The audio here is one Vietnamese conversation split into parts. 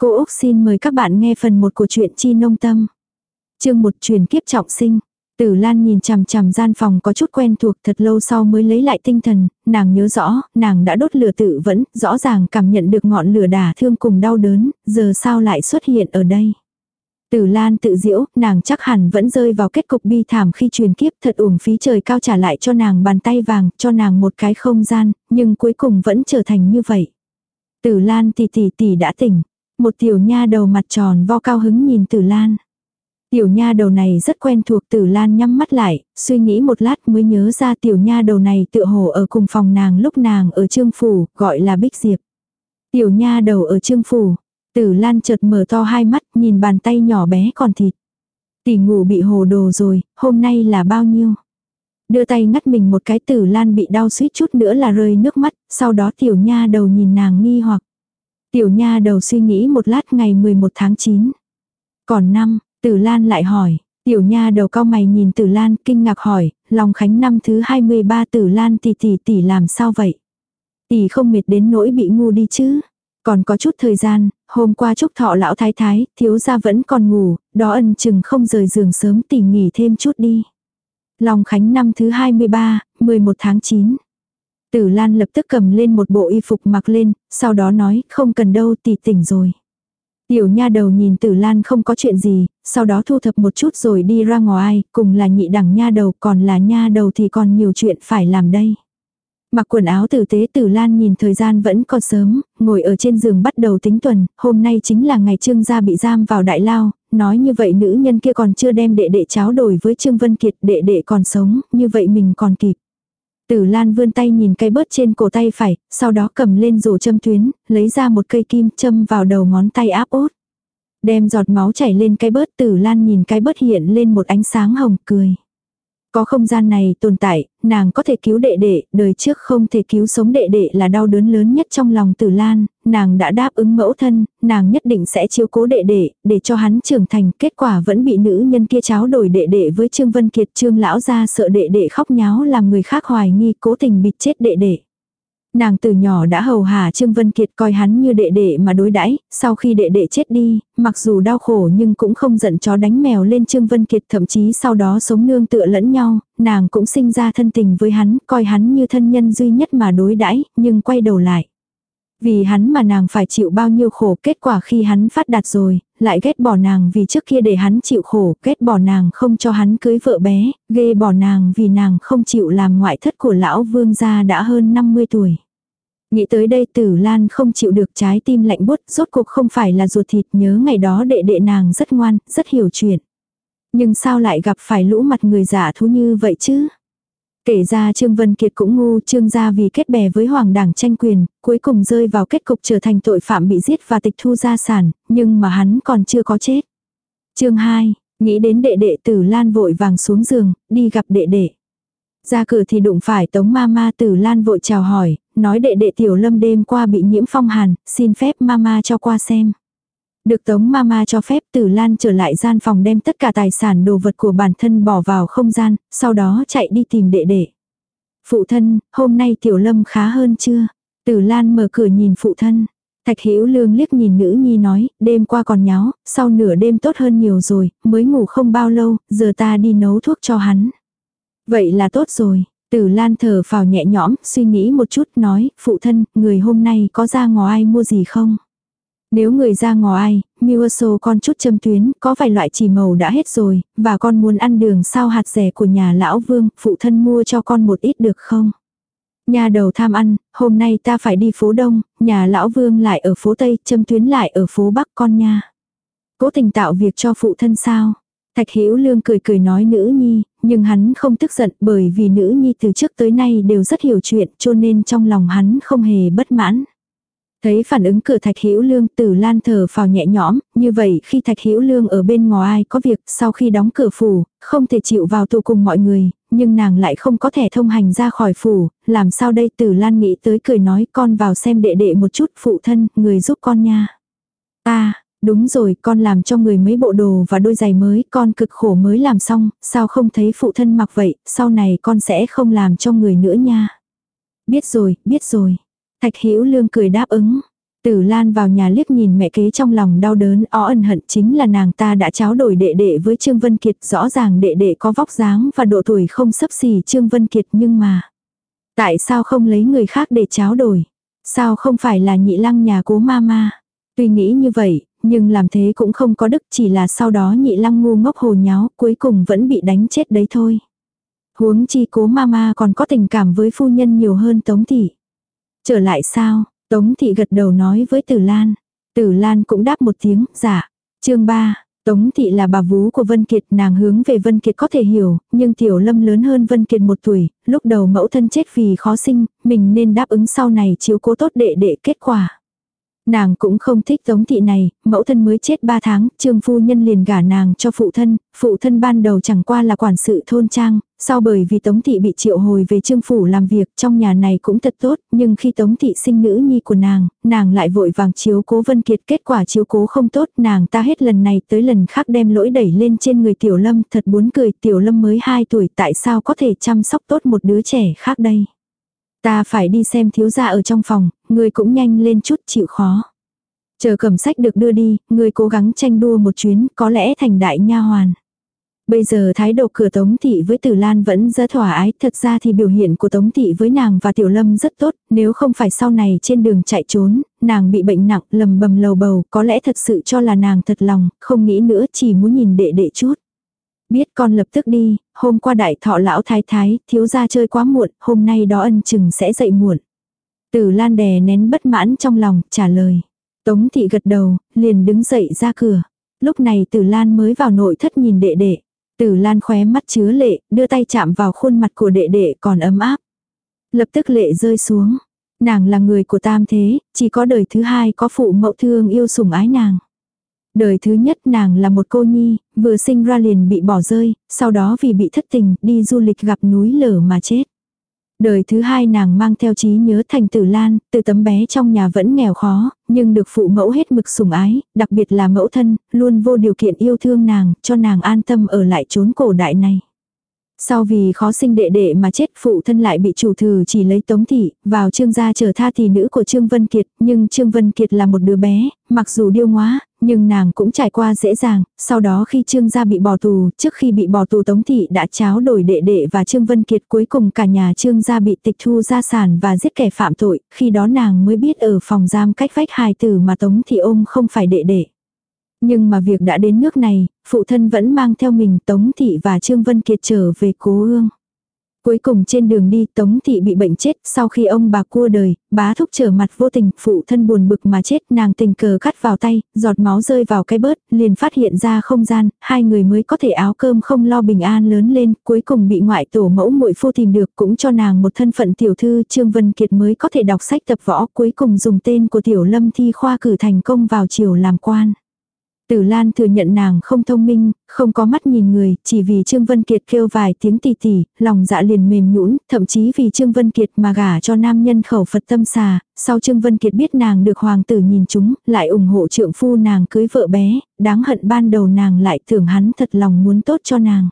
Cô Úc xin mời các bạn nghe phần 1 của truyện Chi Nông Tâm. chương một truyền kiếp trọng sinh. Tử Lan nhìn chằm chằm gian phòng có chút quen thuộc thật lâu sau mới lấy lại tinh thần, nàng nhớ rõ, nàng đã đốt lửa tự vẫn, rõ ràng cảm nhận được ngọn lửa đả thương cùng đau đớn, giờ sao lại xuất hiện ở đây. Tử Lan tự diễu, nàng chắc hẳn vẫn rơi vào kết cục bi thảm khi truyền kiếp thật uổng phí trời cao trả lại cho nàng bàn tay vàng, cho nàng một cái không gian, nhưng cuối cùng vẫn trở thành như vậy. Tử Lan tỷ tỷ tỷ đã tỉnh. Một tiểu nha đầu mặt tròn vo cao hứng nhìn Tử Lan. Tiểu nha đầu này rất quen thuộc Tử Lan nhắm mắt lại, suy nghĩ một lát mới nhớ ra tiểu nha đầu này tựa hồ ở cùng phòng nàng lúc nàng ở trương phủ, gọi là Bích Diệp. Tiểu nha đầu ở trương phủ, Tử Lan chợt mở to hai mắt, nhìn bàn tay nhỏ bé còn thịt. Tỷ ngủ bị hồ đồ rồi, hôm nay là bao nhiêu? Đưa tay ngắt mình một cái Tử Lan bị đau suýt chút nữa là rơi nước mắt, sau đó tiểu nha đầu nhìn nàng nghi hoặc. Tiểu nha đầu suy nghĩ một lát ngày 11 tháng 9. Còn năm, Tử Lan lại hỏi. Tiểu nha đầu cao mày nhìn Tử Lan kinh ngạc hỏi, lòng khánh năm thứ 23 Tử Lan tỷ tỷ tỷ làm sao vậy? Tỷ không mệt đến nỗi bị ngu đi chứ? Còn có chút thời gian, hôm qua chúc thọ lão thái thái, thiếu gia vẫn còn ngủ, đó ân chừng không rời giường sớm tỷ nghỉ thêm chút đi. Long Khánh năm thứ 23, 11 tháng 9. Tử Lan lập tức cầm lên một bộ y phục mặc lên, sau đó nói không cần đâu tỷ tỉnh rồi. Tiểu nha đầu nhìn Tử Lan không có chuyện gì, sau đó thu thập một chút rồi đi ra ngoài, cùng là nhị đẳng nha đầu còn là nha đầu thì còn nhiều chuyện phải làm đây. Mặc quần áo tử tế Tử Lan nhìn thời gian vẫn còn sớm, ngồi ở trên giường bắt đầu tính tuần, hôm nay chính là ngày Trương gia bị giam vào đại lao, nói như vậy nữ nhân kia còn chưa đem đệ đệ cháo đổi với Trương Vân Kiệt, đệ đệ còn sống, như vậy mình còn kịp. Tử Lan vươn tay nhìn cái bớt trên cổ tay phải, sau đó cầm lên rổ châm tuyến, lấy ra một cây kim châm vào đầu ngón tay áp ốt. Đem giọt máu chảy lên cái bớt Tử Lan nhìn cái bớt hiện lên một ánh sáng hồng cười. Có không gian này tồn tại, nàng có thể cứu đệ đệ, đời trước không thể cứu sống đệ đệ là đau đớn lớn nhất trong lòng tử lan, nàng đã đáp ứng mẫu thân, nàng nhất định sẽ chiếu cố đệ đệ, để cho hắn trưởng thành, kết quả vẫn bị nữ nhân kia cháo đổi đệ đệ với Trương Vân Kiệt, Trương lão ra sợ đệ đệ khóc nháo làm người khác hoài nghi cố tình bịt chết đệ đệ. Nàng từ nhỏ đã hầu hạ Trương Vân Kiệt coi hắn như đệ đệ mà đối đãi, sau khi đệ đệ chết đi, mặc dù đau khổ nhưng cũng không giận chó đánh mèo lên Trương Vân Kiệt thậm chí sau đó sống nương tựa lẫn nhau, nàng cũng sinh ra thân tình với hắn, coi hắn như thân nhân duy nhất mà đối đãi, nhưng quay đầu lại. Vì hắn mà nàng phải chịu bao nhiêu khổ, kết quả khi hắn phát đạt rồi, lại ghét bỏ nàng vì trước kia để hắn chịu khổ, ghét bỏ nàng không cho hắn cưới vợ bé, ghê bỏ nàng vì nàng không chịu làm ngoại thất của lão vương gia đã hơn 50 tuổi. Nghĩ tới đây tử lan không chịu được trái tim lạnh bút, rốt cuộc không phải là ruột thịt nhớ ngày đó đệ đệ nàng rất ngoan, rất hiểu chuyện. Nhưng sao lại gặp phải lũ mặt người giả thú như vậy chứ? Kể ra Trương Vân Kiệt cũng ngu, Trương gia vì kết bè với Hoàng đảng tranh quyền, cuối cùng rơi vào kết cục trở thành tội phạm bị giết và tịch thu gia sản, nhưng mà hắn còn chưa có chết. chương 2, nghĩ đến đệ đệ tử Lan vội vàng xuống giường, đi gặp đệ đệ. Ra cửa thì đụng phải tống ma ma tử Lan vội chào hỏi, nói đệ đệ tiểu lâm đêm qua bị nhiễm phong hàn, xin phép mama cho qua xem. Được tống mama cho phép tử lan trở lại gian phòng đem tất cả tài sản đồ vật của bản thân bỏ vào không gian, sau đó chạy đi tìm đệ đệ. Phụ thân, hôm nay tiểu lâm khá hơn chưa? Tử lan mở cửa nhìn phụ thân. Thạch Hữu Lương liếc nhìn nữ nhi nói, đêm qua còn nháo, sau nửa đêm tốt hơn nhiều rồi, mới ngủ không bao lâu, giờ ta đi nấu thuốc cho hắn. Vậy là tốt rồi, Tử Lan thở phào nhẹ nhõm, suy nghĩ một chút nói, phụ thân, người hôm nay có ra ngoài mua gì không? Nếu người ra ngò ai, sô con chút châm tuyến, có vài loại chỉ màu đã hết rồi, và con muốn ăn đường sao hạt rẻ của nhà lão vương, phụ thân mua cho con một ít được không? Nhà đầu tham ăn, hôm nay ta phải đi phố Đông, nhà lão vương lại ở phố Tây, châm tuyến lại ở phố Bắc con nha. Cố tình tạo việc cho phụ thân sao? Thạch Hữu Lương cười cười nói nữ nhi, nhưng hắn không tức giận bởi vì nữ nhi từ trước tới nay đều rất hiểu chuyện cho nên trong lòng hắn không hề bất mãn. Thấy phản ứng cửa Thạch Hữu Lương, Tử Lan thở phào nhẹ nhõm, như vậy khi Thạch Hữu Lương ở bên ngoài có việc, sau khi đóng cửa phủ, không thể chịu vào tù cùng mọi người, nhưng nàng lại không có thể thông hành ra khỏi phủ, làm sao đây Tử Lan nghĩ tới cười nói con vào xem đệ đệ một chút phụ thân, người giúp con nha. Ta, Đúng rồi, con làm cho người mấy bộ đồ và đôi giày mới, con cực khổ mới làm xong, sao không thấy phụ thân mặc vậy, sau này con sẽ không làm cho người nữa nha. Biết rồi, biết rồi. Thạch Hữu Lương cười đáp ứng. Tử Lan vào nhà liếc nhìn mẹ kế trong lòng đau đớn ó ân hận chính là nàng ta đã tráo đổi đệ đệ với Trương Vân Kiệt rõ ràng đệ đệ có vóc dáng và độ tuổi không sấp xỉ Trương Vân Kiệt nhưng mà tại sao không lấy người khác để tráo đổi? Sao không phải là nhị lăng nhà cố mama? Tuy nghĩ như vậy, nhưng làm thế cũng không có đức chỉ là sau đó nhị lăng ngu ngốc hồ nháo cuối cùng vẫn bị đánh chết đấy thôi. Huống chi cố mama còn có tình cảm với phu nhân nhiều hơn Tống Thị. Trở lại sao? Tống Thị gật đầu nói với Tử Lan. Tử Lan cũng đáp một tiếng, dạ. chương 3, Tống Thị là bà vú của Vân Kiệt, nàng hướng về Vân Kiệt có thể hiểu, nhưng Tiểu Lâm lớn hơn Vân Kiệt một tuổi, lúc đầu mẫu thân chết vì khó sinh, mình nên đáp ứng sau này chiếu cố tốt đệ đệ kết quả. Nàng cũng không thích tống thị này, mẫu thân mới chết 3 tháng, trương phu nhân liền gả nàng cho phụ thân, phụ thân ban đầu chẳng qua là quản sự thôn trang, sau bởi vì tống thị bị triệu hồi về trương phủ làm việc trong nhà này cũng thật tốt, nhưng khi tống thị sinh nữ nhi của nàng, nàng lại vội vàng chiếu cố vân kiệt kết quả chiếu cố không tốt, nàng ta hết lần này tới lần khác đem lỗi đẩy lên trên người tiểu lâm, thật buồn cười, tiểu lâm mới 2 tuổi tại sao có thể chăm sóc tốt một đứa trẻ khác đây. Ta phải đi xem thiếu gia ở trong phòng, người cũng nhanh lên chút chịu khó. Chờ cầm sách được đưa đi, người cố gắng tranh đua một chuyến, có lẽ thành đại nha hoàn. Bây giờ thái độ cửa Tống Thị với Tử Lan vẫn rất thỏa ái, thật ra thì biểu hiện của Tống Thị với nàng và Tiểu Lâm rất tốt, nếu không phải sau này trên đường chạy trốn, nàng bị bệnh nặng, lầm bầm lầu bầu, có lẽ thật sự cho là nàng thật lòng, không nghĩ nữa chỉ muốn nhìn đệ đệ chút. Biết con lập tức đi, hôm qua đại thọ lão thái thái, thiếu gia chơi quá muộn, hôm nay đó ân chừng sẽ dậy muộn. Tử Lan đè nén bất mãn trong lòng, trả lời. Tống thị gật đầu, liền đứng dậy ra cửa. Lúc này Tử Lan mới vào nội thất nhìn đệ đệ. Tử Lan khóe mắt chứa lệ, đưa tay chạm vào khuôn mặt của đệ đệ còn ấm áp. Lập tức lệ rơi xuống. Nàng là người của tam thế, chỉ có đời thứ hai có phụ mẫu thương yêu sủng ái nàng. Đời thứ nhất nàng là một cô nhi, vừa sinh ra liền bị bỏ rơi, sau đó vì bị thất tình đi du lịch gặp núi lở mà chết. Đời thứ hai nàng mang theo trí nhớ thành tử lan, từ tấm bé trong nhà vẫn nghèo khó, nhưng được phụ mẫu hết mực sủng ái, đặc biệt là mẫu thân, luôn vô điều kiện yêu thương nàng, cho nàng an tâm ở lại chốn cổ đại này. Sau vì khó sinh đệ đệ mà chết phụ thân lại bị chủ thử chỉ lấy tống thị, vào trương gia trở tha thị nữ của Trương Vân Kiệt, nhưng Trương Vân Kiệt là một đứa bé, mặc dù điêu ngoá, nhưng nàng cũng trải qua dễ dàng, sau đó khi Trương gia bị bỏ tù, trước khi bị bỏ tù Tống thị đã cháo đổi đệ đệ và Trương Vân Kiệt cuối cùng cả nhà Trương gia bị tịch thu gia sản và giết kẻ phạm tội, khi đó nàng mới biết ở phòng giam cách vách hài tử mà Tống thị ôm không phải đệ đệ. Nhưng mà việc đã đến nước này, phụ thân vẫn mang theo mình Tống Thị và Trương Vân Kiệt trở về cố ương. Cuối cùng trên đường đi Tống Thị bị bệnh chết sau khi ông bà cua đời, bá thúc trở mặt vô tình, phụ thân buồn bực mà chết nàng tình cờ cắt vào tay, giọt máu rơi vào cái bớt, liền phát hiện ra không gian, hai người mới có thể áo cơm không lo bình an lớn lên, cuối cùng bị ngoại tổ mẫu muội phu tìm được cũng cho nàng một thân phận tiểu thư Trương Vân Kiệt mới có thể đọc sách tập võ cuối cùng dùng tên của tiểu lâm thi khoa cử thành công vào triều làm quan. Tử Lan thừa nhận nàng không thông minh, không có mắt nhìn người, chỉ vì Trương Vân Kiệt kêu vài tiếng tì tì, lòng dạ liền mềm nhũn, thậm chí vì Trương Vân Kiệt mà gả cho nam nhân khẩu Phật tâm xà, sau Trương Vân Kiệt biết nàng được hoàng tử nhìn chúng, lại ủng hộ trượng phu nàng cưới vợ bé, đáng hận ban đầu nàng lại tưởng hắn thật lòng muốn tốt cho nàng.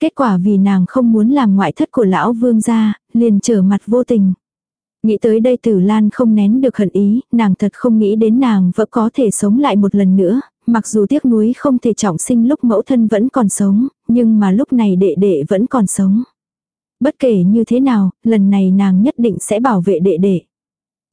Kết quả vì nàng không muốn làm ngoại thất của lão vương gia, liền trở mặt vô tình. Nghĩ tới đây tử lan không nén được hận ý, nàng thật không nghĩ đến nàng vẫn có thể sống lại một lần nữa, mặc dù tiếc nuối không thể trọng sinh lúc mẫu thân vẫn còn sống, nhưng mà lúc này đệ đệ vẫn còn sống. Bất kể như thế nào, lần này nàng nhất định sẽ bảo vệ đệ đệ.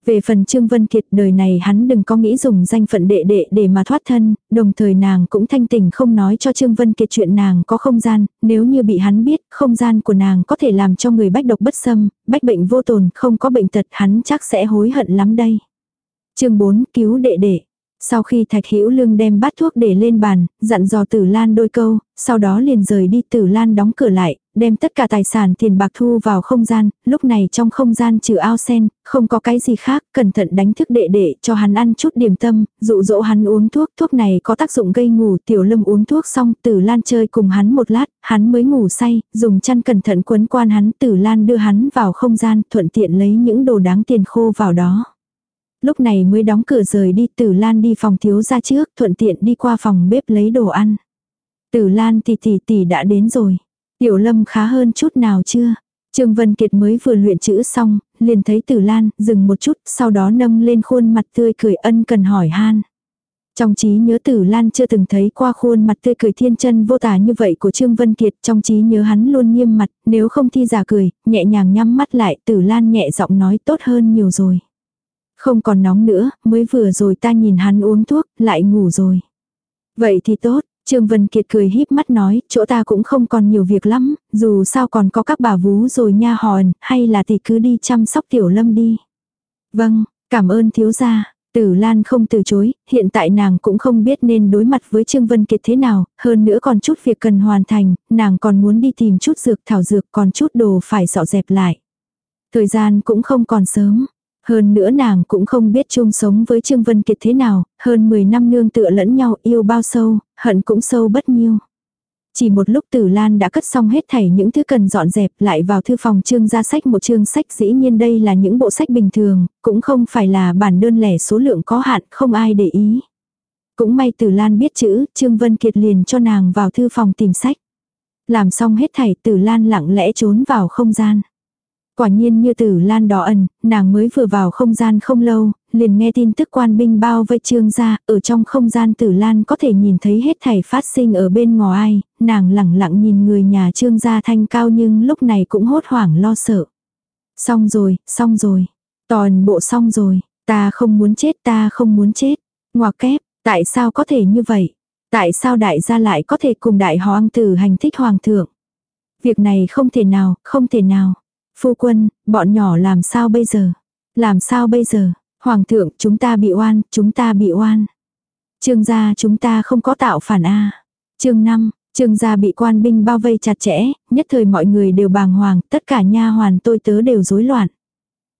Về phần Trương Vân Kiệt đời này hắn đừng có nghĩ dùng danh phận đệ đệ để mà thoát thân, đồng thời nàng cũng thanh tỉnh không nói cho Trương Vân Kiệt chuyện nàng có không gian, nếu như bị hắn biết không gian của nàng có thể làm cho người bách độc bất xâm, bách bệnh vô tồn, không có bệnh tật hắn chắc sẽ hối hận lắm đây. chương 4 cứu đệ đệ. Sau khi Thạch Hữu Lương đem bát thuốc để lên bàn, dặn dò Tử Lan đôi câu, sau đó liền rời đi. Tử Lan đóng cửa lại, đem tất cả tài sản tiền bạc thu vào không gian, lúc này trong không gian trừ ao sen, không có cái gì khác, cẩn thận đánh thức đệ đệ cho hắn ăn chút điểm tâm, dụ dỗ hắn uống thuốc, thuốc này có tác dụng gây ngủ, tiểu lâm uống thuốc xong, tử lan chơi cùng hắn một lát, hắn mới ngủ say, dùng chăn cẩn thận quấn quan hắn, tử lan đưa hắn vào không gian, thuận tiện lấy những đồ đáng tiền khô vào đó. Lúc này mới đóng cửa rời đi tử lan đi phòng thiếu ra trước, thuận tiện đi qua phòng bếp lấy đồ ăn. Tử lan tỷ tỷ tỷ đã đến rồi. Tiểu lâm khá hơn chút nào chưa? Trương Vân Kiệt mới vừa luyện chữ xong, liền thấy Tử Lan, dừng một chút, sau đó nâng lên khuôn mặt tươi cười ân cần hỏi han. Trong trí nhớ Tử Lan chưa từng thấy qua khuôn mặt tươi cười thiên chân vô tả như vậy của Trương Vân Kiệt, trong trí nhớ hắn luôn nghiêm mặt, nếu không thi giả cười, nhẹ nhàng nhắm mắt lại, Tử Lan nhẹ giọng nói tốt hơn nhiều rồi. Không còn nóng nữa, mới vừa rồi ta nhìn hắn uống thuốc, lại ngủ rồi. Vậy thì tốt, Trương Vân Kiệt cười híp mắt nói, chỗ ta cũng không còn nhiều việc lắm, dù sao còn có các bà vú rồi nha hòn, hay là thì cứ đi chăm sóc tiểu lâm đi. Vâng, cảm ơn thiếu gia. Tử Lan không từ chối, hiện tại nàng cũng không biết nên đối mặt với Trương Vân Kiệt thế nào, hơn nữa còn chút việc cần hoàn thành, nàng còn muốn đi tìm chút dược thảo dược còn chút đồ phải dọn dẹp lại. Thời gian cũng không còn sớm, hơn nữa nàng cũng không biết chung sống với Trương Vân Kiệt thế nào, hơn 10 năm nương tựa lẫn nhau yêu bao sâu, hận cũng sâu bất nhiêu. Chỉ một lúc Tử Lan đã cất xong hết thảy những thứ cần dọn dẹp lại vào thư phòng trương ra sách một chương sách dĩ nhiên đây là những bộ sách bình thường, cũng không phải là bản đơn lẻ số lượng có hạn, không ai để ý. Cũng may Tử Lan biết chữ, Trương Vân Kiệt liền cho nàng vào thư phòng tìm sách. Làm xong hết thảy Tử Lan lặng lẽ trốn vào không gian. Quả nhiên như tử lan đỏ ẩn, nàng mới vừa vào không gian không lâu, liền nghe tin tức quan binh bao vây trương ra, ở trong không gian tử lan có thể nhìn thấy hết thảy phát sinh ở bên ngò ai. nàng lẳng lặng nhìn người nhà trương gia thanh cao nhưng lúc này cũng hốt hoảng lo sợ. Xong rồi, xong rồi, toàn bộ xong rồi, ta không muốn chết ta không muốn chết. Ngoà kép, tại sao có thể như vậy? Tại sao đại gia lại có thể cùng đại hoàng tử hành thích hoàng thượng? Việc này không thể nào, không thể nào. Phu quân, bọn nhỏ làm sao bây giờ? Làm sao bây giờ? Hoàng thượng, chúng ta bị oan, chúng ta bị oan. Trương gia chúng ta không có tạo phản a. Chương 5, Trương gia bị quan binh bao vây chặt chẽ, nhất thời mọi người đều bàng hoàng, tất cả nha hoàn tôi tớ đều rối loạn.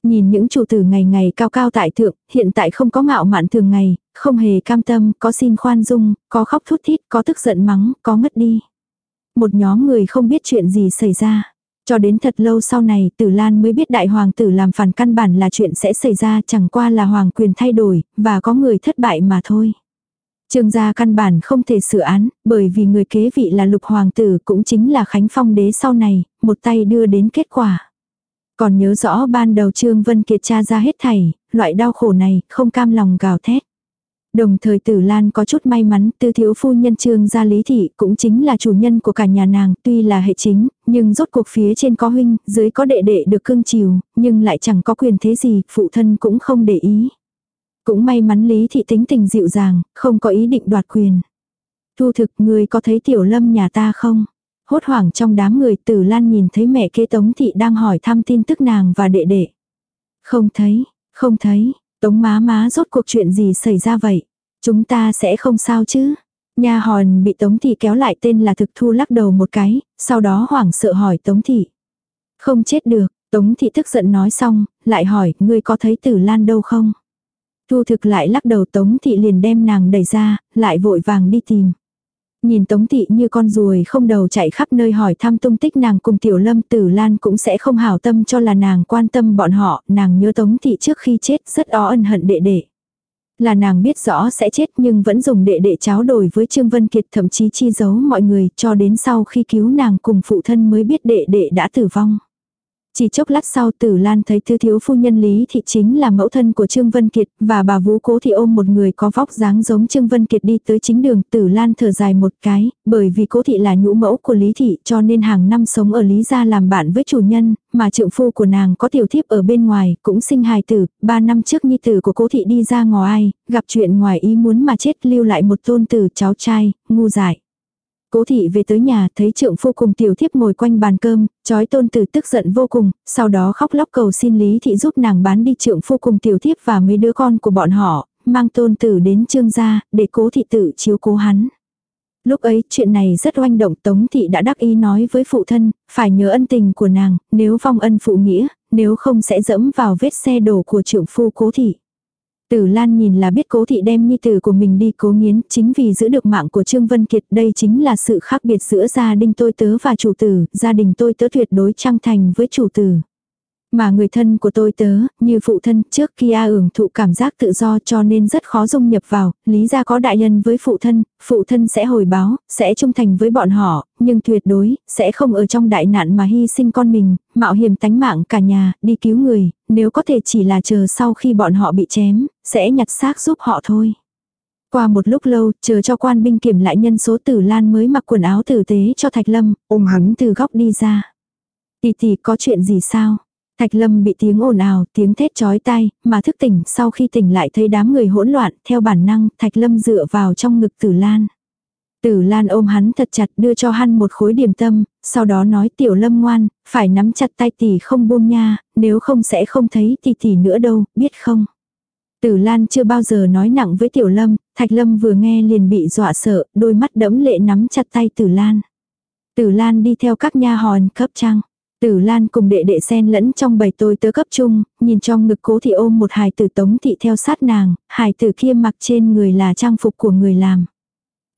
Nhìn những chủ tử ngày ngày cao cao tại thượng, hiện tại không có ngạo mạn thường ngày, không hề cam tâm, có xin khoan dung, có khóc thút thít, có tức giận mắng, có ngất đi. Một nhóm người không biết chuyện gì xảy ra. Cho đến thật lâu sau này Tử Lan mới biết đại hoàng tử làm phản căn bản là chuyện sẽ xảy ra chẳng qua là hoàng quyền thay đổi, và có người thất bại mà thôi. Trương gia căn bản không thể sửa án, bởi vì người kế vị là lục hoàng tử cũng chính là Khánh Phong đế sau này, một tay đưa đến kết quả. Còn nhớ rõ ban đầu Trương Vân Kiệt tra ra hết thảy, loại đau khổ này, không cam lòng gào thét. Đồng thời Tử Lan có chút may mắn, tư thiếu phu nhân trương gia lý thị cũng chính là chủ nhân của cả nhà nàng, tuy là hệ chính, nhưng rốt cuộc phía trên có huynh, dưới có đệ đệ được cưng chiều, nhưng lại chẳng có quyền thế gì, phụ thân cũng không để ý. Cũng may mắn lý thị tính tình dịu dàng, không có ý định đoạt quyền. Thu thực người có thấy tiểu lâm nhà ta không? Hốt hoảng trong đám người tử lan nhìn thấy mẹ kế tống thị đang hỏi thăm tin tức nàng và đệ đệ. Không thấy, không thấy, Tống má má rốt cuộc chuyện gì xảy ra vậy? Chúng ta sẽ không sao chứ? Nha hòn bị Tống Thị kéo lại tên là thực thu lắc đầu một cái, sau đó hoảng sợ hỏi Tống Thị. Không chết được, Tống Thị tức giận nói xong, lại hỏi, ngươi có thấy tử lan đâu không? Thu thực lại lắc đầu Tống Thị liền đem nàng đẩy ra, lại vội vàng đi tìm. Nhìn Tống Thị như con ruồi không đầu chạy khắp nơi hỏi thăm tung tích nàng cùng Tiểu Lâm Tử Lan cũng sẽ không hảo tâm cho là nàng quan tâm bọn họ, nàng nhớ Tống Thị trước khi chết rất ó ân hận đệ đệ. Là nàng biết rõ sẽ chết nhưng vẫn dùng đệ đệ cháo đổi với Trương Vân Kiệt thậm chí chi giấu mọi người cho đến sau khi cứu nàng cùng phụ thân mới biết đệ đệ đã tử vong. Chỉ chốc lát sau tử lan thấy thư thiếu phu nhân Lý Thị chính là mẫu thân của Trương Vân Kiệt và bà Vũ Cố Thị ôm một người có vóc dáng giống Trương Vân Kiệt đi tới chính đường tử lan thở dài một cái, bởi vì Cố Thị là nhũ mẫu của Lý Thị cho nên hàng năm sống ở Lý Gia làm bạn với chủ nhân, mà trượng phu của nàng có tiểu thiếp ở bên ngoài, cũng sinh hài tử, ba năm trước nhi tử của Cố Thị đi ra ngoài, gặp chuyện ngoài ý muốn mà chết lưu lại một tôn tử cháu trai, ngu dại. Cố thị về tới nhà thấy trượng phu cùng tiểu thiếp ngồi quanh bàn cơm, chói tôn tử tức giận vô cùng, sau đó khóc lóc cầu xin Lý thị giúp nàng bán đi trượng phu cùng tiểu thiếp và mấy đứa con của bọn họ, mang tôn tử đến trương gia, để cố thị tự chiếu cố hắn. Lúc ấy chuyện này rất oanh động Tống thị đã đắc ý nói với phụ thân, phải nhớ ân tình của nàng, nếu vong ân phụ nghĩa, nếu không sẽ dẫm vào vết xe đổ của trượng phu cố thị. Tử Lan nhìn là biết cố thị đem nhi tử của mình đi cố nghiến, chính vì giữ được mạng của Trương Vân Kiệt, đây chính là sự khác biệt giữa gia đình tôi tớ và chủ tử, gia đình tôi tớ tuyệt đối trang thành với chủ tử. Mà người thân của tôi tớ, như phụ thân, trước kia ưởng thụ cảm giác tự do cho nên rất khó dung nhập vào, lý ra có đại nhân với phụ thân, phụ thân sẽ hồi báo, sẽ trung thành với bọn họ, nhưng tuyệt đối, sẽ không ở trong đại nạn mà hy sinh con mình, mạo hiểm tánh mạng cả nhà, đi cứu người, nếu có thể chỉ là chờ sau khi bọn họ bị chém, sẽ nhặt xác giúp họ thôi. Qua một lúc lâu, chờ cho quan binh kiểm lại nhân số tử lan mới mặc quần áo tử tế cho Thạch Lâm, ôm hắn từ góc đi ra. Tỷ tỷ có chuyện gì sao? Thạch Lâm bị tiếng ồn ào, tiếng thét chói tai, mà thức tỉnh sau khi tỉnh lại thấy đám người hỗn loạn, theo bản năng, Thạch Lâm dựa vào trong ngực Tử Lan. Tử Lan ôm hắn thật chặt đưa cho hắn một khối điểm tâm, sau đó nói tiểu lâm ngoan, phải nắm chặt tay tỷ không buông nha, nếu không sẽ không thấy tỷ tỷ nữa đâu, biết không? Tử Lan chưa bao giờ nói nặng với tiểu lâm, Thạch Lâm vừa nghe liền bị dọa sợ, đôi mắt đẫm lệ nắm chặt tay Tử Lan. Tử Lan đi theo các nha hòn cấp trăng. Tử Lan cùng đệ đệ sen lẫn trong bầy tôi tớ cấp chung, nhìn trong ngực cố thị ôm một hài tử tống thị theo sát nàng, hài tử kia mặc trên người là trang phục của người làm.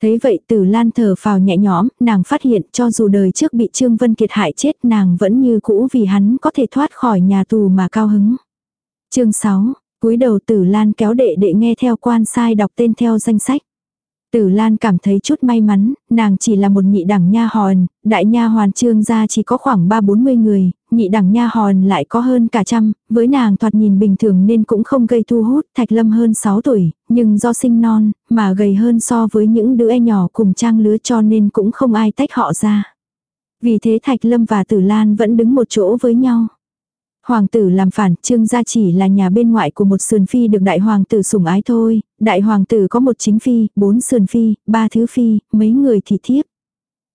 Thấy vậy Tử Lan thở phào nhẹ nhõm, nàng phát hiện cho dù đời trước bị Trương Vân Kiệt hại chết nàng vẫn như cũ vì hắn có thể thoát khỏi nhà tù mà cao hứng. chương 6, cúi đầu Tử Lan kéo đệ đệ nghe theo quan sai đọc tên theo danh sách. Tử Lan cảm thấy chút may mắn, nàng chỉ là một nhị đẳng nha hòn, đại nha hoàn trương gia chỉ có khoảng 3-40 người, nhị đẳng nha hòn lại có hơn cả trăm, với nàng thoạt nhìn bình thường nên cũng không gây thu hút, Thạch Lâm hơn 6 tuổi, nhưng do sinh non, mà gầy hơn so với những đứa em nhỏ cùng trang lứa cho nên cũng không ai tách họ ra. Vì thế Thạch Lâm và Tử Lan vẫn đứng một chỗ với nhau. Hoàng tử làm phản, trương gia chỉ là nhà bên ngoại của một sườn phi được đại hoàng tử sủng ái thôi, đại hoàng tử có một chính phi, bốn sườn phi, ba thứ phi, mấy người thì thiếp.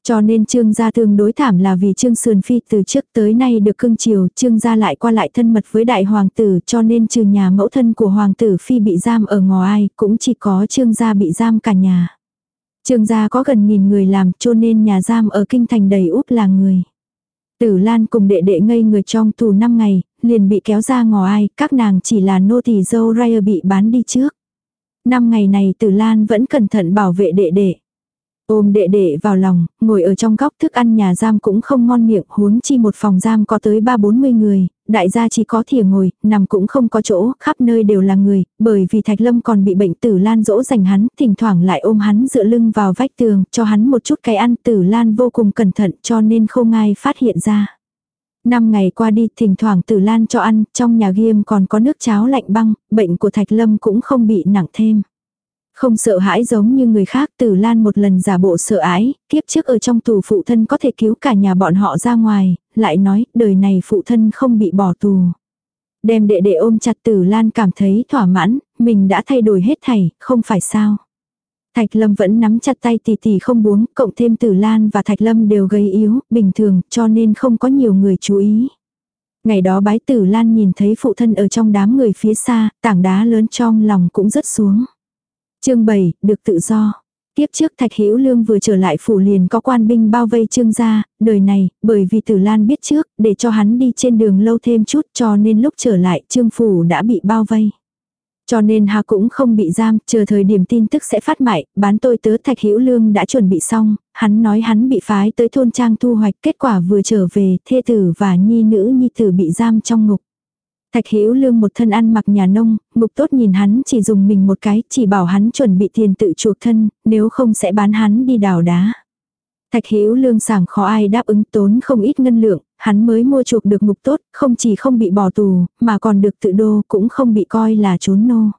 Cho nên trương gia tương đối thảm là vì trương sườn phi từ trước tới nay được cưng chiều, trương gia lại qua lại thân mật với đại hoàng tử cho nên trừ nhà mẫu thân của hoàng tử phi bị giam ở ngoài, cũng chỉ có trương gia bị giam cả nhà. Trương gia có gần nghìn người làm cho nên nhà giam ở kinh thành đầy úp là người. Tử Lan cùng đệ đệ ngây người trong tù 5 ngày, liền bị kéo ra ngò ai, các nàng chỉ là nô tỳ dâu Raya bị bán đi trước. Năm ngày này Tử Lan vẫn cẩn thận bảo vệ đệ đệ. Ôm đệ đệ vào lòng, ngồi ở trong góc thức ăn nhà giam cũng không ngon miệng, huống chi một phòng giam có tới ba bốn mươi người, đại gia chỉ có thìa ngồi, nằm cũng không có chỗ, khắp nơi đều là người, bởi vì Thạch Lâm còn bị bệnh tử lan dỗ dành hắn, thỉnh thoảng lại ôm hắn dựa lưng vào vách tường, cho hắn một chút cái ăn tử lan vô cùng cẩn thận cho nên không ai phát hiện ra. Năm ngày qua đi thỉnh thoảng tử lan cho ăn, trong nhà ghiêm còn có nước cháo lạnh băng, bệnh của Thạch Lâm cũng không bị nặng thêm. Không sợ hãi giống như người khác tử lan một lần giả bộ sợ ái, kiếp trước ở trong tù phụ thân có thể cứu cả nhà bọn họ ra ngoài, lại nói đời này phụ thân không bị bỏ tù. Đem đệ đệ ôm chặt tử lan cảm thấy thỏa mãn, mình đã thay đổi hết thảy, không phải sao. Thạch Lâm vẫn nắm chặt tay tỷ tỷ không buông, cộng thêm Tử Lan và Thạch Lâm đều gầy yếu, bình thường, cho nên không có nhiều người chú ý. Ngày đó bái Tử Lan nhìn thấy phụ thân ở trong đám người phía xa, tảng đá lớn trong lòng cũng rớt xuống chương 7, được tự do. Tiếp trước Thạch Hữu Lương vừa trở lại phủ liền có quan binh bao vây trương gia, đời này, bởi vì Tử Lan biết trước, để cho hắn đi trên đường lâu thêm chút cho nên lúc trở lại trương phủ đã bị bao vây. Cho nên hà cũng không bị giam, chờ thời điểm tin tức sẽ phát mại, bán tôi tớ Thạch Hữu Lương đã chuẩn bị xong, hắn nói hắn bị phái tới thôn trang thu hoạch, kết quả vừa trở về, thê tử và nhi nữ nhi tử bị giam trong ngục. Thạch Hữu Lương một thân ăn mặc nhà nông, ngục tốt nhìn hắn chỉ dùng mình một cái, chỉ bảo hắn chuẩn bị tiền tự chuộc thân, nếu không sẽ bán hắn đi đào đá. Thạch Hữu Lương sảng khó ai đáp ứng tốn không ít ngân lượng, hắn mới mua chuộc được ngục tốt, không chỉ không bị bỏ tù, mà còn được tự đô, cũng không bị coi là trốn nô.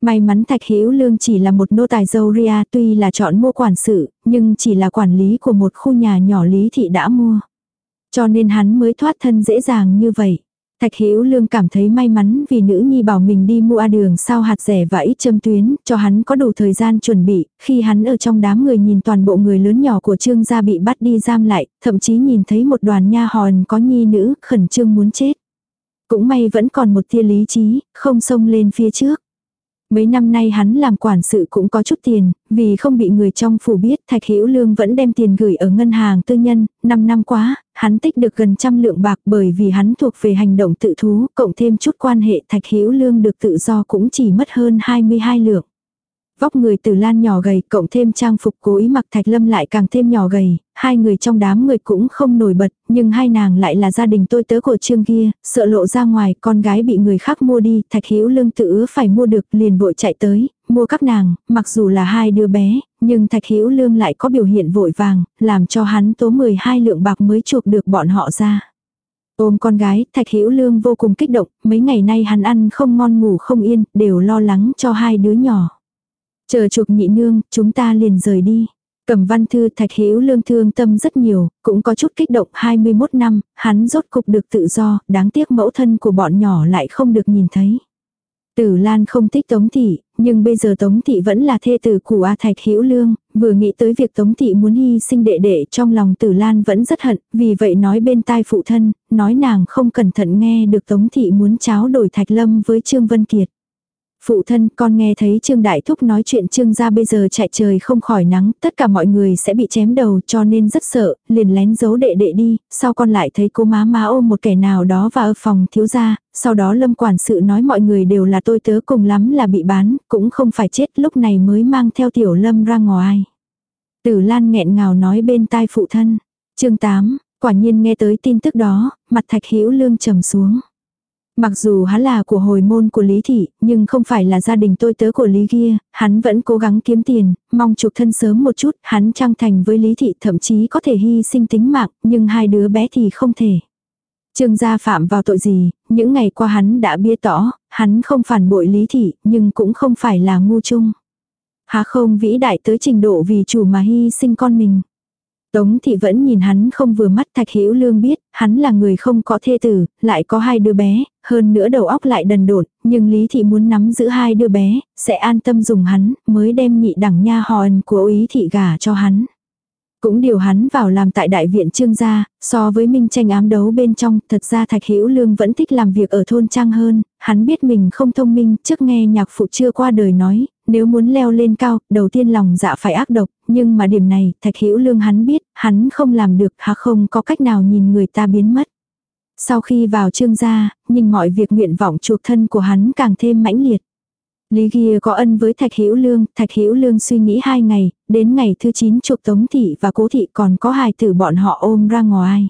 May mắn Thạch Hữu Lương chỉ là một nô tài dâu ria tuy là chọn mua quản sự, nhưng chỉ là quản lý của một khu nhà nhỏ lý thị đã mua. Cho nên hắn mới thoát thân dễ dàng như vậy. Thạch Hữu Lương cảm thấy may mắn vì nữ nhi bảo mình đi mua đường sao hạt rẻ và ít châm tuyến, cho hắn có đủ thời gian chuẩn bị, khi hắn ở trong đám người nhìn toàn bộ người lớn nhỏ của Trương gia bị bắt đi giam lại, thậm chí nhìn thấy một đoàn nha hòn có nhi nữ, khẩn trương muốn chết. Cũng may vẫn còn một tia lý trí, không xông lên phía trước. Mấy năm nay hắn làm quản sự cũng có chút tiền, vì không bị người trong phủ biết Thạch Hữu Lương vẫn đem tiền gửi ở ngân hàng tư nhân, 5 năm quá, hắn tích được gần trăm lượng bạc bởi vì hắn thuộc về hành động tự thú, cộng thêm chút quan hệ Thạch Hữu Lương được tự do cũng chỉ mất hơn 22 lượng. Vóc người từ lan nhỏ gầy cộng thêm trang phục cố ý mặc thạch lâm lại càng thêm nhỏ gầy, hai người trong đám người cũng không nổi bật, nhưng hai nàng lại là gia đình tôi tớ của trương kia, sợ lộ ra ngoài con gái bị người khác mua đi, thạch hữu lương tự phải mua được liền vội chạy tới, mua các nàng, mặc dù là hai đứa bé, nhưng thạch hữu lương lại có biểu hiện vội vàng, làm cho hắn tố 12 lượng bạc mới chuộc được bọn họ ra. Ôm con gái, Thạch Hữu Lương vô cùng kích động, mấy ngày nay hắn ăn không ngon ngủ không yên, đều lo lắng cho hai đứa nhỏ. Chờ chụp nhị nương, chúng ta liền rời đi. Cầm văn thư Thạch Hữu Lương thương tâm rất nhiều, cũng có chút kích động 21 năm, hắn rốt cục được tự do, đáng tiếc mẫu thân của bọn nhỏ lại không được nhìn thấy. Tử Lan không thích Tống Thị, nhưng bây giờ Tống Thị vẫn là thê tử của A Thạch Hữu Lương, vừa nghĩ tới việc Tống Thị muốn hy sinh đệ đệ trong lòng Tử Lan vẫn rất hận, vì vậy nói bên tai phụ thân, nói nàng không cẩn thận nghe được Tống Thị muốn cháo đổi Thạch Lâm với Trương Vân Kiệt. Phụ thân con nghe thấy Trương Đại Thúc nói chuyện Trương gia bây giờ chạy trời không khỏi nắng, tất cả mọi người sẽ bị chém đầu cho nên rất sợ, liền lén giấu đệ đệ đi, sau con lại thấy cô má má ôm một kẻ nào đó vào phòng thiếu gia, sau đó lâm quản sự nói mọi người đều là tôi tớ cùng lắm là bị bán, cũng không phải chết lúc này mới mang theo tiểu lâm ra ngoài. Tử Lan nghẹn ngào nói bên tai phụ thân. chương 8, quả nhiên nghe tới tin tức đó, mặt thạch hữu lương trầm xuống. Mặc dù hắn là của hồi môn của Lý Thị, nhưng không phải là gia đình tôi tớ của Lý kia, hắn vẫn cố gắng kiếm tiền, mong trục thân sớm một chút, hắn trang thành với Lý Thị thậm chí có thể hy sinh tính mạng, nhưng hai đứa bé thì không thể. Trương gia phạm vào tội gì, những ngày qua hắn đã bia tỏ, hắn không phản bội Lý Thị, nhưng cũng không phải là ngu chung. Há không vĩ đại tới trình độ vì chủ mà hy sinh con mình. Tống thị vẫn nhìn hắn không vừa mắt Thạch Hữu Lương biết, hắn là người không có thê tử, lại có hai đứa bé, hơn nữa đầu óc lại đần độn, nhưng Lý thị muốn nắm giữ hai đứa bé, sẽ an tâm dùng hắn, mới đem nhị đẳng nha hòn của ý thị gả cho hắn. Cũng điều hắn vào làm tại đại viện trương gia, so với minh tranh ám đấu bên trong, thật ra Thạch Hữu Lương vẫn thích làm việc ở thôn trang hơn, hắn biết mình không thông minh, trước nghe nhạc phụ chưa qua đời nói, nếu muốn leo lên cao, đầu tiên lòng dạ phải ác độc, nhưng mà điểm này, Thạch Hữu Lương hắn biết, hắn không làm được, hà không có cách nào nhìn người ta biến mất. Sau khi vào trương gia, nhìn mọi việc nguyện vọng chuộc thân của hắn càng thêm mãnh liệt. Lý Ghi có ân với Thạch Hữu Lương, Thạch Hữu Lương suy nghĩ hai ngày, đến ngày thứ 9 chụp Tống thị và Cố thị còn có hài tử bọn họ ôm ra ngoài.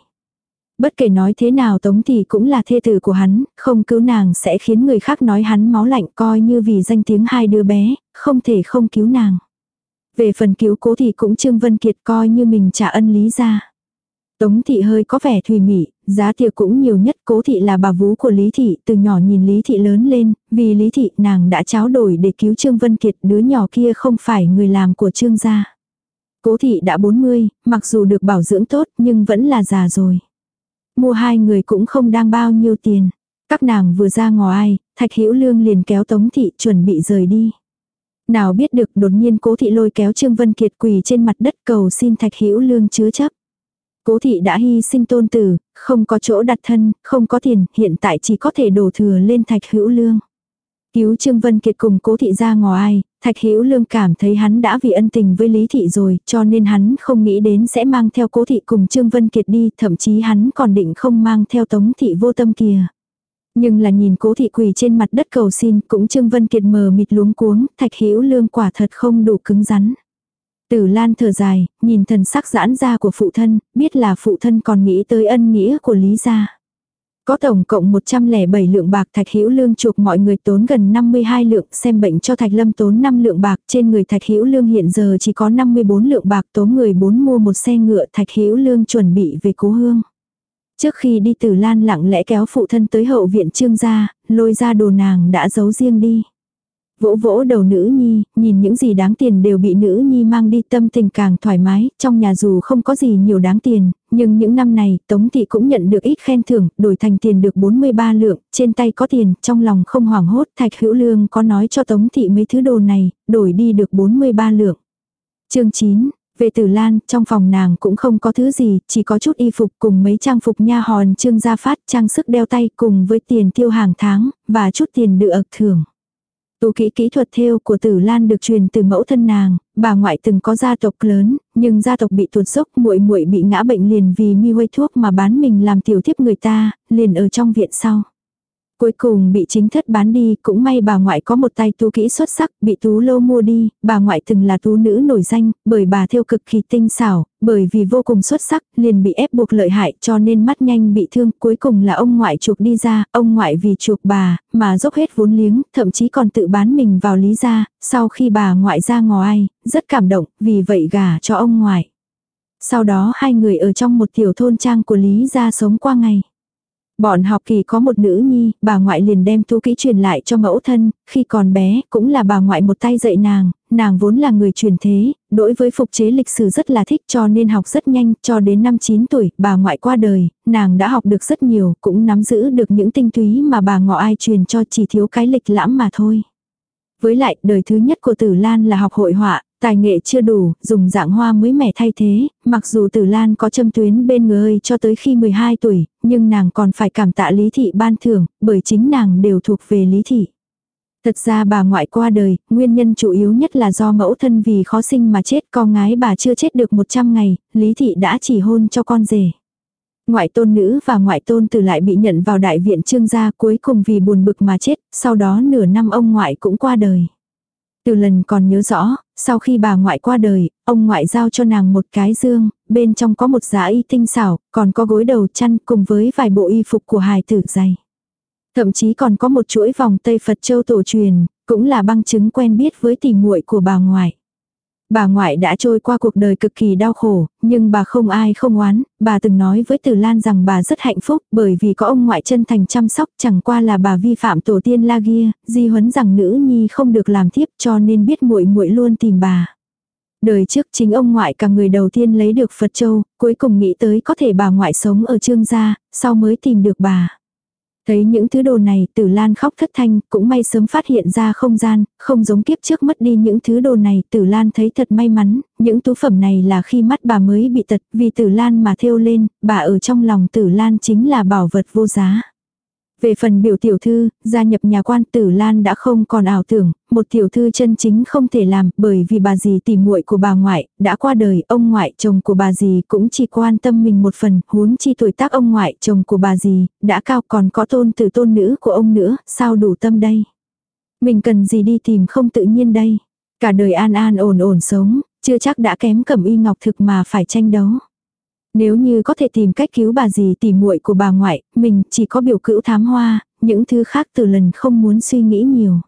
Bất kể nói thế nào Tống thị cũng là thê tử của hắn, không cứu nàng sẽ khiến người khác nói hắn máu lạnh coi như vì danh tiếng hai đứa bé, không thể không cứu nàng. Về phần cứu cố thì cũng Trương Vân Kiệt coi như mình trả ân lý ra. Tống thị hơi có vẻ thùy mị, giá tiệc cũng nhiều nhất cố thị là bà vú của Lý thị, từ nhỏ nhìn Lý thị lớn lên, vì Lý thị nàng đã tráo đổi để cứu Trương Vân Kiệt, đứa nhỏ kia không phải người làm của Trương gia. Cố thị đã 40, mặc dù được bảo dưỡng tốt nhưng vẫn là già rồi. Mua hai người cũng không đang bao nhiêu tiền. Các nàng vừa ra ngoài, Thạch Hữu Lương liền kéo Tống thị chuẩn bị rời đi. Nào biết được đột nhiên cố thị lôi kéo Trương Vân Kiệt quỳ trên mặt đất cầu xin Thạch Hữu Lương chứa chấp. Cố thị đã hy sinh tôn tử, không có chỗ đặt thân, không có tiền, hiện tại chỉ có thể đổ thừa lên Thạch Hữu Lương. Cứu Trương Vân Kiệt cùng cố thị ra ngoài, Thạch Hữu Lương cảm thấy hắn đã vì ân tình với Lý thị rồi, cho nên hắn không nghĩ đến sẽ mang theo cố thị cùng Trương Vân Kiệt đi, thậm chí hắn còn định không mang theo Tống thị vô tâm kìa. Nhưng là nhìn cố thị quỳ trên mặt đất cầu xin, cũng Trương Vân Kiệt mờ mịt luống cuống, Thạch Hữu Lương quả thật không đủ cứng rắn. Tử Lan thở dài, nhìn thần sắc giãn ra của phụ thân, biết là phụ thân còn nghĩ tới ân nghĩa của Lý gia. Có tổng cộng 107 lượng bạc Thạch Hữu Lương chuộc mọi người tốn gần 52 lượng, xem bệnh cho Thạch Lâm tốn 5 lượng bạc, trên người Thạch Hữu Lương hiện giờ chỉ có 54 lượng bạc, tốn người 4 mua một xe ngựa, Thạch Hữu Lương chuẩn bị về Cố Hương. Trước khi đi Tử Lan lặng lẽ kéo phụ thân tới hậu viện Trương gia, lôi ra đồ nàng đã giấu riêng đi. Vỗ vỗ đầu nữ nhi, nhìn những gì đáng tiền đều bị nữ nhi mang đi tâm tình càng thoải mái, trong nhà dù không có gì nhiều đáng tiền, nhưng những năm này Tống Thị cũng nhận được ít khen thưởng, đổi thành tiền được 43 lượng, trên tay có tiền, trong lòng không hoảng hốt, Thạch Hữu Lương có nói cho Tống Thị mấy thứ đồ này, đổi đi được 43 lượng. chương 9 về Tử Lan, trong phòng nàng cũng không có thứ gì, chỉ có chút y phục cùng mấy trang phục nha hòn trương gia phát, trang sức đeo tay cùng với tiền tiêu hàng tháng, và chút tiền được thưởng. Tu kỹ kỹ thuật thêu của Tử Lan được truyền từ mẫu thân nàng, bà ngoại từng có gia tộc lớn, nhưng gia tộc bị tuột dốc, muội muội bị ngã bệnh liền vì mi huê thuốc mà bán mình làm tiểu thiếp người ta, liền ở trong viện sau. Cuối cùng bị chính thất bán đi, cũng may bà ngoại có một tay tú kỹ xuất sắc, bị tú lô mua đi, bà ngoại từng là tú nữ nổi danh, bởi bà theo cực kỳ tinh xảo, bởi vì vô cùng xuất sắc, liền bị ép buộc lợi hại cho nên mắt nhanh bị thương, cuối cùng là ông ngoại chuộc đi ra, ông ngoại vì chuộc bà, mà dốc hết vốn liếng, thậm chí còn tự bán mình vào lý gia, sau khi bà ngoại ra ngoài, rất cảm động, vì vậy gả cho ông ngoại. Sau đó hai người ở trong một tiểu thôn trang của lý gia sống qua ngày. Bọn học kỳ có một nữ nhi, bà ngoại liền đem tu kỹ truyền lại cho mẫu thân, khi còn bé, cũng là bà ngoại một tay dạy nàng, nàng vốn là người truyền thế, đối với phục chế lịch sử rất là thích cho nên học rất nhanh, cho đến năm 9 tuổi, bà ngoại qua đời, nàng đã học được rất nhiều, cũng nắm giữ được những tinh túy mà bà ngọ ai truyền cho chỉ thiếu cái lịch lãm mà thôi. Với lại, đời thứ nhất của Tử Lan là học hội họa, tài nghệ chưa đủ, dùng dạng hoa mới mẻ thay thế, mặc dù Tử Lan có châm tuyến bên người cho tới khi 12 tuổi, nhưng nàng còn phải cảm tạ Lý Thị ban thưởng, bởi chính nàng đều thuộc về Lý Thị. Thật ra bà ngoại qua đời, nguyên nhân chủ yếu nhất là do mẫu thân vì khó sinh mà chết, con gái bà chưa chết được 100 ngày, Lý Thị đã chỉ hôn cho con rể. Ngoại tôn nữ và ngoại tôn tử lại bị nhận vào đại viện trương gia cuối cùng vì buồn bực mà chết, sau đó nửa năm ông ngoại cũng qua đời. Từ lần còn nhớ rõ, sau khi bà ngoại qua đời, ông ngoại giao cho nàng một cái dương, bên trong có một giá y tinh xảo, còn có gối đầu chăn cùng với vài bộ y phục của hài tử dày. Thậm chí còn có một chuỗi vòng Tây Phật Châu tổ truyền, cũng là băng chứng quen biết với tỷ muội của bà ngoại. Bà ngoại đã trôi qua cuộc đời cực kỳ đau khổ, nhưng bà không ai không oán, bà từng nói với từ Lan rằng bà rất hạnh phúc bởi vì có ông ngoại chân thành chăm sóc chẳng qua là bà vi phạm tổ tiên la ghia, di huấn rằng nữ nhi không được làm thiếp cho nên biết muội muội luôn tìm bà. Đời trước chính ông ngoại cả người đầu tiên lấy được Phật Châu, cuối cùng nghĩ tới có thể bà ngoại sống ở trương gia, sau mới tìm được bà. Thấy những thứ đồ này tử lan khóc thất thanh, cũng may sớm phát hiện ra không gian, không giống kiếp trước mất đi những thứ đồ này, tử lan thấy thật may mắn, những tú phẩm này là khi mắt bà mới bị tật, vì tử lan mà thêu lên, bà ở trong lòng tử lan chính là bảo vật vô giá. Về phần biểu tiểu thư, gia nhập nhà quan tử Lan đã không còn ảo tưởng, một tiểu thư chân chính không thể làm bởi vì bà dì tìm muội của bà ngoại, đã qua đời, ông ngoại chồng của bà dì cũng chỉ quan tâm mình một phần, huống chi tuổi tác ông ngoại chồng của bà dì, đã cao còn có tôn tử tôn nữ của ông nữa, sao đủ tâm đây. Mình cần gì đi tìm không tự nhiên đây. Cả đời an an ổn ổn sống, chưa chắc đã kém cẩm y ngọc thực mà phải tranh đấu. Nếu như có thể tìm cách cứu bà gì tỉ muội của bà ngoại, mình chỉ có biểu cữu thám hoa, những thứ khác từ lần không muốn suy nghĩ nhiều.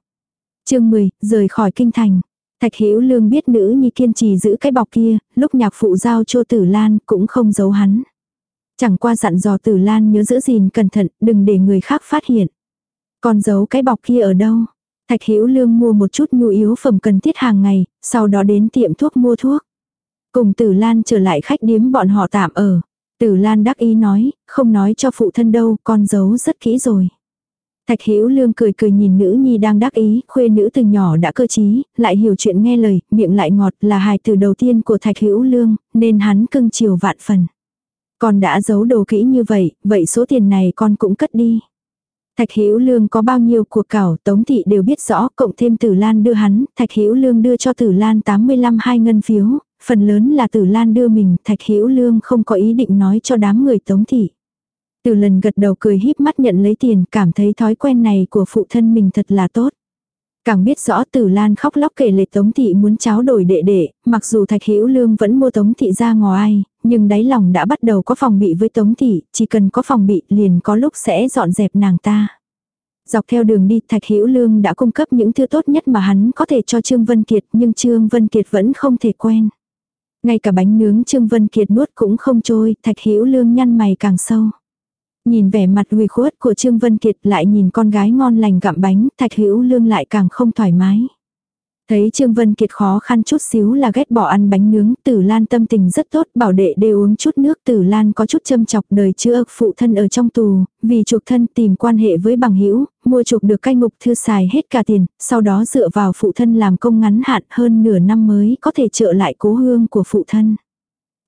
chương 10, rời khỏi kinh thành. Thạch Hữu Lương biết nữ nhi kiên trì giữ cái bọc kia, lúc nhạc phụ giao cho Tử Lan cũng không giấu hắn. Chẳng qua dặn dò Tử Lan nhớ giữ gìn cẩn thận, đừng để người khác phát hiện. Còn giấu cái bọc kia ở đâu? Thạch Hữu Lương mua một chút nhu yếu phẩm cần thiết hàng ngày, sau đó đến tiệm thuốc mua thuốc. Cùng Tử Lan trở lại khách điếm bọn họ tạm ở. Tử Lan đắc ý nói, không nói cho phụ thân đâu, con giấu rất kỹ rồi. Thạch Hữu Lương cười cười nhìn nữ nhi đang đắc ý, khuê nữ từ nhỏ đã cơ trí, lại hiểu chuyện nghe lời, miệng lại ngọt là hài từ đầu tiên của Thạch Hữu Lương, nên hắn cưng chiều vạn phần. Con đã giấu đồ kỹ như vậy, vậy số tiền này con cũng cất đi. Thạch Hữu Lương có bao nhiêu cuộc cảo, Tống thị đều biết rõ, cộng thêm Tử Lan đưa hắn, Thạch Hữu Lương đưa cho Tử Lan 85 hai ngân phiếu, phần lớn là Tử Lan đưa mình, Thạch Hữu Lương không có ý định nói cho đám người Tống thị. Từ lần gật đầu cười híp mắt nhận lấy tiền, cảm thấy thói quen này của phụ thân mình thật là tốt. Càng biết rõ Tử Lan khóc lóc kể lệ Tống thị muốn cháo đổi đệ đệ, mặc dù Thạch Hữu Lương vẫn mua Tống thị ra ngoài, nhưng đáy lòng đã bắt đầu có phòng bị với Tống thị, chỉ cần có phòng bị liền có lúc sẽ dọn dẹp nàng ta. Dọc theo đường đi Thạch Hữu Lương đã cung cấp những thứ tốt nhất mà hắn có thể cho Trương Vân Kiệt, nhưng Trương Vân Kiệt vẫn không thể quen. Ngay cả bánh nướng Trương Vân Kiệt nuốt cũng không trôi, Thạch Hữu Lương nhăn mày càng sâu. Nhìn vẻ mặt ủy khuất của Trương Vân Kiệt lại nhìn con gái ngon lành gặm bánh, Thạch Hữu Lương lại càng không thoải mái. Thấy Trương Vân Kiệt khó khăn chút xíu là ghét bỏ ăn bánh nướng, Tử Lan tâm tình rất tốt, bảo đệ đều uống chút nước, Tử Lan có chút châm chọc đời chưa phụ thân ở trong tù, vì chuộc thân tìm quan hệ với bằng hữu mua chuộc được cai ngục thư xài hết cả tiền, sau đó dựa vào phụ thân làm công ngắn hạn hơn nửa năm mới có thể trợ lại cố hương của phụ thân.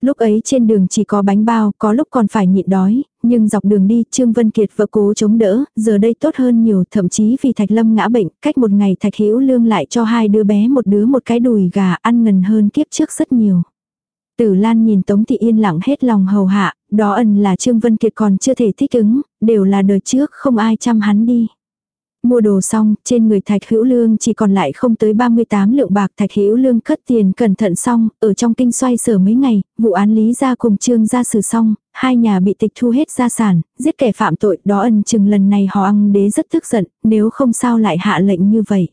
Lúc ấy trên đường chỉ có bánh bao, có lúc còn phải nhịn đói, nhưng dọc đường đi Trương Vân Kiệt vợ cố chống đỡ, giờ đây tốt hơn nhiều, thậm chí vì Thạch Lâm ngã bệnh, cách một ngày Thạch Hữu Lương lại cho hai đứa bé một đứa một cái đùi gà ăn ngần hơn kiếp trước rất nhiều. Tử Lan nhìn Tống Thị yên lặng hết lòng hầu hạ, đó ẩn là Trương Vân Kiệt còn chưa thể thích ứng, đều là đời trước không ai chăm hắn đi. Mua đồ xong, trên người Thạch Hữu Lương chỉ còn lại không tới 38 lượng bạc. Thạch Hữu Lương cất tiền cẩn thận xong, ở trong kinh xoay sở mấy ngày, vụ án lý ra cùng trương ra xử xong, hai nhà bị tịch thu hết gia sản, giết kẻ phạm tội. Đó ân chừng lần này họ ăn đế rất tức giận, nếu không sao lại hạ lệnh như vậy.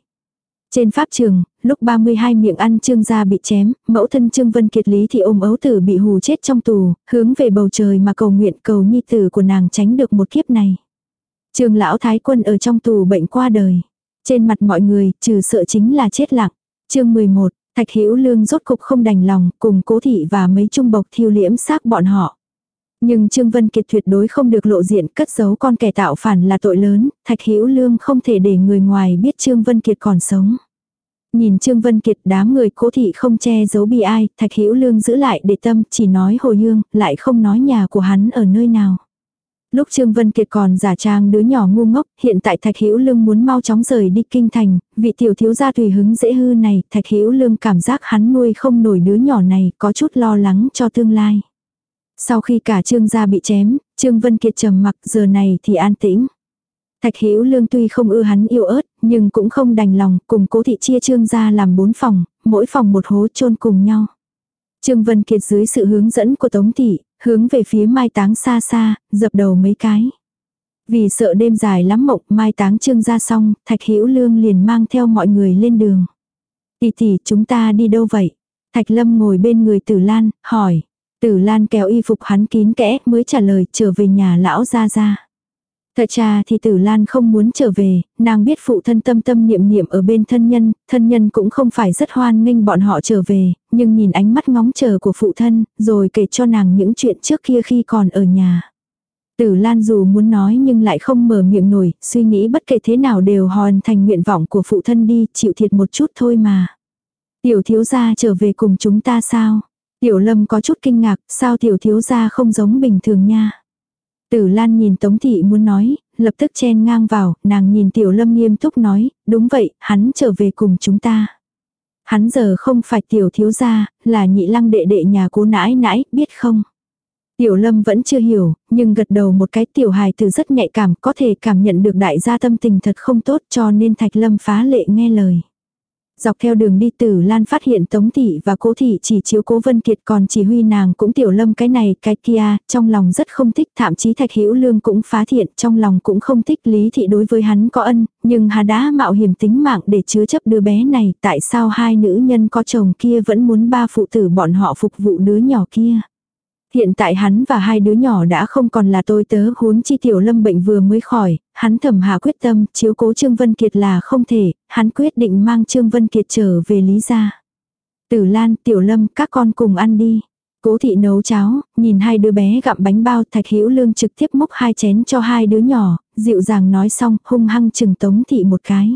Trên pháp trường, lúc 32 miệng ăn trương gia bị chém, mẫu thân trương vân kiệt lý thì ôm ấu tử bị hù chết trong tù, hướng về bầu trời mà cầu nguyện cầu nhi tử của nàng tránh được một kiếp này. Trương lão thái quân ở trong tù bệnh qua đời. Trên mặt mọi người, trừ sợ chính là chết lặng. chương 11, Thạch Hữu Lương rốt cục không đành lòng, cùng Cố thị và mấy trung bộc thiêu liễm xác bọn họ. Nhưng Trương Vân Kiệt tuyệt đối không được lộ diện cất giấu con kẻ tạo phản là tội lớn, Thạch Hữu Lương không thể để người ngoài biết Trương Vân Kiệt còn sống. Nhìn Trương Vân Kiệt đám người cố thị không che giấu bi ai, Thạch Hữu Lương giữ lại để tâm chỉ nói Hồ Dương, lại không nói nhà của hắn ở nơi nào. Lúc Trương Vân Kiệt còn giả trang đứa nhỏ ngu ngốc, hiện tại Thạch Hữu Lương muốn mau chóng rời đi kinh thành, vị tiểu thiếu gia tùy hứng dễ hư này, Thạch Hữu Lương cảm giác hắn nuôi không nổi đứa nhỏ này, có chút lo lắng cho tương lai. Sau khi cả Trương gia bị chém, Trương Vân Kiệt trầm mặc, giờ này thì an tĩnh. Thạch Hữu Lương tuy không ưa hắn yêu ớt, nhưng cũng không đành lòng, cùng Cố thị chia Trương gia làm bốn phòng, mỗi phòng một hố chôn cùng nhau. Trương Vân Kiệt dưới sự hướng dẫn của Tống thị, hướng về phía mai táng xa xa, dập đầu mấy cái. Vì sợ đêm dài lắm mộng, mai táng trương ra xong, Thạch Hữu Lương liền mang theo mọi người lên đường. Tỷ tỷ, chúng ta đi đâu vậy? Thạch Lâm ngồi bên người Tử Lan, hỏi. Tử Lan kéo y phục hắn kín kẽ, mới trả lời trở về nhà lão gia gia. Thật ra thì tử Lan không muốn trở về, nàng biết phụ thân tâm tâm niệm niệm ở bên thân nhân, thân nhân cũng không phải rất hoan nghênh bọn họ trở về, nhưng nhìn ánh mắt ngóng chờ của phụ thân, rồi kể cho nàng những chuyện trước kia khi còn ở nhà. Tử Lan dù muốn nói nhưng lại không mở miệng nổi, suy nghĩ bất kể thế nào đều hoàn thành nguyện vọng của phụ thân đi, chịu thiệt một chút thôi mà. Tiểu thiếu gia trở về cùng chúng ta sao? Tiểu lâm có chút kinh ngạc, sao tiểu thiếu gia không giống bình thường nha? Tử Lan nhìn Tống Thị muốn nói, lập tức chen ngang vào, nàng nhìn Tiểu Lâm nghiêm túc nói, đúng vậy, hắn trở về cùng chúng ta. Hắn giờ không phải Tiểu Thiếu Gia, là nhị lăng đệ đệ nhà cố nãi nãi, biết không? Tiểu Lâm vẫn chưa hiểu, nhưng gật đầu một cái Tiểu Hài từ rất nhạy cảm, có thể cảm nhận được đại gia tâm tình thật không tốt cho nên Thạch Lâm phá lệ nghe lời. Dọc theo đường đi tử Lan phát hiện Tống Thị và Cố Thị chỉ chiếu Cố Vân Kiệt còn chỉ huy nàng cũng tiểu lâm cái này cái kia, trong lòng rất không thích thậm chí Thạch Hữu Lương cũng phá thiện, trong lòng cũng không thích Lý Thị đối với hắn có ân, nhưng hà đã mạo hiểm tính mạng để chứa chấp đứa bé này, tại sao hai nữ nhân có chồng kia vẫn muốn ba phụ tử bọn họ phục vụ đứa nhỏ kia. Hiện tại hắn và hai đứa nhỏ đã không còn là tôi tớ huống chi tiểu lâm bệnh vừa mới khỏi, hắn thầm hạ quyết tâm chiếu cố Trương Vân Kiệt là không thể, hắn quyết định mang Trương Vân Kiệt trở về Lý gia. Tử Lan, Tiểu Lâm, các con cùng ăn đi. Cố thị nấu cháo, nhìn hai đứa bé gặm bánh bao thạch hữu lương trực tiếp múc hai chén cho hai đứa nhỏ, dịu dàng nói xong hung hăng chừng Tống thị một cái.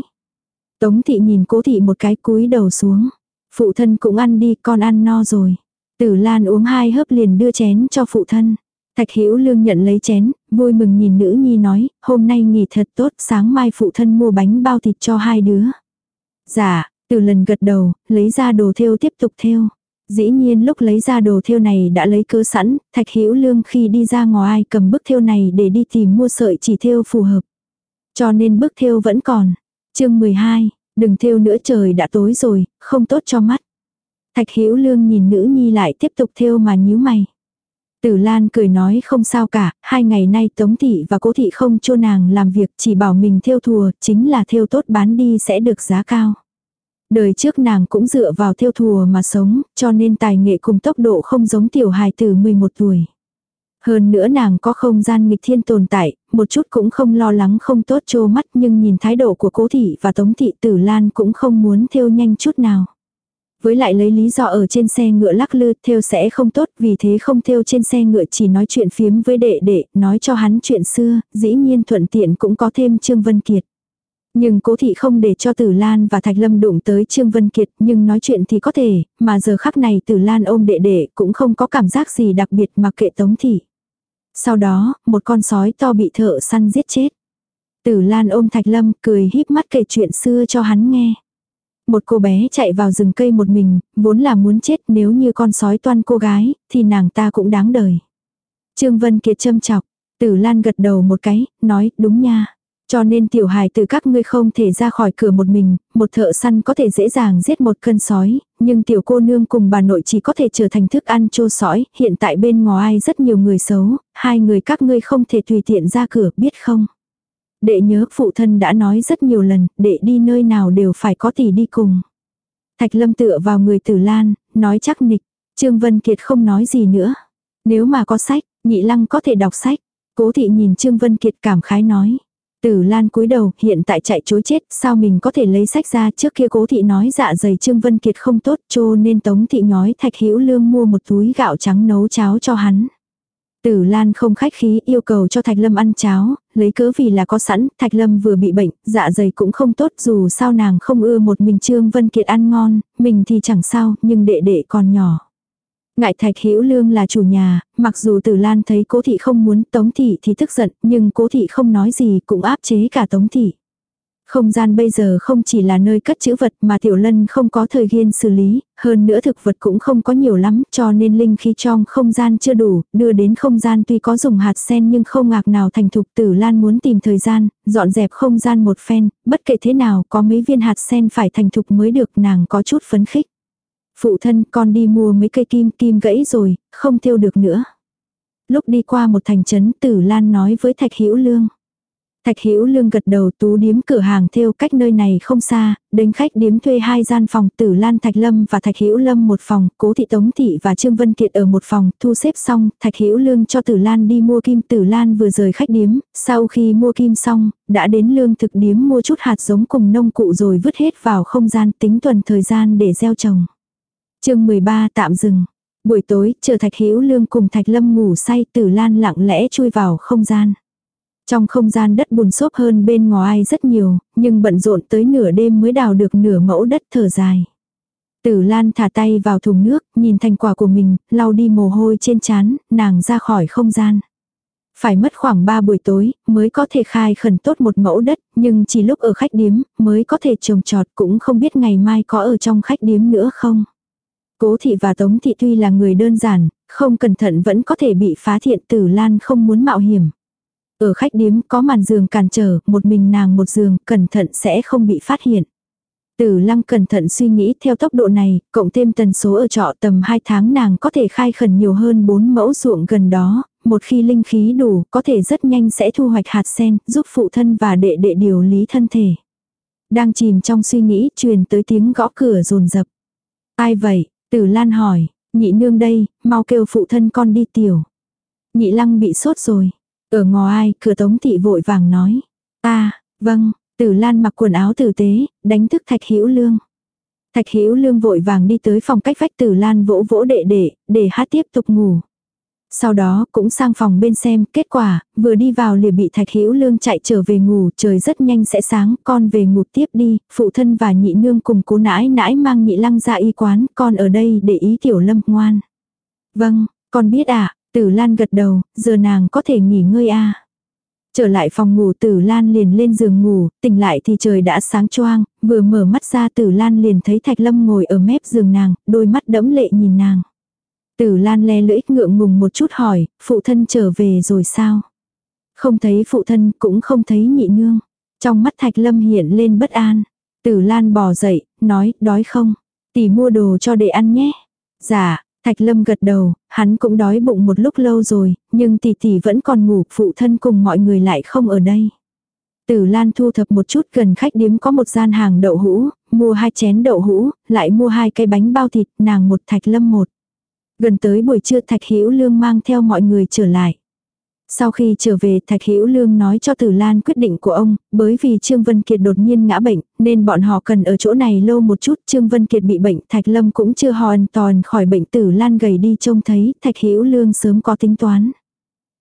Tống thị nhìn cố thị một cái cúi đầu xuống. Phụ thân cũng ăn đi, con ăn no rồi. Tử Lan uống hai hớp liền đưa chén cho phụ thân. Thạch Hữu Lương nhận lấy chén, vui mừng nhìn nữ nhi nói, hôm nay nghỉ thật tốt, sáng mai phụ thân mua bánh bao thịt cho hai đứa. Dạ, từ lần gật đầu, lấy ra đồ thêu tiếp tục thêu. Dĩ nhiên lúc lấy ra đồ thêu này đã lấy cơ sẵn, Thạch Hữu Lương khi đi ra ngoài cầm bức thêu này để đi tìm mua sợi chỉ thêu phù hợp. Cho nên bức thêu vẫn còn. Chương 12, đừng thêu nữa trời đã tối rồi, không tốt cho mắt. Thạch Hữu Lương nhìn nữ nhi lại tiếp tục thêu mà nhíu mày. Tử Lan cười nói không sao cả, hai ngày nay Tống Thị và Cố Thị không cho nàng làm việc chỉ bảo mình thêu thùa, chính là thêu tốt bán đi sẽ được giá cao. Đời trước nàng cũng dựa vào thêu thùa mà sống, cho nên tài nghệ cùng tốc độ không giống tiểu hài từ 11 tuổi. Hơn nữa nàng có không gian nghịch thiên tồn tại, một chút cũng không lo lắng không tốt trô mắt nhưng nhìn thái độ của cố thị và tống thị tử lan cũng không muốn thêu nhanh chút nào với lại lấy lý do ở trên xe ngựa lắc lư theo sẽ không tốt vì thế không theo trên xe ngựa chỉ nói chuyện phiếm với đệ đệ, nói cho hắn chuyện xưa, dĩ nhiên thuận tiện cũng có thêm Trương Vân Kiệt. Nhưng cố thị không để cho Tử Lan và Thạch Lâm đụng tới Trương Vân Kiệt nhưng nói chuyện thì có thể, mà giờ khắc này Tử Lan ôm đệ đệ cũng không có cảm giác gì đặc biệt mà kệ Tống Thị. Sau đó, một con sói to bị thợ săn giết chết. Tử Lan ôm Thạch Lâm cười híp mắt kể chuyện xưa cho hắn nghe. Một cô bé chạy vào rừng cây một mình, vốn là muốn chết nếu như con sói toan cô gái, thì nàng ta cũng đáng đời. Trương Vân Kiệt châm chọc, Tử Lan gật đầu một cái, nói, đúng nha. Cho nên tiểu hài từ các ngươi không thể ra khỏi cửa một mình, một thợ săn có thể dễ dàng giết một cân sói, nhưng tiểu cô nương cùng bà nội chỉ có thể trở thành thức ăn chô sói, hiện tại bên ngoài rất nhiều người xấu, hai người các ngươi không thể tùy tiện ra cửa biết không. Đệ nhớ phụ thân đã nói rất nhiều lần, đệ đi nơi nào đều phải có tỷ đi cùng. Thạch lâm tựa vào người tử lan, nói chắc nịch. Trương Vân Kiệt không nói gì nữa. Nếu mà có sách, nhị lăng có thể đọc sách. Cố thị nhìn Trương Vân Kiệt cảm khái nói. Tử Lan cúi đầu, hiện tại chạy chối chết, sao mình có thể lấy sách ra trước kia cố thị nói dạ dày Trương Vân Kiệt không tốt cho nên Tống thị nhói Thạch Hữu Lương mua một túi gạo trắng nấu cháo cho hắn. Tử Lan không khách khí yêu cầu cho Thạch Lâm ăn cháo, lấy cớ vì là có sẵn, Thạch Lâm vừa bị bệnh, dạ dày cũng không tốt dù sao nàng không ưa một mình Trương Vân Kiệt ăn ngon, mình thì chẳng sao, nhưng đệ đệ còn nhỏ. Ngại Thạch Hữu Lương là chủ nhà, mặc dù Tử Lan thấy Cố thị không muốn Tống thị thì tức giận, nhưng Cố thị không nói gì cũng áp chế cả Tống thị. Không gian bây giờ không chỉ là nơi cất chữ vật mà Tiểu Lân không có thời gian xử lý, hơn nữa thực vật cũng không có nhiều lắm cho nên linh khí trong không gian chưa đủ, đưa đến không gian tuy có dùng hạt sen nhưng không ngạc nào thành thục Tử Lan muốn tìm thời gian, dọn dẹp không gian một phen, bất kể thế nào có mấy viên hạt sen phải thành thục mới được nàng có chút phấn khích. Phụ thân con đi mua mấy cây kim kim gãy rồi, không tiêu được nữa. Lúc đi qua một thành trấn Tử Lan nói với Thạch Hữu Lương. Thạch Hữu Lương gật đầu tú điếm cửa hàng theo cách nơi này không xa, đến khách điếm thuê hai gian phòng Tử Lan Thạch Lâm và Thạch Hữu Lâm một phòng, Cố thị Tống thị và Trương Vân Kiệt ở một phòng, thu xếp xong, Thạch Hữu Lương cho Tử Lan đi mua kim, Tử Lan vừa rời khách điếm, sau khi mua kim xong, đã đến lương thực điếm mua chút hạt giống cùng nông cụ rồi vứt hết vào không gian tính tuần thời gian để gieo trồng. Chương 13 tạm dừng. Buổi tối, chờ Thạch Hữu Lương cùng Thạch Lâm ngủ say, Tử Lan lặng lẽ chui vào không gian. Trong không gian đất bùn xốp hơn bên ngoài rất nhiều, nhưng bận rộn tới nửa đêm mới đào được nửa mẫu đất thở dài. Tử Lan thả tay vào thùng nước, nhìn thành quả của mình, lau đi mồ hôi trên trán, nàng ra khỏi không gian. Phải mất khoảng 3 buổi tối, mới có thể khai khẩn tốt một mẫu đất, nhưng chỉ lúc ở khách điếm, mới có thể trồng trọt cũng không biết ngày mai có ở trong khách điếm nữa không. Cố thị và Tống thị tuy là người đơn giản, không cẩn thận vẫn có thể bị phá thiện tử Lan không muốn mạo hiểm. Ở khách điếm có màn giường cản trở, một mình nàng một giường, cẩn thận sẽ không bị phát hiện. Tử lăng cẩn thận suy nghĩ theo tốc độ này, cộng thêm tần số ở trọ tầm 2 tháng nàng có thể khai khẩn nhiều hơn 4 mẫu ruộng gần đó, một khi linh khí đủ, có thể rất nhanh sẽ thu hoạch hạt sen, giúp phụ thân và đệ đệ điều lý thân thể. Đang chìm trong suy nghĩ, truyền tới tiếng gõ cửa rồn rập. Ai vậy? Tử Lan hỏi, nhị nương đây, mau kêu phụ thân con đi tiểu. Nhị lăng bị sốt rồi. Ở ngò ai, cửa tống thị vội vàng nói. ta vâng, tử lan mặc quần áo tử tế, đánh thức thạch hữu lương. Thạch hữu lương vội vàng đi tới phòng cách vách tử lan vỗ vỗ đệ đệ, để hát tiếp tục ngủ. Sau đó cũng sang phòng bên xem, kết quả, vừa đi vào liền bị Thạch Hữu Lương chạy trở về ngủ, trời rất nhanh sẽ sáng, con về ngủ tiếp đi, phụ thân và nhị nương cùng cố nãi nãi mang nhị lăng ra y quán, con ở đây để ý tiểu lâm ngoan. Vâng, con biết ạ, à, Tử Lan gật đầu, giờ nàng có thể nghỉ ngơi a. À. Trở lại phòng ngủ Tử Lan liền lên giường ngủ, tỉnh lại thì trời đã sáng choang, vừa mở mắt ra Tử Lan liền thấy Thạch Lâm ngồi ở mép giường nàng, đôi mắt đẫm lệ nhìn nàng. Tử Lan le lưỡi ngượng ngùng một chút hỏi, phụ thân trở về rồi sao? Không thấy phụ thân cũng không thấy nhị nương. Trong mắt Thạch Lâm hiện lên bất an. Tử Lan bò dậy, nói, đói không? Tỷ mua đồ cho đệ ăn nhé. Dạ, Thạch Lâm gật đầu, hắn cũng đói bụng một lúc lâu rồi, nhưng tỷ tỷ vẫn còn ngủ, phụ thân cùng mọi người lại không ở đây. Tử Lan thu thập một chút gần khách điếm có một gian hàng đậu hũ, mua hai chén đậu hũ, lại mua hai cây bánh bao thịt, nàng một Thạch Lâm một. Gần tới buổi trưa Thạch Hữu Lương mang theo mọi người trở lại. Sau khi trở về Thạch Hữu Lương nói cho Tử Lan quyết định của ông, bởi vì Trương Vân Kiệt đột nhiên ngã bệnh, nên bọn họ cần ở chỗ này lâu một chút. Trương Vân Kiệt bị bệnh, Thạch Lâm cũng chưa hoàn toàn khỏi bệnh Tử Lan gầy đi trông thấy, Thạch Hữu Lương sớm có tính toán.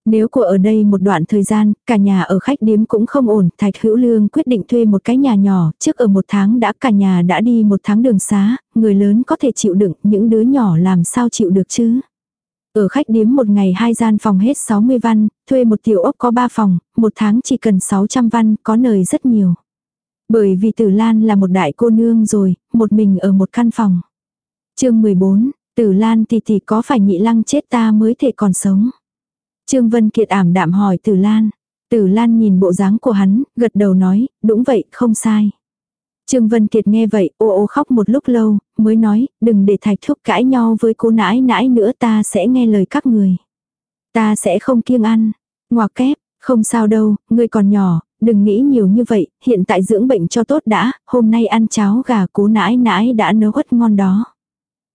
Nếu của ở đây một đoạn thời gian, cả nhà ở khách điếm cũng không ổn, Thạch Hữu Lương quyết định thuê một cái nhà nhỏ, trước ở một tháng đã cả nhà đã đi một tháng đường xá, người lớn có thể chịu đựng, những đứa nhỏ làm sao chịu được chứ. Ở khách điếm một ngày hai gian phòng hết 60 văn, thuê một tiểu ốc có 3 phòng, một tháng chỉ cần 600 văn, có nơi rất nhiều. Bởi vì Tử Lan là một đại cô nương rồi, một mình ở một căn phòng. chương 14, Tử Lan thì thì có phải nhị lăng chết ta mới thể còn sống. Trương Vân Kiệt ảm đạm hỏi Tử Lan. Tử Lan nhìn bộ dáng của hắn, gật đầu nói, đúng vậy, không sai. Trương Vân Kiệt nghe vậy, ô ô khóc một lúc lâu, mới nói, đừng để thạch thúc cãi nhau với cô nãi nãi nữa ta sẽ nghe lời các người. Ta sẽ không kiêng ăn. Ngoà kép, không sao đâu, ngươi còn nhỏ, đừng nghĩ nhiều như vậy, hiện tại dưỡng bệnh cho tốt đã, hôm nay ăn cháo gà cố nãi nãi đã nấu hất ngon đó.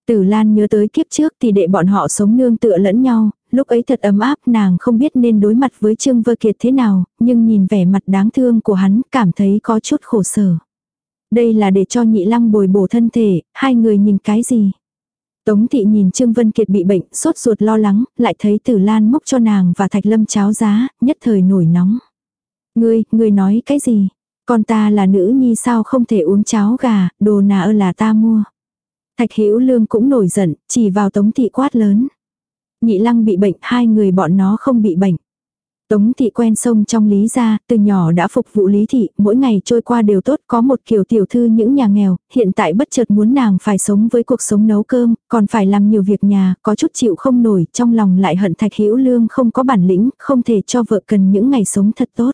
Tử Lan nhớ tới kiếp trước thì để bọn họ sống nương tựa lẫn nhau, lúc ấy thật ấm áp nàng không biết nên đối mặt với Trương Vơ Kiệt thế nào, nhưng nhìn vẻ mặt đáng thương của hắn cảm thấy có chút khổ sở. Đây là để cho nhị lăng bồi bổ thân thể, hai người nhìn cái gì? Tống thị nhìn Trương Vân Kiệt bị bệnh, sốt ruột lo lắng, lại thấy Tử Lan múc cho nàng và Thạch Lâm cháo giá, nhất thời nổi nóng. Ngươi, ngươi nói cái gì? Con ta là nữ nhi sao không thể uống cháo gà, đồ nào là ta mua. Thạch Hữu Lương cũng nổi giận, chỉ vào Tống thị quát lớn. Nhị Lăng bị bệnh, hai người bọn nó không bị bệnh. Tống thị quen sông trong Lý gia, từ nhỏ đã phục vụ Lý thị, mỗi ngày trôi qua đều tốt, có một kiểu tiểu thư những nhà nghèo, hiện tại bất chợt muốn nàng phải sống với cuộc sống nấu cơm, còn phải làm nhiều việc nhà, có chút chịu không nổi, trong lòng lại hận Thạch Hữu Lương không có bản lĩnh, không thể cho vợ cần những ngày sống thật tốt.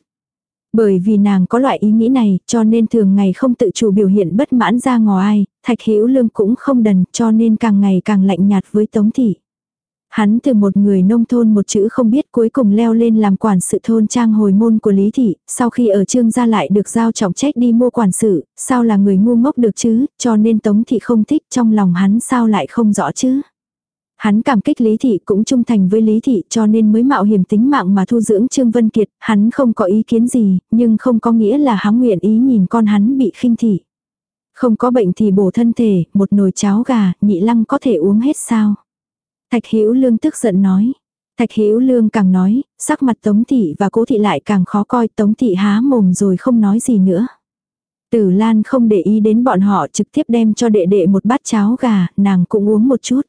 Bởi vì nàng có loại ý nghĩ này, cho nên thường ngày không tự chủ biểu hiện bất mãn ra ngoài, Thạch Hữu Lương cũng không đần, cho nên càng ngày càng lạnh nhạt với Tống thị. Hắn từ một người nông thôn một chữ không biết cuối cùng leo lên làm quản sự thôn trang hồi môn của Lý Thị, sau khi ở trương gia lại được giao trọng trách đi mua quản sự, sao là người ngu ngốc được chứ, cho nên Tống Thị không thích trong lòng hắn sao lại không rõ chứ. Hắn cảm kích Lý Thị cũng trung thành với Lý Thị cho nên mới mạo hiểm tính mạng mà thu dưỡng Trương Vân Kiệt, hắn không có ý kiến gì, nhưng không có nghĩa là hắn nguyện ý nhìn con hắn bị khinh thị. Không có bệnh thì bổ thân thể, một nồi cháo gà, nhị lăng có thể uống hết sao. Thạch Hữu Lương tức giận nói. Thạch Hữu Lương càng nói, sắc mặt Tống thị và Cố thị lại càng khó coi, Tống thị há mồm rồi không nói gì nữa. Tử Lan không để ý đến bọn họ trực tiếp đem cho đệ đệ một bát cháo gà, nàng cũng uống một chút.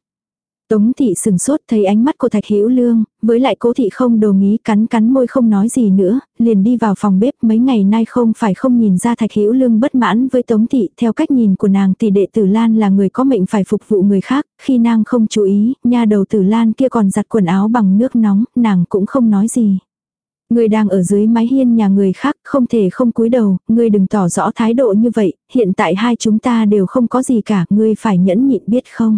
Tống thị sừng sốt thấy ánh mắt của Thạch Hữu Lương, với lại cố thị không đồng ý cắn cắn môi không nói gì nữa, liền đi vào phòng bếp mấy ngày nay không phải không nhìn ra Thạch Hữu Lương bất mãn với Tống thị, theo cách nhìn của nàng thì đệ tử Lan là người có mệnh phải phục vụ người khác, khi nàng không chú ý, nha đầu tử Lan kia còn giặt quần áo bằng nước nóng, nàng cũng không nói gì. Người đang ở dưới mái hiên nhà người khác, không thể không cúi đầu, ngươi đừng tỏ rõ thái độ như vậy, hiện tại hai chúng ta đều không có gì cả, ngươi phải nhẫn nhịn biết không.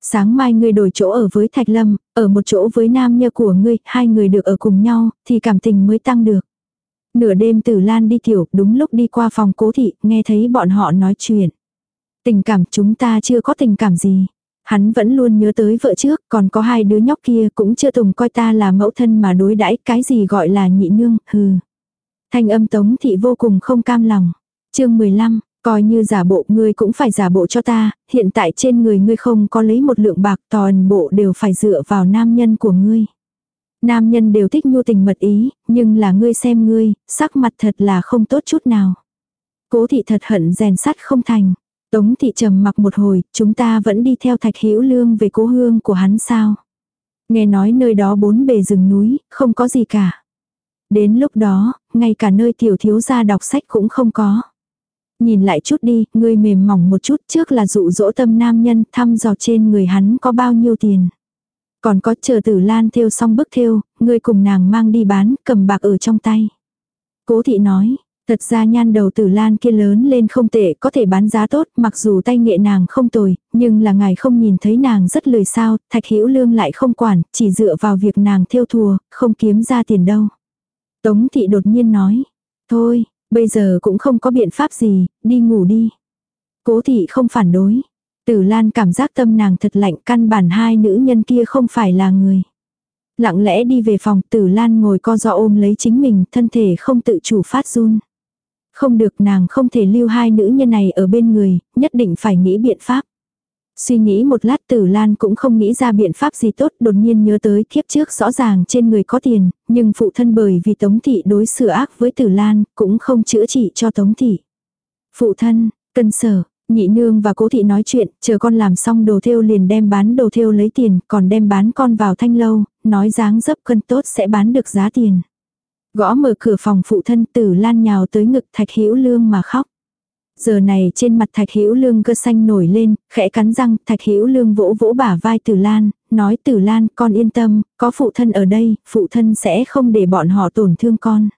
Sáng mai ngươi đổi chỗ ở với Thạch Lâm, ở một chỗ với nam nhơ của ngươi, hai người được ở cùng nhau, thì cảm tình mới tăng được. Nửa đêm Tử Lan đi tiểu, đúng lúc đi qua phòng cố thị, nghe thấy bọn họ nói chuyện. Tình cảm chúng ta chưa có tình cảm gì. Hắn vẫn luôn nhớ tới vợ trước, còn có hai đứa nhóc kia cũng chưa từng coi ta là mẫu thân mà đối đãi cái gì gọi là nhị nương, hừ. Thanh âm tống thị vô cùng không cam lòng. chương 15, Coi như giả bộ ngươi cũng phải giả bộ cho ta, hiện tại trên người ngươi không có lấy một lượng bạc toàn bộ đều phải dựa vào nam nhân của ngươi. Nam nhân đều thích nhu tình mật ý, nhưng là ngươi xem ngươi, sắc mặt thật là không tốt chút nào. Cố thị thật hận rèn sắt không thành. Tống thị trầm mặc một hồi, chúng ta vẫn đi theo thạch hữu lương về cố hương của hắn sao. Nghe nói nơi đó bốn bề rừng núi, không có gì cả. Đến lúc đó, ngay cả nơi tiểu thiếu gia đọc sách cũng không có. Nhìn lại chút đi, ngươi mềm mỏng một chút trước là dụ dỗ tâm nam nhân thăm dò trên người hắn có bao nhiêu tiền. Còn có chờ tử lan thêu xong bức thêu, ngươi cùng nàng mang đi bán, cầm bạc ở trong tay. Cố thị nói, thật ra nhan đầu tử lan kia lớn lên không tệ, có thể bán giá tốt, mặc dù tay nghệ nàng không tồi, nhưng là ngài không nhìn thấy nàng rất lười sao, thạch hữu lương lại không quản, chỉ dựa vào việc nàng thiêu thùa, không kiếm ra tiền đâu. Tống thị đột nhiên nói, thôi, Bây giờ cũng không có biện pháp gì, đi ngủ đi. Cố thị không phản đối. Tử Lan cảm giác tâm nàng thật lạnh căn bản hai nữ nhân kia không phải là người. Lặng lẽ đi về phòng Tử Lan ngồi co do ôm lấy chính mình thân thể không tự chủ phát run. Không được nàng không thể lưu hai nữ nhân này ở bên người, nhất định phải nghĩ biện pháp. Suy nghĩ một lát tử lan cũng không nghĩ ra biện pháp gì tốt đột nhiên nhớ tới kiếp trước rõ ràng trên người có tiền, nhưng phụ thân bởi vì tống thị đối xử ác với tử lan cũng không chữa trị cho tống thị. Phụ thân, cân sở, nhị nương và cố thị nói chuyện, chờ con làm xong đồ thêu liền đem bán đồ thêu lấy tiền, còn đem bán con vào thanh lâu, nói dáng dấp cân tốt sẽ bán được giá tiền. Gõ mở cửa phòng phụ thân tử lan nhào tới ngực thạch hữu lương mà khóc. Giờ này trên mặt Thạch Hữu Lương cơ xanh nổi lên, khẽ cắn răng, Thạch Hữu Lương vỗ vỗ bả vai Tử Lan, nói Tử Lan, con yên tâm, có phụ thân ở đây, phụ thân sẽ không để bọn họ tổn thương con.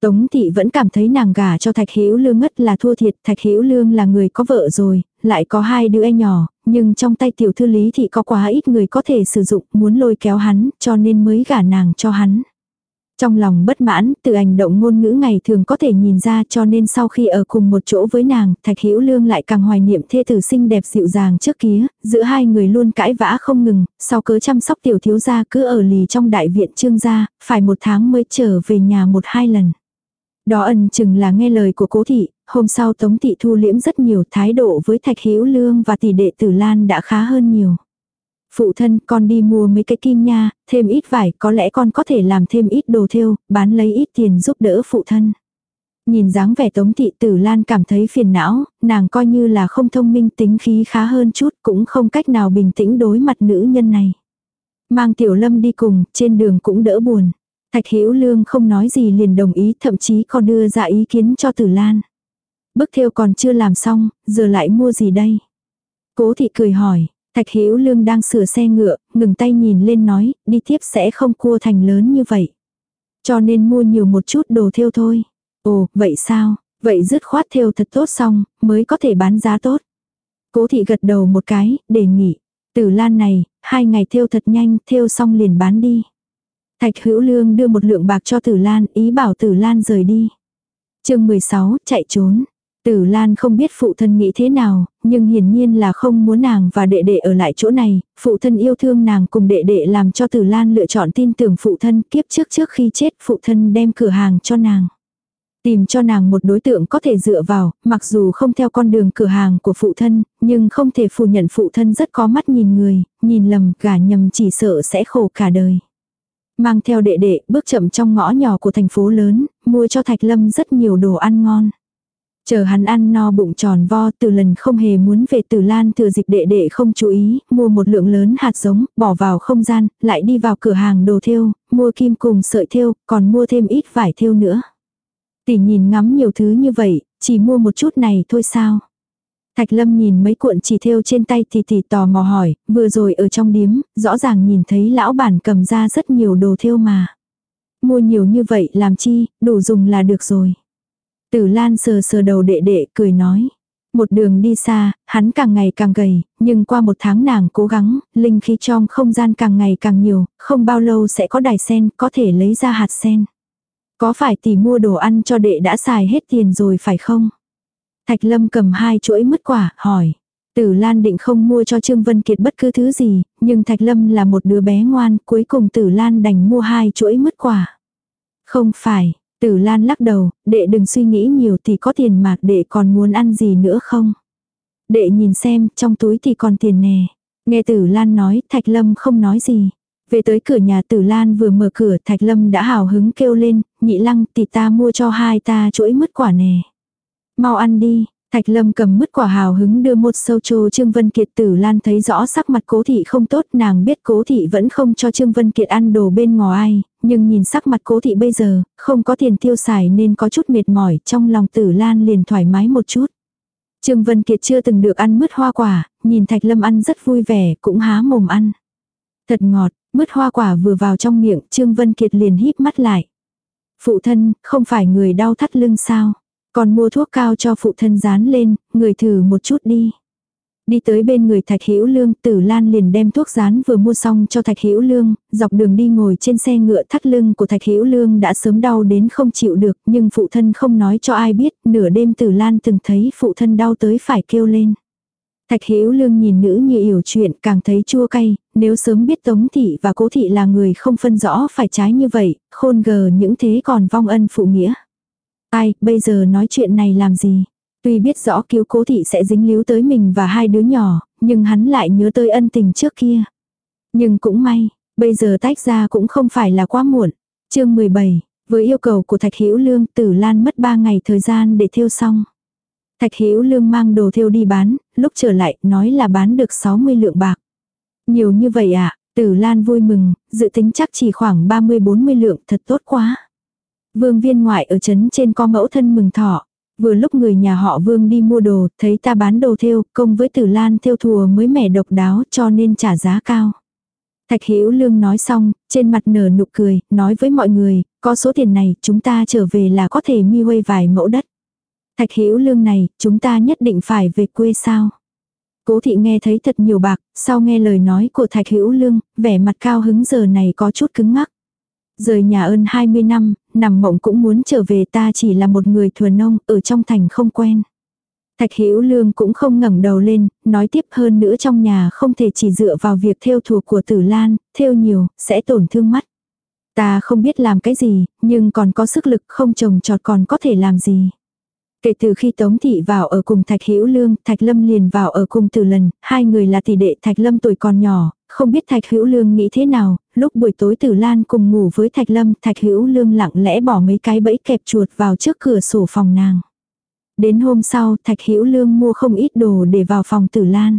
Tống thị vẫn cảm thấy nàng gả cho Thạch Hữu Lương ngất là thua thiệt, Thạch Hữu Lương là người có vợ rồi, lại có hai đứa em nhỏ, nhưng trong tay tiểu thư lý thị có quá ít người có thể sử dụng, muốn lôi kéo hắn, cho nên mới gả nàng cho hắn. Trong lòng bất mãn, từ hành động ngôn ngữ ngày thường có thể nhìn ra cho nên sau khi ở cùng một chỗ với nàng, Thạch Hữu Lương lại càng hoài niệm thê tử xinh đẹp dịu dàng trước kia, giữa hai người luôn cãi vã không ngừng, sau cớ chăm sóc tiểu thiếu gia cứ ở lì trong đại viện trương gia, phải một tháng mới trở về nhà một hai lần. Đó ẩn chừng là nghe lời của cố thị, hôm sau Tống thị thu liễm rất nhiều thái độ với Thạch Hữu Lương và tỷ đệ Tử Lan đã khá hơn nhiều. Phụ thân con đi mua mấy cái kim nha, thêm ít vải, có lẽ con có thể làm thêm ít đồ thêu, bán lấy ít tiền giúp đỡ phụ thân. Nhìn dáng vẻ tống thị tử lan cảm thấy phiền não, nàng coi như là không thông minh tính khí khá hơn chút cũng không cách nào bình tĩnh đối mặt nữ nhân này. Mang tiểu lâm đi cùng, trên đường cũng đỡ buồn. Thạch Hữu Lương không nói gì liền đồng ý, thậm chí còn đưa ra ý kiến cho Tử Lan. Bức thêu còn chưa làm xong, giờ lại mua gì đây? Cố thị cười hỏi, Thạch Hữu Lương đang sửa xe ngựa, ngừng tay nhìn lên nói, đi tiếp sẽ không cua thành lớn như vậy. Cho nên mua nhiều một chút đồ thêu thôi. Ồ, vậy sao? Vậy dứt khoát thêu thật tốt xong, mới có thể bán giá tốt. Cố thị gật đầu một cái, đề nghị. Tử lan này, hai ngày thêu thật nhanh, thêu xong liền bán đi. Thạch hữu lương đưa một lượng bạc cho tử lan, ý bảo tử lan rời đi. chương 16, chạy trốn. Tử Lan không biết phụ thân nghĩ thế nào, nhưng hiển nhiên là không muốn nàng và đệ đệ ở lại chỗ này, phụ thân yêu thương nàng cùng đệ đệ làm cho Tử Lan lựa chọn tin tưởng phụ thân kiếp trước trước khi chết phụ thân đem cửa hàng cho nàng. Tìm cho nàng một đối tượng có thể dựa vào, mặc dù không theo con đường cửa hàng của phụ thân, nhưng không thể phủ nhận phụ thân rất có mắt nhìn người, nhìn lầm cả nhầm chỉ sợ sẽ khổ cả đời. Mang theo đệ đệ, bước chậm trong ngõ nhỏ của thành phố lớn, mua cho Thạch Lâm rất nhiều đồ ăn ngon. Chờ hắn ăn no bụng tròn vo từ lần không hề muốn về tử lan thừa dịp đệ đệ không chú ý, mua một lượng lớn hạt giống, bỏ vào không gian, lại đi vào cửa hàng đồ thêu, mua kim cùng sợi thêu, còn mua thêm ít vải thêu nữa. Tỷ nhìn ngắm nhiều thứ như vậy, chỉ mua một chút này thôi sao? Thạch lâm nhìn mấy cuộn chỉ thêu trên tay thì tỷ tò mò hỏi, vừa rồi ở trong điếm, rõ ràng nhìn thấy lão bản cầm ra rất nhiều đồ thêu mà. Mua nhiều như vậy làm chi, đủ dùng là được rồi. Tử Lan sờ sờ đầu đệ đệ cười nói. Một đường đi xa, hắn càng ngày càng gầy, nhưng qua một tháng nàng cố gắng, linh khí trong không gian càng ngày càng nhiều, không bao lâu sẽ có đài sen, có thể lấy ra hạt sen. Có phải tỷ mua đồ ăn cho đệ đã xài hết tiền rồi phải không? Thạch Lâm cầm hai chuỗi mứt quả, hỏi. Tử Lan định không mua cho Trương Vân Kiệt bất cứ thứ gì, nhưng Thạch Lâm là một đứa bé ngoan, cuối cùng Tử Lan đành mua hai chuỗi mứt quả. Không phải, Tử Lan lắc đầu, đệ đừng suy nghĩ nhiều thì có tiền mà đệ còn muốn ăn gì nữa không? Đệ nhìn xem, trong túi thì còn tiền nè. Nghe Tử Lan nói, Thạch Lâm không nói gì. Về tới cửa nhà Tử Lan vừa mở cửa, Thạch Lâm đã hào hứng kêu lên, nhị lăng thì ta mua cho hai ta chuỗi mứt quả nè. Mau ăn đi, Thạch Lâm cầm mứt quả hào hứng đưa một sâu trô Trương Vân Kiệt Tử Lan thấy rõ sắc mặt cố thị không tốt nàng biết cố thị vẫn không cho Trương Vân Kiệt ăn đồ bên ngò ai nhưng nhìn sắc mặt cố thị bây giờ, không có tiền tiêu xài nên có chút mệt mỏi trong lòng Tử Lan liền thoải mái một chút. Trương Vân Kiệt chưa từng được ăn mứt hoa quả, nhìn Thạch Lâm ăn rất vui vẻ cũng há mồm ăn. Thật ngọt, mứt hoa quả vừa vào trong miệng Trương Vân Kiệt liền híp mắt lại. Phụ thân, không phải người đau thắt lưng sao? Còn mua thuốc cao cho phụ thân dán lên, người thử một chút đi. Đi tới bên người Thạch Hữu Lương, Tử Lan liền đem thuốc dán vừa mua xong cho Thạch Hữu Lương, dọc đường đi ngồi trên xe ngựa thắt lưng của Thạch Hữu Lương đã sớm đau đến không chịu được, nhưng phụ thân không nói cho ai biết, nửa đêm Tử Lan từng thấy phụ thân đau tới phải kêu lên. Thạch Hữu Lương nhìn nữ như hiểu chuyện, càng thấy chua cay, nếu sớm biết Tống thị và Cố thị là người không phân rõ phải trái như vậy, khôn gờ những thế còn vong ân phụ nghĩa. Ai, bây giờ nói chuyện này làm gì? Tuy biết rõ cứu cố thị sẽ dính líu tới mình và hai đứa nhỏ, nhưng hắn lại nhớ tới ân tình trước kia. Nhưng cũng may, bây giờ tách ra cũng không phải là quá muộn. chương 17, với yêu cầu của Thạch Hữu Lương, Tử Lan mất 3 ngày thời gian để thiêu xong. Thạch Hữu Lương mang đồ thiêu đi bán, lúc trở lại nói là bán được 60 lượng bạc. Nhiều như vậy ạ, à, Tử Lan vui mừng, dự tính chắc chỉ khoảng 30-40 lượng, thật tốt quá. Vương viên ngoại ở trấn trên có mẫu thân mừng thọ. Vừa lúc người nhà họ Vương đi mua đồ, thấy ta bán đồ thêu, công với Tử Lan thêu thùa mới mẻ độc đáo cho nên trả giá cao. Thạch Hữu Lương nói xong, trên mặt nở nụ cười, nói với mọi người, có số tiền này, chúng ta trở về là có thể mi huê vài mẫu đất. Thạch Hữu Lương này, chúng ta nhất định phải về quê sao? Cố thị nghe thấy thật nhiều bạc, sau nghe lời nói của Thạch Hữu Lương, vẻ mặt cao hứng giờ này có chút cứng ngắc. Rời nhà ơn 20 năm, nằm mộng cũng muốn trở về ta chỉ là một người thừa nông, ở trong thành không quen. Thạch Hữu Lương cũng không ngẩng đầu lên, nói tiếp hơn nữa trong nhà không thể chỉ dựa vào việc theo thuộc của Tử Lan, theo nhiều sẽ tổn thương mắt. Ta không biết làm cái gì, nhưng còn có sức lực không trồng trọt còn có thể làm gì. Kể từ khi Tống Thị vào ở cùng Thạch Hữu Lương, Thạch Lâm liền vào ở cùng từ lần, hai người là tỷ đệ Thạch Lâm tuổi còn nhỏ, không biết Thạch Hữu Lương nghĩ thế nào, lúc buổi tối Tử Lan cùng ngủ với Thạch Lâm, Thạch Hữu Lương lặng lẽ bỏ mấy cái bẫy kẹp chuột vào trước cửa sổ phòng nàng. Đến hôm sau, Thạch Hữu Lương mua không ít đồ để vào phòng Tử Lan.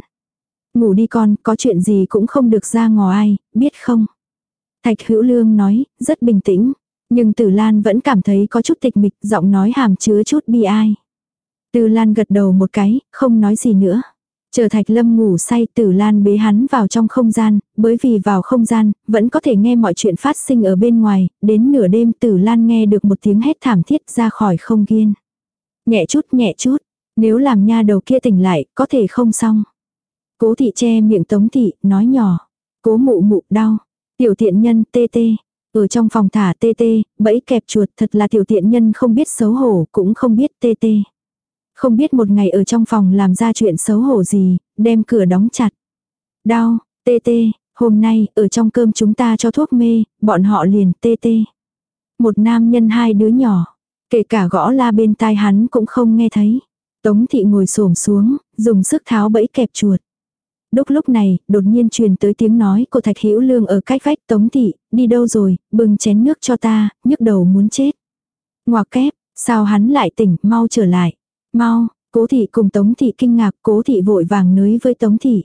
Ngủ đi con, có chuyện gì cũng không được ra ngò ai, biết không? Thạch Hữu Lương nói, rất bình tĩnh. Nhưng Tử Lan vẫn cảm thấy có chút tịch mịch, giọng nói hàm chứa chút bi ai. Tử Lan gật đầu một cái, không nói gì nữa. Chờ Thạch Lâm ngủ say Tử Lan bế hắn vào trong không gian, bởi vì vào không gian, vẫn có thể nghe mọi chuyện phát sinh ở bên ngoài, đến nửa đêm Tử Lan nghe được một tiếng hét thảm thiết ra khỏi không gian. Nhẹ chút nhẹ chút, nếu làm nha đầu kia tỉnh lại, có thể không xong. Cố thị che miệng tống thị, nói nhỏ. Cố mụ mụ đau. Tiểu tiện nhân tê tê. Ở trong phòng thả tê tê, bẫy kẹp chuột thật là tiểu tiện nhân không biết xấu hổ, cũng không biết tê tê. Không biết một ngày ở trong phòng làm ra chuyện xấu hổ gì, đem cửa đóng chặt. Đau, tê tê, hôm nay, ở trong cơm chúng ta cho thuốc mê, bọn họ liền tê tê. Một nam nhân hai đứa nhỏ, kể cả gõ la bên tai hắn cũng không nghe thấy. Tống thị ngồi xổm xuống, dùng sức tháo bẫy kẹp chuột. Đúc lúc này, đột nhiên truyền tới tiếng nói của Thạch Hữu Lương ở cách vách Tống thị, đi đâu rồi, bưng chén nước cho ta, nhức đầu muốn chết. Ngoà kép, sao hắn lại tỉnh, mau trở lại. Mau, cố thị cùng Tống thị kinh ngạc, cố thị vội vàng nới với Tống thị.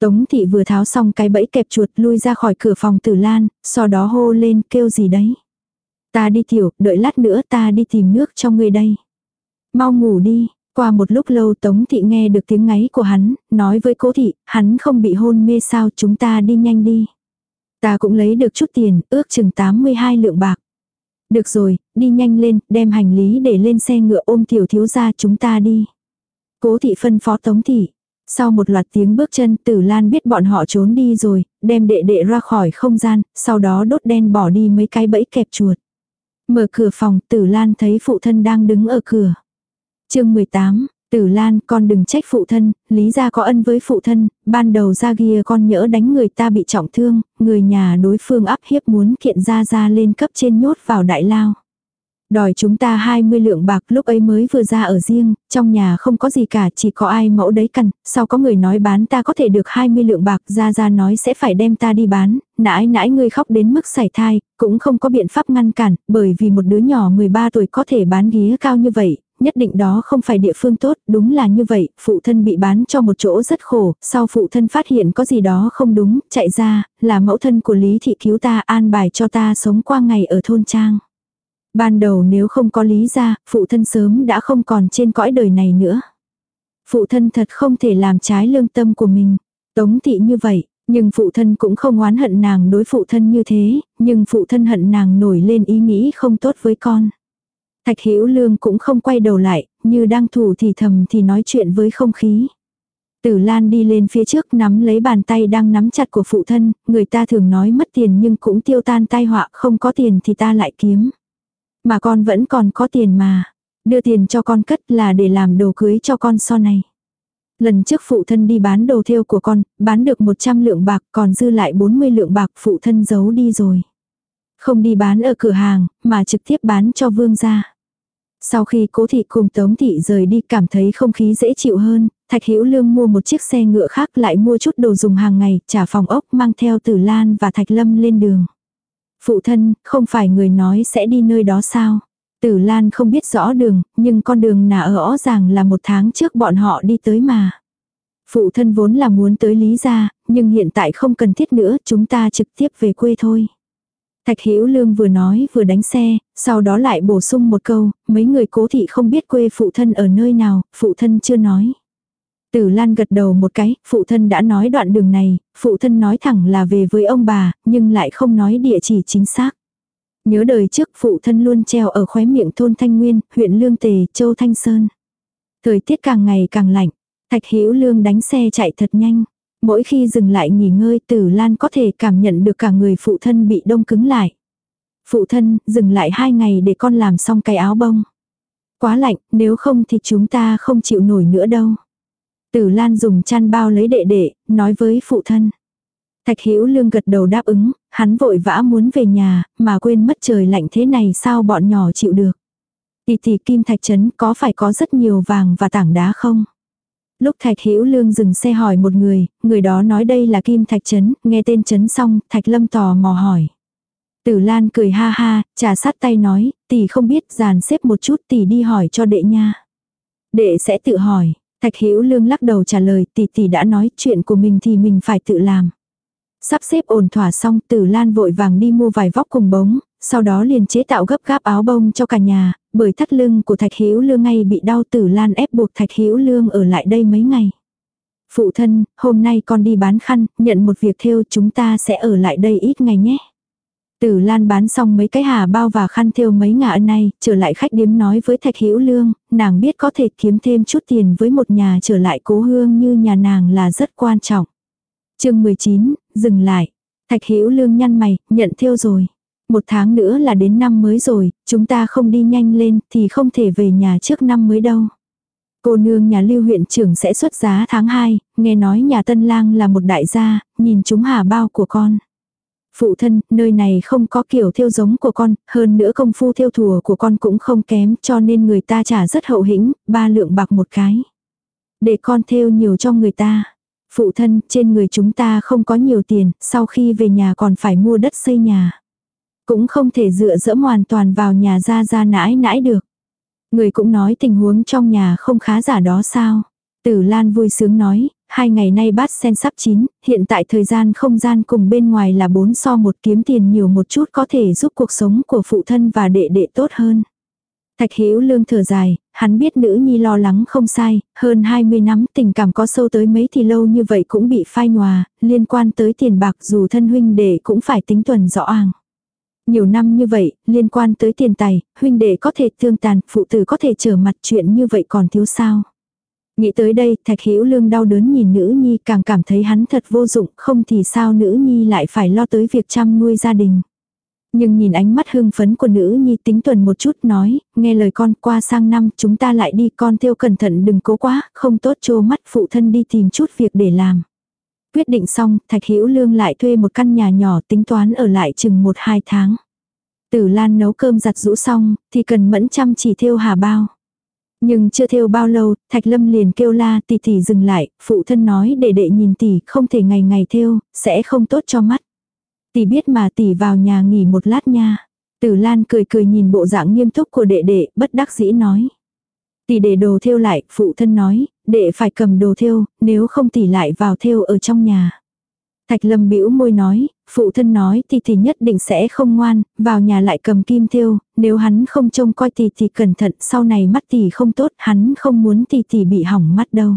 Tống thị vừa tháo xong cái bẫy kẹp chuột lui ra khỏi cửa phòng tử lan, sau đó hô lên kêu gì đấy. Ta đi tiểu, đợi lát nữa ta đi tìm nước cho người đây. Mau ngủ đi, qua một lúc lâu Tống Thị nghe được tiếng ngáy của hắn, nói với cố thị, hắn không bị hôn mê sao chúng ta đi nhanh đi. Ta cũng lấy được chút tiền, ước chừng 82 lượng bạc. Được rồi, đi nhanh lên, đem hành lý để lên xe ngựa ôm tiểu thiếu gia chúng ta đi. Cố thị phân phó Tống Thị. Sau một loạt tiếng bước chân tử lan biết bọn họ trốn đi rồi, đem đệ đệ ra khỏi không gian, sau đó đốt đen bỏ đi mấy cái bẫy kẹp chuột. Mở cửa phòng tử lan thấy phụ thân đang đứng ở cửa chương 18, Tử Lan, con đừng trách phụ thân, lý ra có ân với phụ thân, ban đầu ra ghi con nhỡ đánh người ta bị trọng thương, người nhà đối phương áp hiếp muốn kiện ra ra lên cấp trên nhốt vào đại lao. Đòi chúng ta 20 lượng bạc lúc ấy mới vừa ra ở riêng, trong nhà không có gì cả chỉ có ai mẫu đấy cần, sau có người nói bán ta có thể được 20 lượng bạc ra ra nói sẽ phải đem ta đi bán, nãi nãi ngươi khóc đến mức sảy thai, cũng không có biện pháp ngăn cản, bởi vì một đứa nhỏ 13 tuổi có thể bán ghía cao như vậy, nhất định đó không phải địa phương tốt, đúng là như vậy, phụ thân bị bán cho một chỗ rất khổ, sau phụ thân phát hiện có gì đó không đúng, chạy ra, là mẫu thân của Lý Thị cứu ta an bài cho ta sống qua ngày ở thôn trang. Ban đầu nếu không có lý ra, phụ thân sớm đã không còn trên cõi đời này nữa. Phụ thân thật không thể làm trái lương tâm của mình. Tống thị như vậy, nhưng phụ thân cũng không oán hận nàng đối phụ thân như thế, nhưng phụ thân hận nàng nổi lên ý nghĩ không tốt với con. Thạch Hữu Lương cũng không quay đầu lại, như đang thủ thì thầm thì nói chuyện với không khí. Tử Lan đi lên phía trước nắm lấy bàn tay đang nắm chặt của phụ thân, người ta thường nói mất tiền nhưng cũng tiêu tan tai họa, không có tiền thì ta lại kiếm. Mà con vẫn còn có tiền mà. Đưa tiền cho con cất là để làm đồ cưới cho con sau này. Lần trước phụ thân đi bán đồ thêu của con, bán được 100 lượng bạc còn dư lại 40 lượng bạc phụ thân giấu đi rồi. Không đi bán ở cửa hàng, mà trực tiếp bán cho vương gia. Sau khi cố thị cùng tống thị rời đi cảm thấy không khí dễ chịu hơn, Thạch Hữu Lương mua một chiếc xe ngựa khác lại mua chút đồ dùng hàng ngày, trả phòng ốc mang theo Tử Lan và Thạch Lâm lên đường. Phụ thân, không phải người nói sẽ đi nơi đó sao? Tử Lan không biết rõ đường, nhưng con đường nà ở rõ ràng là một tháng trước bọn họ đi tới mà. Phụ thân vốn là muốn tới Lý gia, nhưng hiện tại không cần thiết nữa, chúng ta trực tiếp về quê thôi. Thạch Hữu Lương vừa nói vừa đánh xe, sau đó lại bổ sung một câu, mấy người cố thị không biết quê phụ thân ở nơi nào, phụ thân chưa nói. Tử Lan gật đầu một cái, phụ thân đã nói đoạn đường này, phụ thân nói thẳng là về với ông bà, nhưng lại không nói địa chỉ chính xác. Nhớ đời trước phụ thân luôn treo ở khóe miệng thôn Thanh Nguyên, huyện Lương Tề, Châu Thanh Sơn. Thời tiết càng ngày càng lạnh, Thạch Hữu Lương đánh xe chạy thật nhanh. Mỗi khi dừng lại nghỉ ngơi Tử Lan có thể cảm nhận được cả người phụ thân bị đông cứng lại. Phụ thân, dừng lại hai ngày để con làm xong cái áo bông. Quá lạnh, nếu không thì chúng ta không chịu nổi nữa đâu. Tử Lan dùng chăn bao lấy đệ đệ, nói với phụ thân. Thạch Hữu Lương gật đầu đáp ứng, hắn vội vã muốn về nhà, mà quên mất trời lạnh thế này sao bọn nhỏ chịu được. Tỷ tỷ Kim Thạch Trấn có phải có rất nhiều vàng và tảng đá không? Lúc Thạch Hữu Lương dừng xe hỏi một người, người đó nói đây là Kim Thạch Trấn, nghe tên trấn xong, Thạch Lâm tò mò hỏi. Tử Lan cười ha ha, trà sát tay nói, tỷ không biết dàn xếp một chút tỷ đi hỏi cho đệ nha. Đệ sẽ tự hỏi, Thạch Hữu Lương lắc đầu trả lời tỷ tỷ đã nói chuyện của mình thì mình phải tự làm. Sắp xếp ổn thỏa xong Tử Lan vội vàng đi mua vài vóc cùng bống, sau đó liền chế tạo gấp gáp áo bông cho cả nhà, bởi thắt lưng của Thạch Hữu Lương ngay bị đau Tử Lan ép buộc Thạch Hữu Lương ở lại đây mấy ngày. Phụ thân, hôm nay con đi bán khăn, nhận một việc thêu chúng ta sẽ ở lại đây ít ngày nhé. Tử Lan bán xong mấy cái hà bao và khăn thêu mấy ngả này, trở lại khách điếm nói với Thạch Hữu Lương, nàng biết có thể kiếm thêm chút tiền với một nhà trở lại cố hương như nhà nàng là rất quan trọng. Chương 19, dừng lại. Thạch Hữu Lương nhăn mày, nhận thêu rồi. Một tháng nữa là đến năm mới rồi, chúng ta không đi nhanh lên thì không thể về nhà trước năm mới đâu. Cô nương nhà lưu huyện trưởng sẽ xuất giá tháng 2, nghe nói nhà tân lang là một đại gia, nhìn chúng hà bao của con. Phụ thân, nơi này không có kiểu thiêu giống của con, hơn nữa công phu thiêu thùa của con cũng không kém cho nên người ta trả rất hậu hĩnh, ba lượng bạc một cái. Để con thiêu nhiều cho người ta. Phụ thân, trên người chúng ta không có nhiều tiền, sau khi về nhà còn phải mua đất xây nhà. Cũng không thể dựa dẫm hoàn toàn vào nhà ra ra nãi nãi được. Người cũng nói tình huống trong nhà không khá giả đó sao. Tử Lan vui sướng nói, hai ngày nay bát sen sắp chín, hiện tại thời gian không gian cùng bên ngoài là bốn so một kiếm tiền nhiều một chút có thể giúp cuộc sống của phụ thân và đệ đệ tốt hơn. Thạch Hữu Lương thở dài, hắn biết nữ nhi lo lắng không sai, hơn 20 năm tình cảm có sâu tới mấy thì lâu như vậy cũng bị phai nhòa, liên quan tới tiền bạc dù thân huynh đệ cũng phải tính tuần rõ ràng. Nhiều năm như vậy, liên quan tới tiền tài, huynh đệ có thể tương tàn, phụ tử có thể trở mặt chuyện như vậy còn thiếu sao. Nghĩ tới đây, Thạch Hữu Lương đau đớn nhìn nữ nhi càng cảm thấy hắn thật vô dụng, không thì sao nữ nhi lại phải lo tới việc chăm nuôi gia đình. Nhưng nhìn ánh mắt hưng phấn của nữ nhi tính tuần một chút nói, nghe lời con qua sang năm chúng ta lại đi con tiêu cẩn thận đừng cố quá, không tốt trô mắt phụ thân đi tìm chút việc để làm. Quyết định xong, Thạch Hữu Lương lại thuê một căn nhà nhỏ tính toán ở lại chừng một hai tháng. Tử Lan nấu cơm giặt rũ xong, thì cần mẫn chăm chỉ thiêu hà bao. Nhưng chưa theo bao lâu, Thạch Lâm liền kêu la tỷ tỷ dừng lại, phụ thân nói để đệ nhìn tỷ không thể ngày ngày theo, sẽ không tốt cho mắt. Tỷ biết mà tỷ vào nhà nghỉ một lát nha. Tử Lan cười cười nhìn bộ dạng nghiêm túc của đệ đệ, bất đắc dĩ nói. Tỷ để đồ theo lại, phụ thân nói, đệ phải cầm đồ thêu, nếu không tỷ lại vào thêu ở trong nhà. Thạch Lâm bĩu môi nói, phụ thân nói thì thì nhất định sẽ không ngoan, vào nhà lại cầm kim thêu, nếu hắn không trông coi thì thì cẩn thận, sau này mắt tỷ không tốt, hắn không muốn thì thì bị hỏng mắt đâu.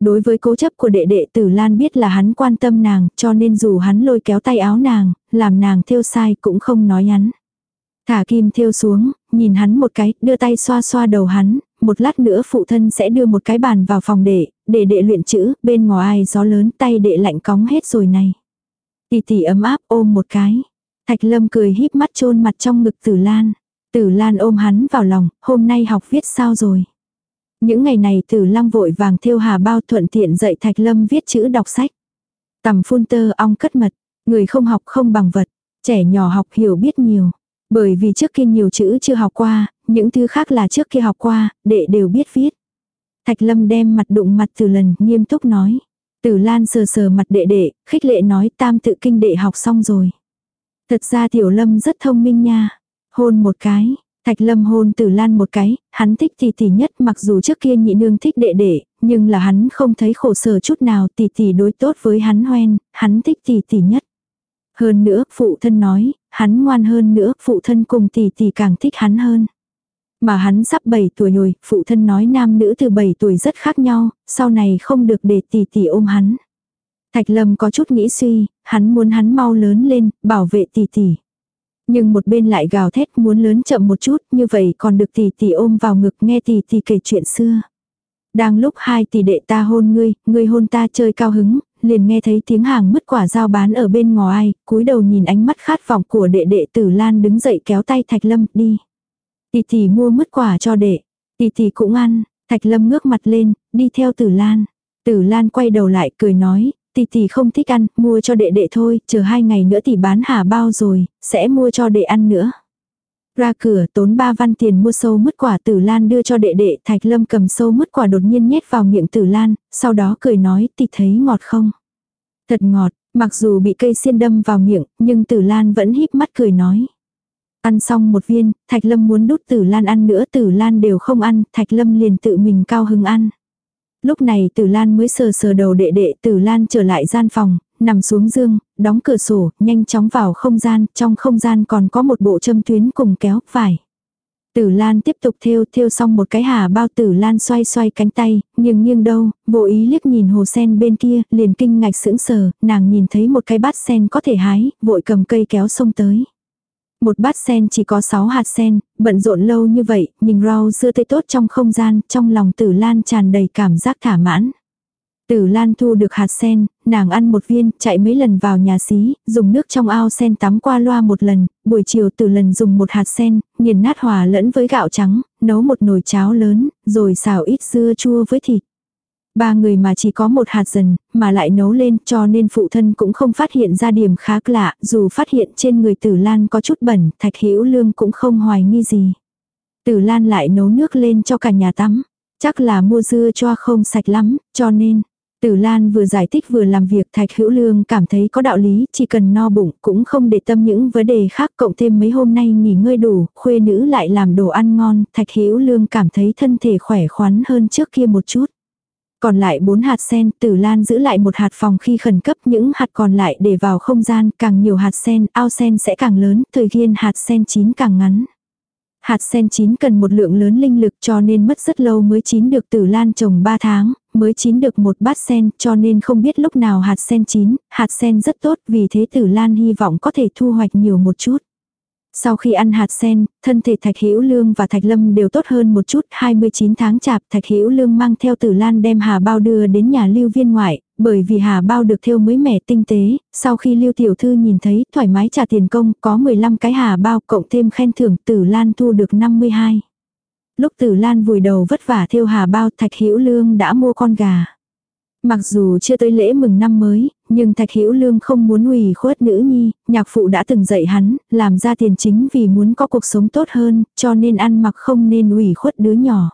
Đối với cố chấp của đệ đệ tử Lan biết là hắn quan tâm nàng, cho nên dù hắn lôi kéo tay áo nàng, làm nàng thêu sai cũng không nói hắn. Thả kim thêu xuống, nhìn hắn một cái, đưa tay xoa xoa đầu hắn, một lát nữa phụ thân sẽ đưa một cái bàn vào phòng đệ, để đệ luyện chữ, bên ngoài gió lớn tay đệ lạnh cóng hết rồi này. Tỷ tỷ ấm áp ôm một cái. Thạch lâm cười híp mắt chôn mặt trong ngực tử lan. Tử lan ôm hắn vào lòng, hôm nay học viết sao rồi. Những ngày này tử lăng vội vàng thiêu hà bao thuận tiện dạy thạch lâm viết chữ đọc sách. Tầm phun tơ ong cất mật, người không học không bằng vật, trẻ nhỏ học hiểu biết nhiều. Bởi vì trước kia nhiều chữ chưa học qua, những thứ khác là trước kia học qua, đệ đều biết viết. Thạch lâm đem mặt đụng mặt từ lần, nghiêm túc nói. Tử Lan sờ sờ mặt đệ đệ, khích lệ nói tam tự kinh đệ học xong rồi. Thật ra tiểu lâm rất thông minh nha. Hôn một cái, Thạch lâm hôn tử Lan một cái, hắn thích tỷ tỷ nhất mặc dù trước kia nhị nương thích đệ đệ, nhưng là hắn không thấy khổ sở chút nào tỷ tỷ đối tốt với hắn hoen, hắn thích tỷ tỷ nhất. Hơn nữa, phụ thân nói, hắn ngoan hơn nữa, phụ thân cùng tỷ tỷ càng thích hắn hơn. Mà hắn sắp 7 tuổi rồi, phụ thân nói nam nữ từ 7 tuổi rất khác nhau, sau này không được để tỷ tỷ ôm hắn. Thạch Lâm có chút nghĩ suy, hắn muốn hắn mau lớn lên, bảo vệ tỷ tỷ. Nhưng một bên lại gào thét muốn lớn chậm một chút, như vậy còn được tỷ tỷ ôm vào ngực nghe tỷ tỷ kể chuyện xưa. Đang lúc hai tỷ đệ ta hôn ngươi, ngươi hôn ta chơi cao hứng, liền nghe thấy tiếng hàng mứt quả dao bán ở bên ngoài, cúi đầu nhìn ánh mắt khát vọng của đệ đệ tử Lan đứng dậy kéo tay Thạch Lâm đi. Tỷ tỷ mua mứt quả cho đệ, tỷ tỷ cũng ăn, Thạch Lâm ngước mặt lên, đi theo Tử Lan. Tử Lan quay đầu lại cười nói, tỷ tỷ không thích ăn, mua cho đệ đệ thôi, chờ hai ngày nữa tỷ bán hà bao rồi, sẽ mua cho đệ ăn nữa. Ra cửa tốn ba văn tiền mua sâu mứt quả tử lan đưa cho đệ đệ thạch lâm cầm sâu mứt quả đột nhiên nhét vào miệng tử lan, sau đó cười nói tỷ thấy ngọt không? Thật ngọt, mặc dù bị cây xiên đâm vào miệng, nhưng tử lan vẫn híp mắt cười nói. Ăn xong một viên, thạch lâm muốn đút tử lan ăn nữa tử lan đều không ăn, thạch lâm liền tự mình cao hứng ăn. Lúc này tử lan mới sờ sờ đầu đệ đệ tử lan trở lại gian phòng, nằm xuống giường, đóng cửa sổ, nhanh chóng vào không gian, trong không gian còn có một bộ châm tuyến cùng kéo, vải. Tử Lan tiếp tục thêu, thêu xong một cái hà bao Tử Lan xoay xoay cánh tay, nghiêng nghiêng đâu, vô ý liếc nhìn hồ sen bên kia, liền kinh ngạch sững sờ, nàng nhìn thấy một cái bát sen có thể hái, vội cầm cây kéo xông tới. Một bát sen chỉ có 6 hạt sen, bận rộn lâu như vậy, nhìn rau dưa tươi tốt trong không gian, trong lòng Tử Lan tràn đầy cảm giác thỏa mãn. Tử Lan thu được hạt sen, nàng ăn một viên, chạy mấy lần vào nhà xí, dùng nước trong ao sen tắm qua loa một lần, buổi chiều Tử lần dùng một hạt sen, nghiền nát hòa lẫn với gạo trắng, nấu một nồi cháo lớn, rồi xào ít dưa chua với thịt. Ba người mà chỉ có một hạt dần, mà lại nấu lên cho nên phụ thân cũng không phát hiện ra điểm khá lạ, dù phát hiện trên người Tử Lan có chút bẩn, Thạch Hữu Lương cũng không hoài nghi gì. Tử Lan lại nấu nước lên cho cả nhà tắm. Chắc là mua dưa cho không sạch lắm, cho nên, Tử Lan vừa giải thích vừa làm việc Thạch Hữu Lương cảm thấy có đạo lý, chỉ cần no bụng cũng không để tâm những vấn đề khác cộng thêm mấy hôm nay nghỉ ngơi đủ, khuê nữ lại làm đồ ăn ngon, Thạch Hữu Lương cảm thấy thân thể khỏe khoắn hơn trước kia một chút. Còn lại bốn hạt sen, Tử Lan giữ lại một hạt phòng khi khẩn cấp, những hạt còn lại để vào không gian, càng nhiều hạt sen, ao sen sẽ càng lớn, thời gian hạt sen chín càng ngắn. Hạt sen chín cần một lượng lớn linh lực cho nên mất rất lâu mới chín được tử lan trồng 3 tháng, mới chín được một bát sen cho nên không biết lúc nào hạt sen chín, hạt sen rất tốt vì thế tử lan hy vọng có thể thu hoạch nhiều một chút. Sau khi ăn hạt sen, thân thể Thạch Hữu Lương và Thạch Lâm đều tốt hơn một chút, 29 tháng chạp Thạch Hữu Lương mang theo Tử Lan đem Hà Bao đưa đến nhà Lưu Viên ngoại, bởi vì Hà Bao được thêu mới mẻ tinh tế, sau khi Lưu tiểu thư nhìn thấy, thoải mái trả tiền công, có 15 cái Hà Bao cộng thêm khen thưởng, Tử Lan thu được 52. Lúc Tử Lan vùi đầu vất vả thêu Hà Bao, Thạch Hữu Lương đã mua con gà. Mặc dù chưa tới lễ mừng năm mới, nhưng Thạch Hữu Lương không muốn ủy khuất nữ nhi, nhạc phụ đã từng dạy hắn, làm ra tiền chính vì muốn có cuộc sống tốt hơn, cho nên ăn mặc không nên ủy khuất đứa nhỏ.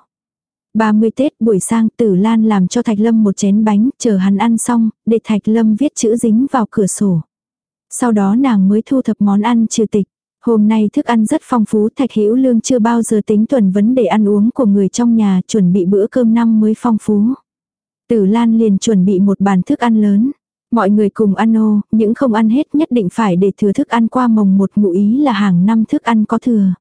30 Tết buổi sang Tử Lan làm cho Thạch Lâm một chén bánh, chờ hắn ăn xong, để Thạch Lâm viết chữ dính vào cửa sổ. Sau đó nàng mới thu thập món ăn trừ tịch. Hôm nay thức ăn rất phong phú, Thạch Hữu Lương chưa bao giờ tính tuần vấn đề ăn uống của người trong nhà, chuẩn bị bữa cơm năm mới phong phú. Tử Lan liền chuẩn bị một bàn thức ăn lớn. Mọi người cùng ăn ô, những không ăn hết nhất định phải để thừa thức ăn qua mồng một ngụ ý là hàng năm thức ăn có thừa.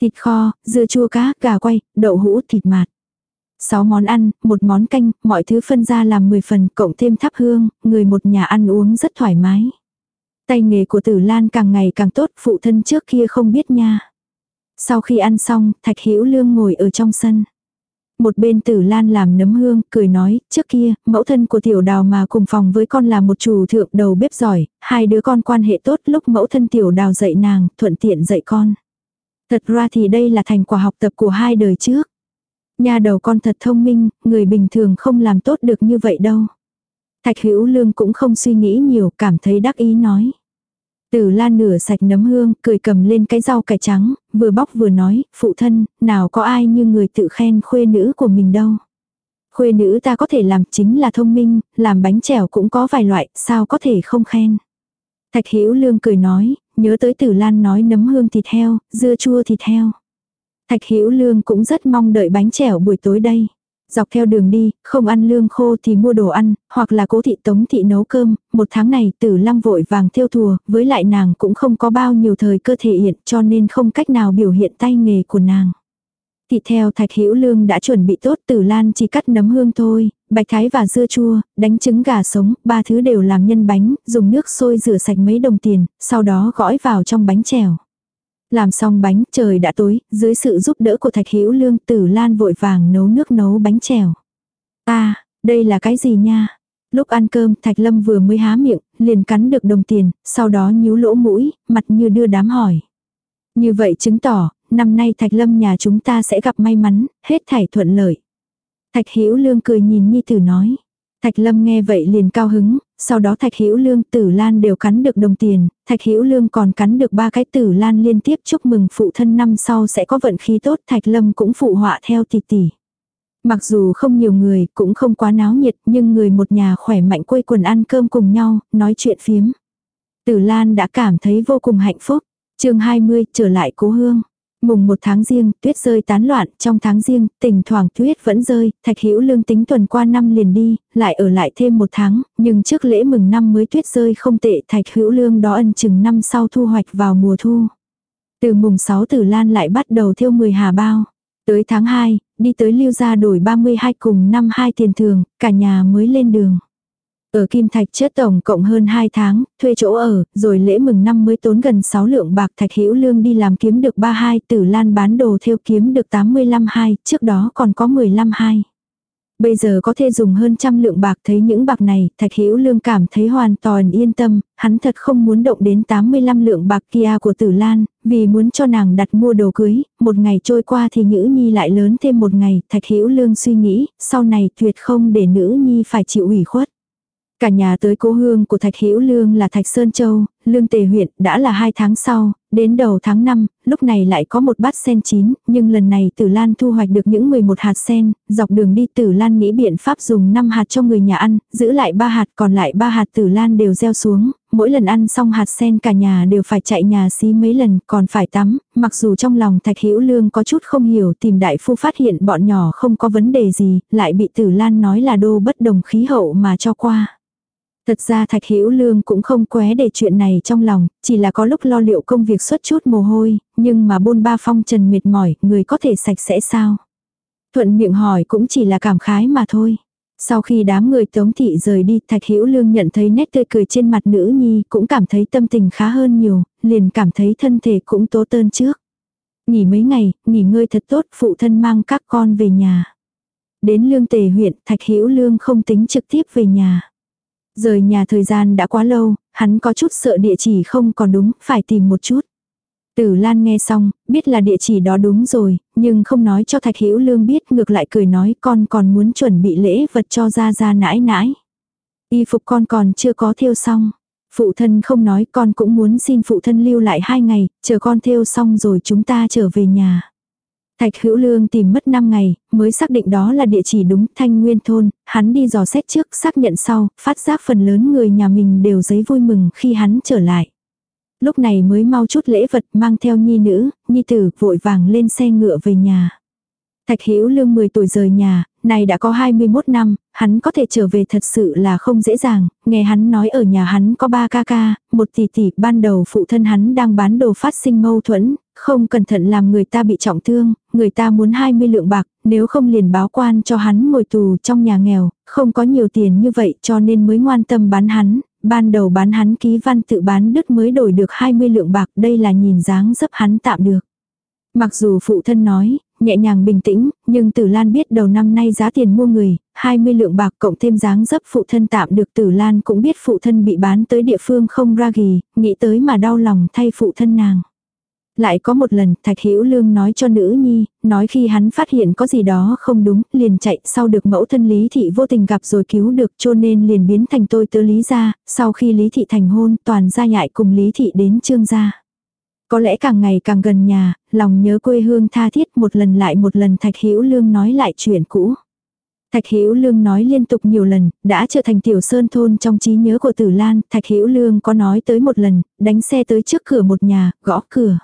Thịt kho, dưa chua cá, gà quay, đậu hũ, thịt mạt. 6 món ăn, một món canh, mọi thứ phân ra làm 10 phần, cộng thêm thắp hương, người một nhà ăn uống rất thoải mái. Tay nghề của tử lan càng ngày càng tốt, phụ thân trước kia không biết nha. Sau khi ăn xong, Thạch Hữu Lương ngồi ở trong sân. Một bên tử lan làm nấm hương, cười nói, trước kia, mẫu thân của tiểu đào mà cùng phòng với con là một chủ thượng đầu bếp giỏi, hai đứa con quan hệ tốt lúc mẫu thân tiểu đào dạy nàng, thuận tiện dạy con. Thật ra thì đây là thành quả học tập của hai đời trước. Nhà đầu con thật thông minh, người bình thường không làm tốt được như vậy đâu. Thạch hữu lương cũng không suy nghĩ nhiều, cảm thấy đắc ý nói. Tử lan nửa sạch nấm hương, cười cầm lên cái rau cải trắng, vừa bóc vừa nói, phụ thân, nào có ai như người tự khen khuê nữ của mình đâu. Khuê nữ ta có thể làm chính là thông minh, làm bánh chèo cũng có vài loại, sao có thể không khen. Thạch hữu lương cười nói, nhớ tới tử lan nói nấm hương thịt heo, dưa chua thịt heo. Thạch Hữu Lương cũng rất mong đợi bánh chèo buổi tối đây. Dọc theo đường đi, không ăn lương khô thì mua đồ ăn, hoặc là cố thị tống thị nấu cơm, một tháng này tử lăng vội vàng thiêu thùa, với lại nàng cũng không có bao nhiêu thời cơ thể hiện cho nên không cách nào biểu hiện tay nghề của nàng. Thì theo thạch hữu lương đã chuẩn bị tốt tử lan chỉ cắt nấm hương thôi, bạch thái và dưa chua, đánh trứng gà sống, ba thứ đều làm nhân bánh, dùng nước sôi rửa sạch mấy đồng tiền, sau đó gõi vào trong bánh chèo. Làm xong bánh, trời đã tối, dưới sự giúp đỡ của Thạch Hữu Lương, Tử Lan vội vàng nấu nước nấu bánh chèo. À, đây là cái gì nha? Lúc ăn cơm Thạch Lâm vừa mới há miệng, liền cắn được đồng tiền, sau đó nhíu lỗ mũi, mặt như đưa đám hỏi. Như vậy chứng tỏ, năm nay Thạch Lâm nhà chúng ta sẽ gặp may mắn, hết thảy thuận lợi. Thạch Hữu Lương cười nhìn Nhi Tử nói. Thạch Lâm nghe vậy liền cao hứng, sau đó Thạch Hữu Lương, Tử Lan đều cắn được đồng tiền, Thạch Hữu Lương còn cắn được ba cái Tử Lan liên tiếp chúc mừng phụ thân năm sau sẽ có vận khí tốt, Thạch Lâm cũng phụ họa theo tỷ tỷ. Mặc dù không nhiều người, cũng không quá náo nhiệt, nhưng người một nhà khỏe mạnh quây quần ăn cơm cùng nhau, nói chuyện phiếm. Tử Lan đã cảm thấy vô cùng hạnh phúc. chương 20, trở lại cố hương. Mùng một tháng riêng, tuyết rơi tán loạn, trong tháng riêng, tỉnh thoảng tuyết vẫn rơi, thạch hữu lương tính tuần qua năm liền đi, lại ở lại thêm một tháng, nhưng trước lễ mừng năm mới tuyết rơi không tệ, thạch hữu lương đó ân chừng năm sau thu hoạch vào mùa thu. Từ mùng 6 tử lan lại bắt đầu thiêu 10 hà bao. Tới tháng 2, đi tới lưu gia đổi 32 cùng năm hai tiền thường, cả nhà mới lên đường. Ở Kim Thạch chết tổng cộng hơn 2 tháng, thuê chỗ ở, rồi lễ mừng năm mới tốn gần 6 lượng bạc Thạch Hữu Lương đi làm kiếm được 32, Tử Lan bán đồ theo kiếm được 85 hai, trước đó còn có 15 hai. Bây giờ có thể dùng hơn trăm lượng bạc thấy những bạc này, Thạch Hữu Lương cảm thấy hoàn toàn yên tâm, hắn thật không muốn động đến 85 lượng bạc kia của Tử Lan, vì muốn cho nàng đặt mua đồ cưới, một ngày trôi qua thì nữ nhi lại lớn thêm một ngày, Thạch Hữu Lương suy nghĩ, sau này tuyệt không để nữ nhi phải chịu ủy khuất. Cả nhà tới cố hương của Thạch Hữu Lương là Thạch Sơn Châu, Lương Tề huyện, đã là hai tháng sau, đến đầu tháng 5, lúc này lại có một bát sen chín, nhưng lần này Tử Lan thu hoạch được những 11 hạt sen, dọc đường đi Tử Lan nghĩ biện pháp dùng 5 hạt cho người nhà ăn, giữ lại 3 hạt còn lại 3 hạt Tử Lan đều gieo xuống, mỗi lần ăn xong hạt sen cả nhà đều phải chạy nhà xí mấy lần, còn phải tắm, mặc dù trong lòng Thạch Hữu Lương có chút không hiểu tìm đại phu phát hiện bọn nhỏ không có vấn đề gì, lại bị Tử Lan nói là đô bất đồng khí hậu mà cho qua. Thật ra Thạch Hữu Lương cũng không qué để chuyện này trong lòng, chỉ là có lúc lo liệu công việc xuất chút mồ hôi, nhưng mà bôn ba phong trần mệt mỏi, người có thể sạch sẽ sao? Thuận miệng hỏi cũng chỉ là cảm khái mà thôi. Sau khi đám người tống thị rời đi, Thạch Hữu Lương nhận thấy nét tươi cười trên mặt nữ nhi, cũng cảm thấy tâm tình khá hơn nhiều, liền cảm thấy thân thể cũng tố tơn trước. Nghỉ mấy ngày, nghỉ ngơi thật tốt, phụ thân mang các con về nhà. Đến Lương Tề huyện, Thạch Hữu Lương không tính trực tiếp về nhà. Rời nhà thời gian đã quá lâu, hắn có chút sợ địa chỉ không còn đúng, phải tìm một chút. Tử Lan nghe xong, biết là địa chỉ đó đúng rồi, nhưng không nói cho Thạch Hữu Lương biết, ngược lại cười nói con còn muốn chuẩn bị lễ vật cho ra ra nãi nãi. Y phục con còn chưa có thêu xong. Phụ thân không nói con cũng muốn xin phụ thân lưu lại hai ngày, chờ con thêu xong rồi chúng ta trở về nhà. Thạch Hữu Lương tìm mất 5 ngày, mới xác định đó là địa chỉ đúng Thanh Nguyên Thôn, hắn đi dò xét trước, xác nhận sau, phát giác phần lớn người nhà mình đều giấy vui mừng khi hắn trở lại. Lúc này mới mau chút lễ vật mang theo nhi nữ, nhi tử vội vàng lên xe ngựa về nhà. Thạch Hữu Lương 10 tuổi rời nhà, này đã có 21 năm, hắn có thể trở về thật sự là không dễ dàng, nghe hắn nói ở nhà hắn có ba ca ca, một tỷ tỷ, ban đầu phụ thân hắn đang bán đồ phát sinh mâu thuẫn, không cẩn thận làm người ta bị trọng thương, người ta muốn 20 lượng bạc, nếu không liền báo quan cho hắn ngồi tù trong nhà nghèo, không có nhiều tiền như vậy cho nên mới ngoan tâm bán hắn, ban đầu bán hắn ký văn tự bán đứt mới đổi được 20 lượng bạc, đây là nhìn dáng dấp hắn tạm được. Mặc dù phụ thân nói, nhẹ nhàng bình tĩnh, nhưng Tử Lan biết đầu năm nay giá tiền mua người, 20 lượng bạc cộng thêm dáng dấp phụ thân tạm được Tử Lan cũng biết phụ thân bị bán tới địa phương không ra gì, nghĩ tới mà đau lòng thay phụ thân nàng. Lại có một lần, Thạch Hữu Lương nói cho nữ nhi, nói khi hắn phát hiện có gì đó không đúng, liền chạy, sau được mẫu thân Lý Thị vô tình gặp rồi cứu được cho nên liền biến thành tôi tớ Lý gia, sau khi Lý Thị thành hôn, toàn gia nhại cùng Lý Thị đến Trương gia. Có lẽ càng ngày càng gần nhà, lòng nhớ quê hương tha thiết một lần lại một lần Thạch Hữu Lương nói lại chuyện cũ. Thạch Hữu Lương nói liên tục nhiều lần, đã trở thành tiểu sơn thôn trong trí nhớ của Tử Lan, Thạch Hữu Lương có nói tới một lần, đánh xe tới trước cửa một nhà, gõ cửa.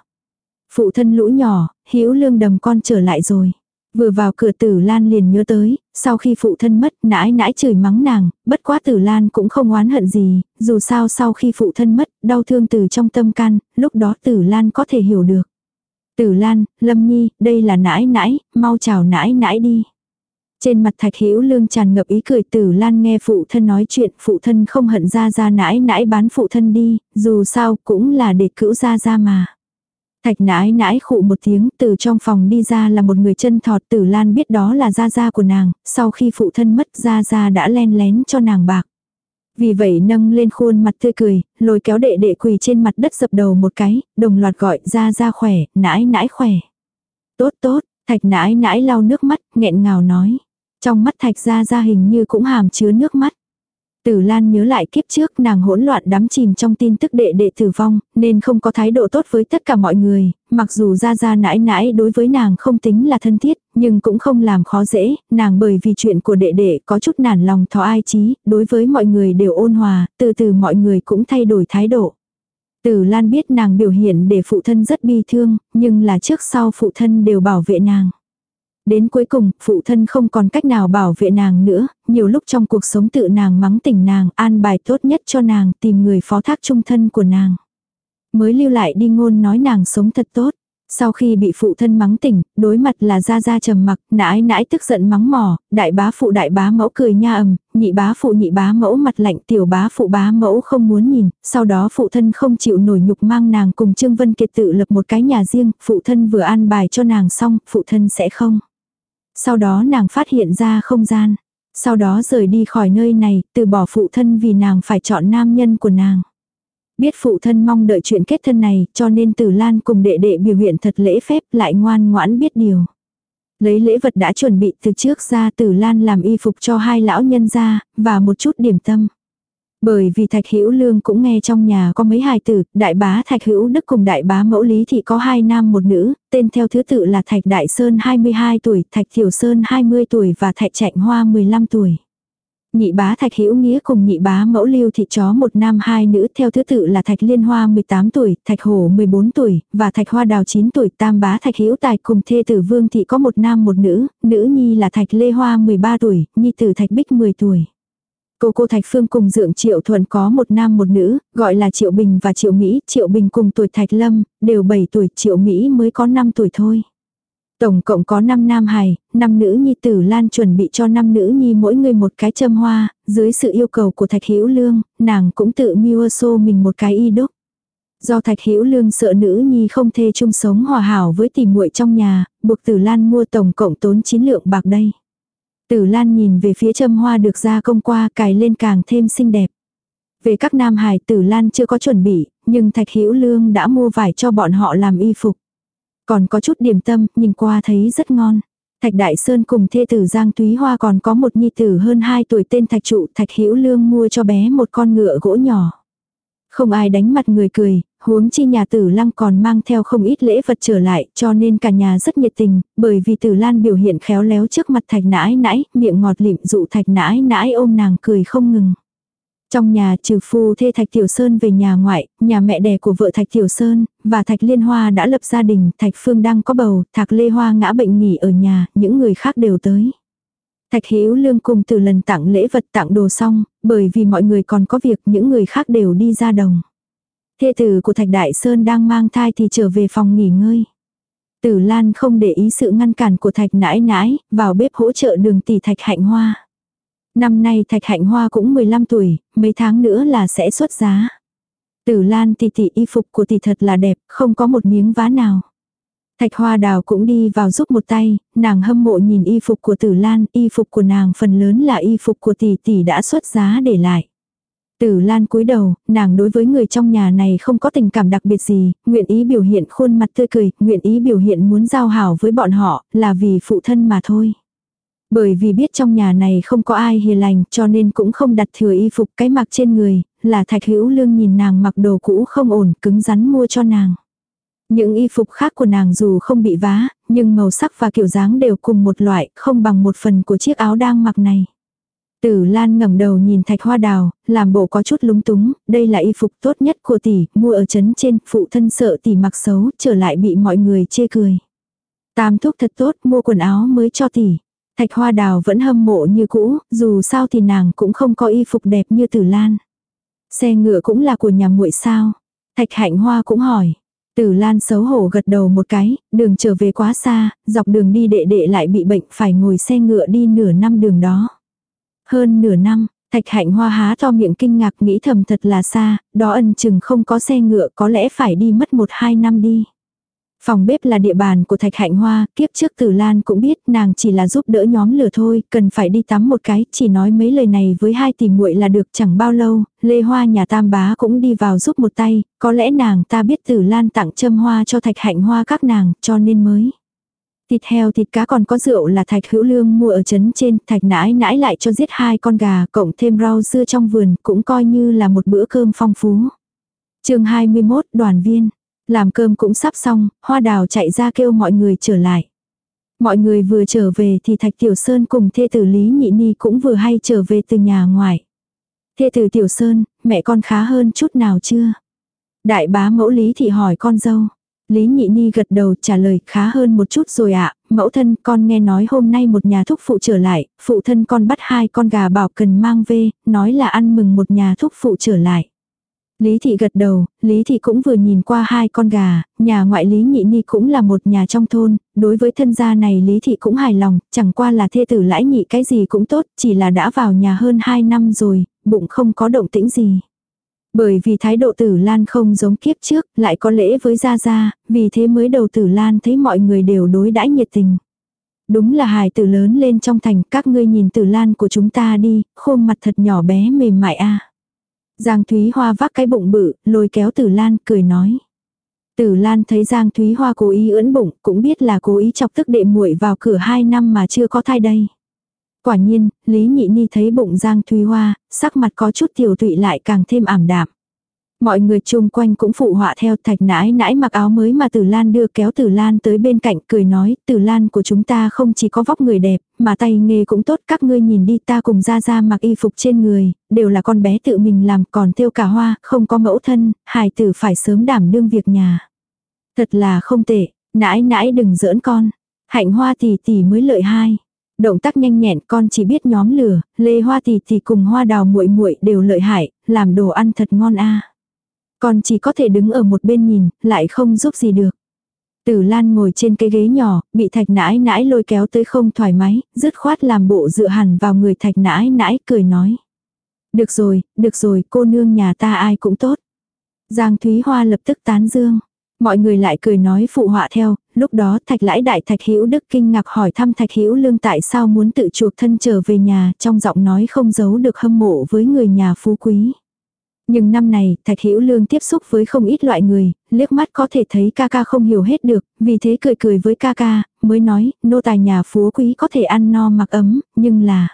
Phụ thân lũ nhỏ, Hữu Lương đầm con trở lại rồi. Vừa vào cửa tử Lan liền nhớ tới, sau khi phụ thân mất, nãi nãi chửi mắng nàng, bất quá tử Lan cũng không oán hận gì, dù sao sau khi phụ thân mất, đau thương từ trong tâm can, lúc đó tử Lan có thể hiểu được. Tử Lan, Lâm Nhi, đây là nãi nãi, mau chào nãi nãi đi. Trên mặt thạch hữu lương tràn ngập ý cười tử Lan nghe phụ thân nói chuyện, phụ thân không hận ra ra nãi nãi bán phụ thân đi, dù sao cũng là để cữu ra ra mà. Thạch nãi nãi khụ một tiếng từ trong phòng đi ra là một người chân thọt tử lan biết đó là gia gia của nàng, sau khi phụ thân mất gia gia đã len lén cho nàng bạc. Vì vậy nâng lên khuôn mặt tươi cười, lôi kéo đệ đệ quỳ trên mặt đất dập đầu một cái, đồng loạt gọi ra ra khỏe, nãi nãi khỏe. Tốt tốt, thạch nãi nãi lau nước mắt, nghẹn ngào nói. Trong mắt thạch ra ra hình như cũng hàm chứa nước mắt. Tử Lan nhớ lại kiếp trước nàng hỗn loạn đắm chìm trong tin tức đệ đệ tử vong, nên không có thái độ tốt với tất cả mọi người, mặc dù ra ra nãi nãi đối với nàng không tính là thân thiết, nhưng cũng không làm khó dễ, nàng bởi vì chuyện của đệ đệ có chút nản lòng thọ ai chí, đối với mọi người đều ôn hòa, từ từ mọi người cũng thay đổi thái độ. Tử Lan biết nàng biểu hiện để phụ thân rất bi thương, nhưng là trước sau phụ thân đều bảo vệ nàng. Đến cuối cùng, phụ thân không còn cách nào bảo vệ nàng nữa, nhiều lúc trong cuộc sống tự nàng mắng tỉnh nàng, an bài tốt nhất cho nàng, tìm người phó thác trung thân của nàng. Mới lưu lại đi ngôn nói nàng sống thật tốt. Sau khi bị phụ thân mắng tỉnh, đối mặt là ra ra trầm mặc, nãi nãi tức giận mắng mỏ, đại bá phụ đại bá mẫu cười nha ầm, nhị bá phụ nhị bá mẫu mặt lạnh tiểu bá phụ bá mẫu không muốn nhìn, sau đó phụ thân không chịu nổi nhục mang nàng cùng Trương Vân Kiệt tự lập một cái nhà riêng, phụ thân vừa an bài cho nàng xong, phụ thân sẽ không. Sau đó nàng phát hiện ra không gian. Sau đó rời đi khỏi nơi này, từ bỏ phụ thân vì nàng phải chọn nam nhân của nàng. Biết phụ thân mong đợi chuyện kết thân này, cho nên Tử Lan cùng đệ đệ biểu hiện thật lễ phép lại ngoan ngoãn biết điều. Lấy lễ vật đã chuẩn bị từ trước ra Tử Lan làm y phục cho hai lão nhân ra, và một chút điểm tâm. Bởi vì Thạch Hữu Lương cũng nghe trong nhà có mấy hài tử, đại bá Thạch Hữu Đức cùng đại bá Mẫu Lý Thị có hai nam một nữ, tên theo thứ tự là Thạch Đại Sơn 22 tuổi, Thạch Tiểu Sơn 20 tuổi và Thạch Trạnh Hoa 15 tuổi. Nhị bá Thạch Hữu Nghĩa cùng nhị bá Mẫu Lưu Thị chó một nam hai nữ theo thứ tự là Thạch Liên Hoa 18 tuổi, Thạch Hổ 14 tuổi và Thạch Hoa Đào 9 tuổi. Tam bá Thạch Hữu Tài cùng thê tử Vương Thị có một nam một nữ, nữ nhi là Thạch Lê Hoa 13 tuổi, nhi tử Thạch Bích 10 tuổi. Cô cô Thạch Phương cùng dưỡng Triệu Thuận có một nam một nữ, gọi là Triệu Bình và Triệu Mỹ, Triệu Bình cùng tuổi Thạch Lâm, đều 7 tuổi, Triệu Mỹ mới có 5 tuổi thôi. Tổng cộng có 5 nam hài, 5 nữ nhi tử Lan chuẩn bị cho 5 nữ nhi mỗi người một cái châm hoa, dưới sự yêu cầu của Thạch Hữu Lương, nàng cũng tự mua xô mình một cái y đúc. Do Thạch Hữu Lương sợ nữ nhi không thê chung sống hòa hảo với tỷ muội trong nhà, buộc Tử Lan mua tổng cộng tốn 9 lượng bạc đây. Tử Lan nhìn về phía châm hoa được ra công qua cài lên càng thêm xinh đẹp. Về các nam hài Tử Lan chưa có chuẩn bị, nhưng Thạch Hữu Lương đã mua vải cho bọn họ làm y phục. Còn có chút điểm tâm, nhìn qua thấy rất ngon. Thạch Đại Sơn cùng thê tử Giang Túy Hoa còn có một nhi tử hơn 2 tuổi tên Thạch Trụ, Thạch Hữu Lương mua cho bé một con ngựa gỗ nhỏ. Không ai đánh mặt người cười, huống chi nhà tử lăng còn mang theo không ít lễ vật trở lại, cho nên cả nhà rất nhiệt tình, bởi vì tử lan biểu hiện khéo léo trước mặt thạch nãi nãi, miệng ngọt lịm dụ thạch nãi nãi ôm nàng cười không ngừng. Trong nhà trừ phu thê Thạch Tiểu Sơn về nhà ngoại, nhà mẹ đẻ của vợ Thạch Tiểu Sơn, và Thạch Liên Hoa đã lập gia đình, Thạch Phương đang có bầu, Thạch Lê Hoa ngã bệnh nghỉ ở nhà, những người khác đều tới. Thạch Hữu Lương cùng từ lần tặng lễ vật tặng đồ xong, bởi vì mọi người còn có việc những người khác đều đi ra đồng. Thê tử của Thạch Đại Sơn đang mang thai thì trở về phòng nghỉ ngơi. Tử Lan không để ý sự ngăn cản của Thạch nãi nãi, vào bếp hỗ trợ đường tỷ Thạch Hạnh Hoa. Năm nay Thạch Hạnh Hoa cũng 15 tuổi, mấy tháng nữa là sẽ xuất giá. Tử Lan tỷ tỷ y phục của tỷ thật là đẹp, không có một miếng vá nào. Thạch Hoa Đào cũng đi vào giúp một tay, nàng hâm mộ nhìn y phục của Tử Lan, y phục của nàng phần lớn là y phục của tỷ tỷ đã xuất giá để lại. Tử Lan cúi đầu, nàng đối với người trong nhà này không có tình cảm đặc biệt gì, nguyện ý biểu hiện khuôn mặt tươi cười, nguyện ý biểu hiện muốn giao hảo với bọn họ, là vì phụ thân mà thôi. Bởi vì biết trong nhà này không có ai hiền lành cho nên cũng không đặt thừa y phục cái mặc trên người, là thạch hữu lương nhìn nàng mặc đồ cũ không ổn cứng rắn mua cho nàng. Những y phục khác của nàng dù không bị vá, nhưng màu sắc và kiểu dáng đều cùng một loại, không bằng một phần của chiếc áo đang mặc này. Tử Lan ngẩng đầu nhìn thạch hoa đào, làm bộ có chút lúng túng, đây là y phục tốt nhất của tỷ, mua ở trấn trên, phụ thân sợ tỷ mặc xấu, trở lại bị mọi người chê cười. Tam thúc thật tốt, mua quần áo mới cho tỷ. Thạch hoa đào vẫn hâm mộ như cũ, dù sao thì nàng cũng không có y phục đẹp như tử lan. Xe ngựa cũng là của nhà muội sao. Thạch hạnh hoa cũng hỏi. Tử Lan xấu hổ gật đầu một cái, đường trở về quá xa, dọc đường đi đệ đệ lại bị bệnh phải ngồi xe ngựa đi nửa năm đường đó. Hơn nửa năm, Thạch hạnh hoa há to miệng kinh ngạc nghĩ thầm thật là xa, đó ân chừng không có xe ngựa có lẽ phải đi mất một hai năm đi. Phòng bếp là địa bàn của Thạch Hạnh Hoa, kiếp trước Tử Lan cũng biết nàng chỉ là giúp đỡ nhóm lửa thôi, cần phải đi tắm một cái, chỉ nói mấy lời này với hai tỷ muội là được chẳng bao lâu, Lê Hoa nhà Tam Bá cũng đi vào giúp một tay, có lẽ nàng ta biết Tử Lan tặng châm hoa cho Thạch Hạnh Hoa các nàng, cho nên mới. Thịt heo thịt cá còn có rượu là Thạch Hữu Lương mua ở trấn trên, Thạch nãi nãi lại cho giết hai con gà, cộng thêm rau dưa trong vườn, cũng coi như là một bữa cơm phong phú. chương 21, đoàn viên. Làm cơm cũng sắp xong, hoa đào chạy ra kêu mọi người trở lại. Mọi người vừa trở về thì Thạch Tiểu Sơn cùng thê tử Lý Nhị Ni cũng vừa hay trở về từ nhà ngoài. Thê tử Tiểu Sơn, mẹ con khá hơn chút nào chưa? Đại bá mẫu Lý thì hỏi con dâu. Lý Nhị Ni gật đầu trả lời khá hơn một chút rồi ạ, mẫu thân con nghe nói hôm nay một nhà thúc phụ trở lại, phụ thân con bắt hai con gà bảo cần mang về, nói là ăn mừng một nhà thúc phụ trở lại. Lý thị gật đầu, Lý thị cũng vừa nhìn qua hai con gà, nhà ngoại Lý nhị ni cũng là một nhà trong thôn, đối với thân gia này Lý thị cũng hài lòng, chẳng qua là thê tử lãi nhị cái gì cũng tốt, chỉ là đã vào nhà hơn hai năm rồi, bụng không có động tĩnh gì. Bởi vì thái độ tử Lan không giống kiếp trước, lại có lễ với Gia Gia, vì thế mới đầu tử Lan thấy mọi người đều đối đãi nhiệt tình. Đúng là hài tử lớn lên trong thành, các ngươi nhìn tử Lan của chúng ta đi, khuôn mặt thật nhỏ bé mềm mại a Giang Thúy Hoa vác cái bụng bự, lôi kéo Tử Lan, cười nói. Tử Lan thấy Giang Thúy Hoa cố ý ưỡn bụng, cũng biết là cố ý chọc tức đệ muội vào cửa hai năm mà chưa có thai đây. Quả nhiên, Lý Nhị Ni thấy bụng Giang Thúy Hoa, sắc mặt có chút tiểu tụy lại càng thêm ảm đạm. Mọi người chung quanh cũng phụ họa theo thạch nãi nãi mặc áo mới mà Tử Lan đưa kéo Tử Lan tới bên cạnh cười nói Tử Lan của chúng ta không chỉ có vóc người đẹp mà tay nghề cũng tốt các ngươi nhìn đi ta cùng ra ra mặc y phục trên người đều là con bé tự mình làm còn tiêu cả hoa không có mẫu thân hài tử phải sớm đảm đương việc nhà. Thật là không tệ, nãi nãi đừng giỡn con, hạnh hoa tỷ tỷ mới lợi hai. Động tác nhanh nhẹn con chỉ biết nhóm lửa, lê hoa tỷ tỷ cùng hoa đào muội muội đều lợi hại, làm đồ ăn thật ngon a. Còn chỉ có thể đứng ở một bên nhìn, lại không giúp gì được. Tử Lan ngồi trên cái ghế nhỏ, bị thạch nãi nãi lôi kéo tới không thoải mái, dứt khoát làm bộ dựa hẳn vào người thạch nãi nãi cười nói. Được rồi, được rồi, cô nương nhà ta ai cũng tốt. Giang Thúy Hoa lập tức tán dương. Mọi người lại cười nói phụ họa theo, lúc đó thạch lãi đại thạch hữu đức kinh ngạc hỏi thăm thạch hữu lương tại sao muốn tự chuộc thân trở về nhà, trong giọng nói không giấu được hâm mộ với người nhà phú quý. Nhưng năm này, Thạch Hữu Lương tiếp xúc với không ít loại người, liếc mắt có thể thấy ca ca không hiểu hết được, vì thế cười cười với ca ca, mới nói, nô tài nhà phú quý có thể ăn no mặc ấm, nhưng là...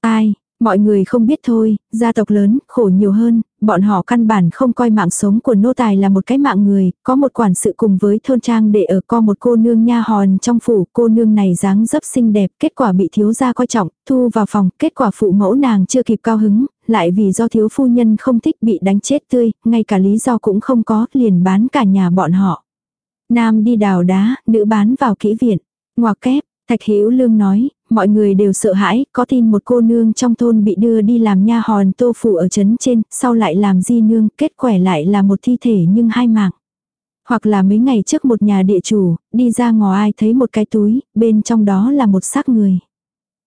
Ai, Mọi người không biết thôi, gia tộc lớn, khổ nhiều hơn, bọn họ căn bản không coi mạng sống của nô tài là một cái mạng người, có một quản sự cùng với thôn trang để ở co một cô nương nha hòn trong phủ, cô nương này dáng dấp xinh đẹp, kết quả bị thiếu gia coi trọng, thu vào phòng, kết quả phụ mẫu nàng chưa kịp cao hứng, lại vì do thiếu phu nhân không thích bị đánh chết tươi, ngay cả lý do cũng không có, liền bán cả nhà bọn họ. Nam đi đào đá, nữ bán vào kỹ viện. Ngoà kép, Thạch Hữu Lương nói, mọi người đều sợ hãi, có tin một cô nương trong thôn bị đưa đi làm nha hòn tô phủ ở trấn trên, sau lại làm di nương, kết quả lại là một thi thể nhưng hai mạng. Hoặc là mấy ngày trước một nhà địa chủ, đi ra ngoài thấy một cái túi, bên trong đó là một xác người.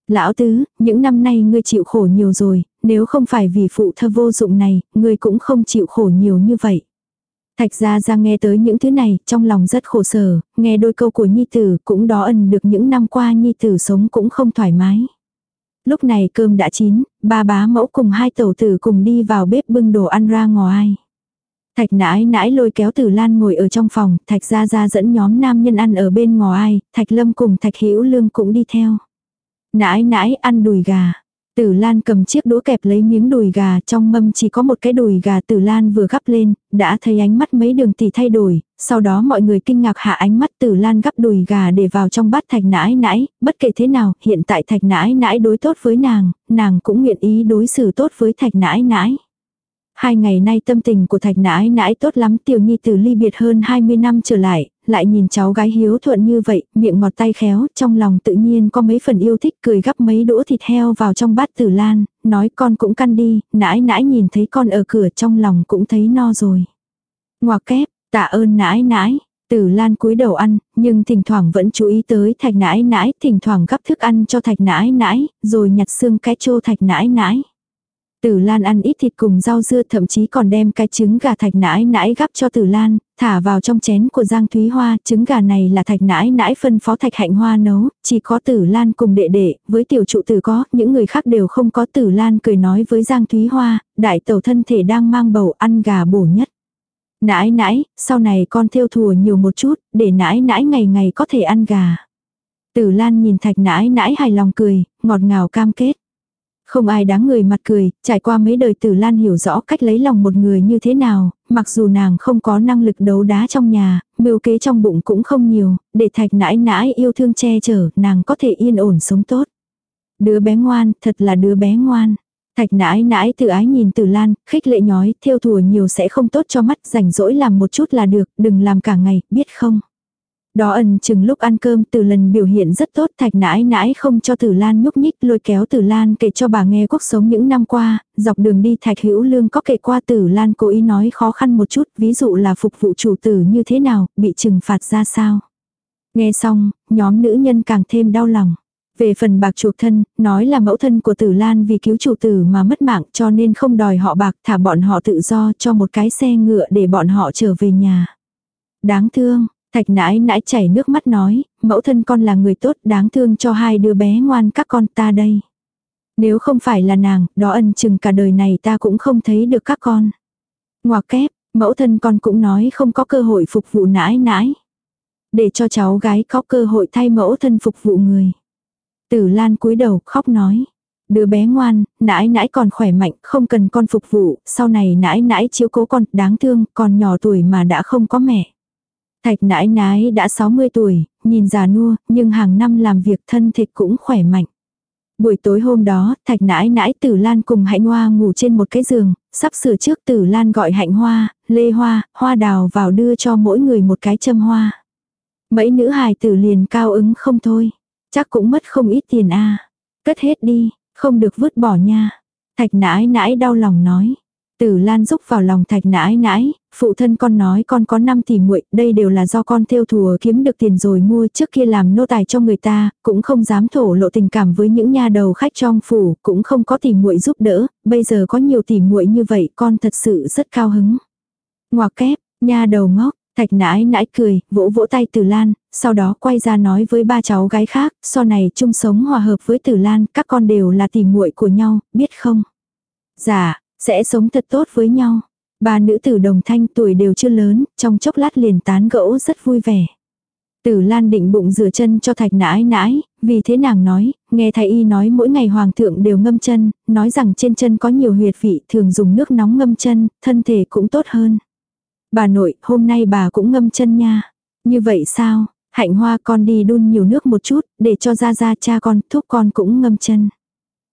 Lão tứ, những năm nay ngươi chịu khổ nhiều rồi, nếu không phải vì phụ thơ vô dụng này, ngươi cũng không chịu khổ nhiều như vậy. Thạch gia ra nghe tới những thứ này, trong lòng rất khổ sở, nghe đôi câu của Nhi Tử cũng đó ẩn được những năm qua Nhi Tử sống cũng không thoải mái. Lúc này cơm đã chín, ba bá mẫu cùng hai tẩu tử cùng đi vào bếp bưng đồ ăn ra ngoài. Thạch nãi nãi lôi kéo tử lan ngồi ở trong phòng, thạch gia gia dẫn nhóm nam nhân ăn ở bên ngoài, thạch lâm cùng thạch hữu lương cũng đi theo. Nãi nãi ăn đùi gà. Tử Lan cầm chiếc đũa kẹp lấy miếng đùi gà trong mâm chỉ có một cái đùi gà Tử Lan vừa gắp lên, đã thấy ánh mắt mấy đường tỷ thay đổi, sau đó mọi người kinh ngạc hạ ánh mắt Tử Lan gắp đùi gà để vào trong bát thạch nãi nãi, bất kể thế nào, hiện tại thạch nãi nãi đối tốt với nàng, nàng cũng nguyện ý đối xử tốt với thạch nãi nãi. Hai ngày nay tâm tình của thạch nãi nãi tốt lắm tiểu nhi từ ly biệt hơn 20 năm trở lại, lại nhìn cháu gái hiếu thuận như vậy, miệng ngọt tay khéo, trong lòng tự nhiên có mấy phần yêu thích cười gắp mấy đũa thịt heo vào trong bát tử lan, nói con cũng căn đi, nãi nãi nhìn thấy con ở cửa trong lòng cũng thấy no rồi. Ngoà kép, tạ ơn nãi nãi, Tử Lan cúi đầu ăn, nhưng thỉnh thoảng vẫn chú ý tới thạch nãi nãi, thỉnh thoảng gắp thức ăn cho thạch nãi nãi, rồi nhặt xương cái chô thạch nãi nãi. Tử Lan ăn ít thịt cùng rau dưa thậm chí còn đem cái trứng gà thạch nãi nãi gắp cho Tử Lan, thả vào trong chén của Giang Thúy Hoa, trứng gà này là thạch nãi nãi phân phó thạch hạnh hoa nấu, chỉ có Tử Lan cùng đệ đệ, với tiểu trụ tử có, những người khác đều không có Tử Lan cười nói với Giang Thúy Hoa, đại tẩu thân thể đang mang bầu ăn gà bổ nhất. Nãi nãi, sau này con theo thùa nhiều một chút, để nãi nãi ngày ngày có thể ăn gà. Tử Lan nhìn thạch nãi nãi hài lòng cười, ngọt ngào cam kết. Không ai đáng người mặt cười, trải qua mấy đời tử lan hiểu rõ cách lấy lòng một người như thế nào, mặc dù nàng không có năng lực đấu đá trong nhà, mưu kế trong bụng cũng không nhiều, để thạch nãi nãi yêu thương che chở, nàng có thể yên ổn sống tốt. Đứa bé ngoan, thật là đứa bé ngoan. Thạch nãi nãi tự ái nhìn tử lan, khích lệ nhói, theo thùa nhiều sẽ không tốt cho mắt, rảnh rỗi làm một chút là được, đừng làm cả ngày, biết không? Đó ẩn chừng lúc ăn cơm từ lần biểu hiện rất tốt thạch nãi nãi không cho tử lan nhúc nhích lôi kéo tử lan kể cho bà nghe cuộc sống những năm qua, dọc đường đi thạch hữu lương có kể qua tử lan cố ý nói khó khăn một chút, ví dụ là phục vụ chủ tử như thế nào, bị trừng phạt ra sao. Nghe xong, nhóm nữ nhân càng thêm đau lòng. Về phần bạc chuộc thân, nói là mẫu thân của tử lan vì cứu chủ tử mà mất mạng cho nên không đòi họ bạc thả bọn họ tự do cho một cái xe ngựa để bọn họ trở về nhà. Đáng thương, Thạch nãi nãi chảy nước mắt nói, mẫu thân con là người tốt đáng thương cho hai đứa bé ngoan các con ta đây. Nếu không phải là nàng, đó ân chừng cả đời này ta cũng không thấy được các con. Ngoà kép, mẫu thân con cũng nói không có cơ hội phục vụ nãi nãi. Để cho cháu gái có cơ hội thay mẫu thân phục vụ người. Tử Lan cúi đầu khóc nói. Đứa bé ngoan, nãi nãi còn khỏe mạnh, không cần con phục vụ, sau này nãi nãi chiếu cố con, đáng thương, còn nhỏ tuổi mà đã không có mẹ. Thạch nãi nãi đã 60 tuổi, nhìn già nua, nhưng hàng năm làm việc thân thịt cũng khỏe mạnh. Buổi tối hôm đó, thạch nãi nãi tử lan cùng hạnh hoa ngủ trên một cái giường, sắp sửa trước tử lan gọi hạnh hoa, lê hoa, hoa đào vào đưa cho mỗi người một cái châm hoa. Mấy nữ hài tử liền cao ứng không thôi. Chắc cũng mất không ít tiền a Cất hết đi, không được vứt bỏ nha. Thạch nãi nãi đau lòng nói. Tử Lan rúc vào lòng thạch nãi nãi, phụ thân con nói con có 5 tỷ muội, đây đều là do con theo thùa kiếm được tiền rồi mua trước kia làm nô tài cho người ta, cũng không dám thổ lộ tình cảm với những nha đầu khách trong phủ, cũng không có tỷ muội giúp đỡ, bây giờ có nhiều tỷ muội như vậy, con thật sự rất cao hứng. Ngoà kép, nha đầu ngốc, thạch nãi nãi cười, vỗ vỗ tay Tử Lan, sau đó quay ra nói với ba cháu gái khác, sau này chung sống hòa hợp với Tử Lan, các con đều là tỷ muội của nhau, biết không? Dạ, sẽ sống thật tốt với nhau. Ba nữ tử đồng thanh tuổi đều chưa lớn, trong chốc lát liền tán gẫu rất vui vẻ. Tử Lan định bụng rửa chân cho thạch nãi nãi, vì thế nàng nói, nghe thái y nói mỗi ngày hoàng thượng đều ngâm chân, nói rằng trên chân có nhiều huyệt vị thường dùng nước nóng ngâm chân, thân thể cũng tốt hơn. Bà nội, hôm nay bà cũng ngâm chân nha. Như vậy sao, hạnh hoa con đi đun nhiều nước một chút, để cho ra ra cha con, thúc con cũng ngâm chân.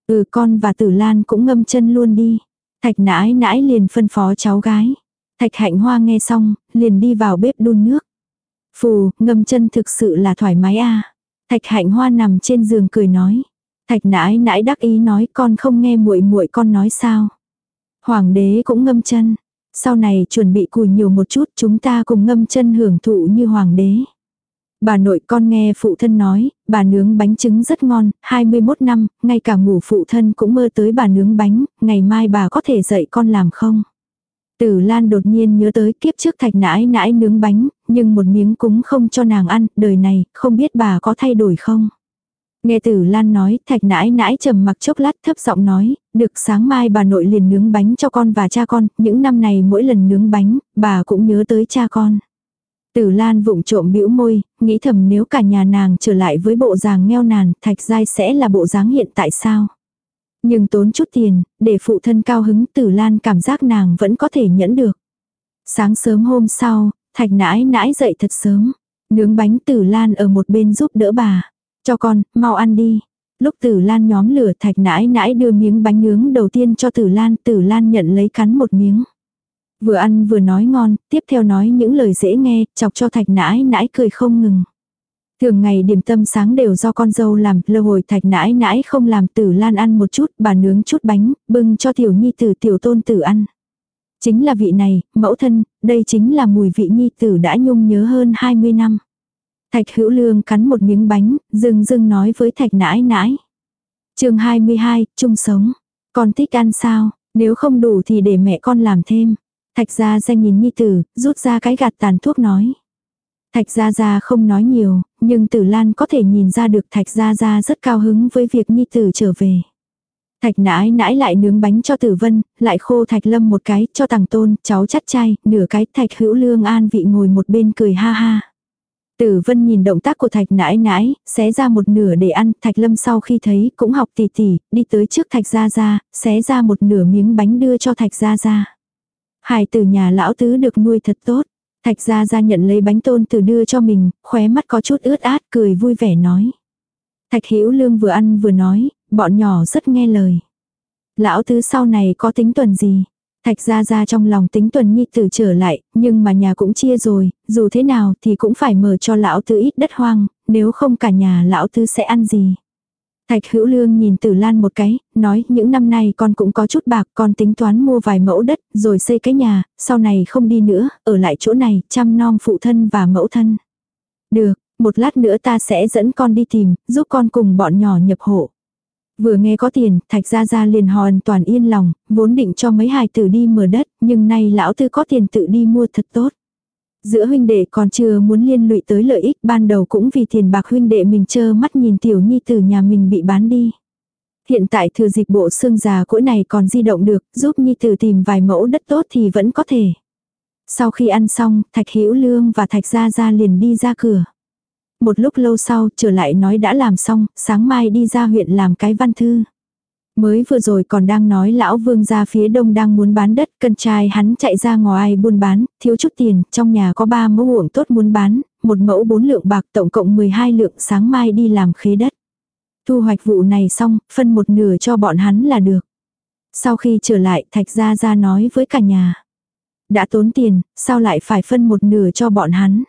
Ừ con và tử lan cũng ngâm chân luôn đi. Thạch nãi nãi liền phân phó cháu gái. Thạch hạnh hoa nghe xong, liền đi vào bếp đun nước. Phù, ngâm chân thực sự là thoải mái a Thạch hạnh hoa nằm trên giường cười nói. Thạch nãi nãi đắc ý nói con không nghe muội muội con nói sao. Hoàng đế cũng ngâm chân. Sau này chuẩn bị cùi nhiều một chút chúng ta cùng ngâm chân hưởng thụ như hoàng đế. Bà nội con nghe phụ thân nói, bà nướng bánh trứng rất ngon, 21 năm, ngay cả ngủ phụ thân cũng mơ tới bà nướng bánh, ngày mai bà có thể dạy con làm không? Tử Lan đột nhiên nhớ tới kiếp trước thạch nãi nãi nướng bánh, nhưng một miếng cũng không cho nàng ăn, đời này, không biết bà có thay đổi không? Nghe Tử Lan nói, thạch nãi nãi trầm mặc chốc lát thấp giọng nói, được sáng mai bà nội liền nướng bánh cho con và cha con, những năm này mỗi lần nướng bánh, bà cũng nhớ tới cha con. Tử Lan vụng trộm bĩu môi, nghĩ thầm nếu cả nhà nàng trở lại với bộ dáng nghèo nàn, thạch giai sẽ là bộ dáng hiện tại sao. Nhưng tốn chút tiền, để phụ thân cao hứng Tử Lan cảm giác nàng vẫn có thể nhẫn được. Sáng sớm hôm sau, thạch nãi nãi dậy thật sớm. Nướng bánh Tử Lan ở một bên giúp đỡ bà. Cho con, mau ăn đi. Lúc Tử Lan nhóm lửa thạch nãi nãi đưa miếng bánh nướng đầu tiên cho Tử Lan, Tử Lan nhận lấy cắn một miếng. Vừa ăn vừa nói ngon, tiếp theo nói những lời dễ nghe, chọc cho thạch nãi nãi cười không ngừng. Thường ngày điểm tâm sáng đều do con dâu làm, lâu hồi thạch nãi nãi không làm tử lan ăn một chút, bà nướng chút bánh, bưng cho tiểu nhi tử tiểu tôn tử ăn. Chính là vị này, mẫu thân, đây chính là mùi vị nhi tử đã nhung nhớ hơn 20 năm. Thạch hữu lương cắn một miếng bánh, dưng dưng nói với thạch nãi nãi. chương 22, chung sống. Con thích ăn sao? Nếu không đủ thì để mẹ con làm thêm. Thạch gia gia nhìn nhi tử, rút ra cái gạt tàn thuốc nói. Thạch gia gia không nói nhiều, nhưng tử lan có thể nhìn ra được thạch gia gia rất cao hứng với việc nhi tử trở về. Thạch nãi nãi lại nướng bánh cho tử vân, lại khô thạch lâm một cái, cho Tằng tôn, cháu chắt chay, nửa cái thạch hữu lương an vị ngồi một bên cười ha ha. Tử vân nhìn động tác của thạch nãi nãi, xé ra một nửa để ăn, thạch lâm sau khi thấy cũng học tỉ tỉ, đi tới trước thạch gia gia, xé ra một nửa miếng bánh đưa cho thạch gia gia hài từ nhà lão tứ được nuôi thật tốt. Thạch gia gia nhận lấy bánh tôn từ đưa cho mình, khóe mắt có chút ướt át cười vui vẻ nói. Thạch hữu lương vừa ăn vừa nói, bọn nhỏ rất nghe lời. Lão tứ sau này có tính tuần gì? Thạch gia gia trong lòng tính tuần nhi tử trở lại, nhưng mà nhà cũng chia rồi, dù thế nào thì cũng phải mở cho lão tứ ít đất hoang, nếu không cả nhà lão tứ sẽ ăn gì. Thạch hữu lương nhìn tử lan một cái, nói những năm nay con cũng có chút bạc, con tính toán mua vài mẫu đất, rồi xây cái nhà, sau này không đi nữa, ở lại chỗ này, chăm nom phụ thân và mẫu thân. Được, một lát nữa ta sẽ dẫn con đi tìm, giúp con cùng bọn nhỏ nhập hộ. Vừa nghe có tiền, thạch gia gia liền hoàn toàn yên lòng, vốn định cho mấy hài tử đi mở đất, nhưng nay lão tư có tiền tự đi mua thật tốt. Giữa huynh đệ còn chưa muốn liên lụy tới lợi ích ban đầu cũng vì tiền bạc huynh đệ mình chơ mắt nhìn tiểu nhi tử nhà mình bị bán đi. Hiện tại thừa dịp bộ xương già cỗi này còn di động được, giúp nhi tử tìm vài mẫu đất tốt thì vẫn có thể. Sau khi ăn xong, Thạch Hữu Lương và Thạch Gia Gia liền đi ra cửa một lúc lâu sau trở lại nói đã làm xong, sáng mai đi ra huyện làm cái văn thư. Mới vừa rồi còn đang nói lão vương ra phía đông đang muốn bán đất, cân trai hắn chạy ra ngoài buôn bán, thiếu chút tiền, trong nhà có ba mẫu ruộng tốt muốn bán, một mẫu bốn lượng bạc tổng cộng 12 lượng sáng mai đi làm khế đất. Thu hoạch vụ này xong, phân một nửa cho bọn hắn là được. Sau khi trở lại, Thạch Gia Gia nói với cả nhà. Đã tốn tiền, sao lại phải phân một nửa cho bọn hắn?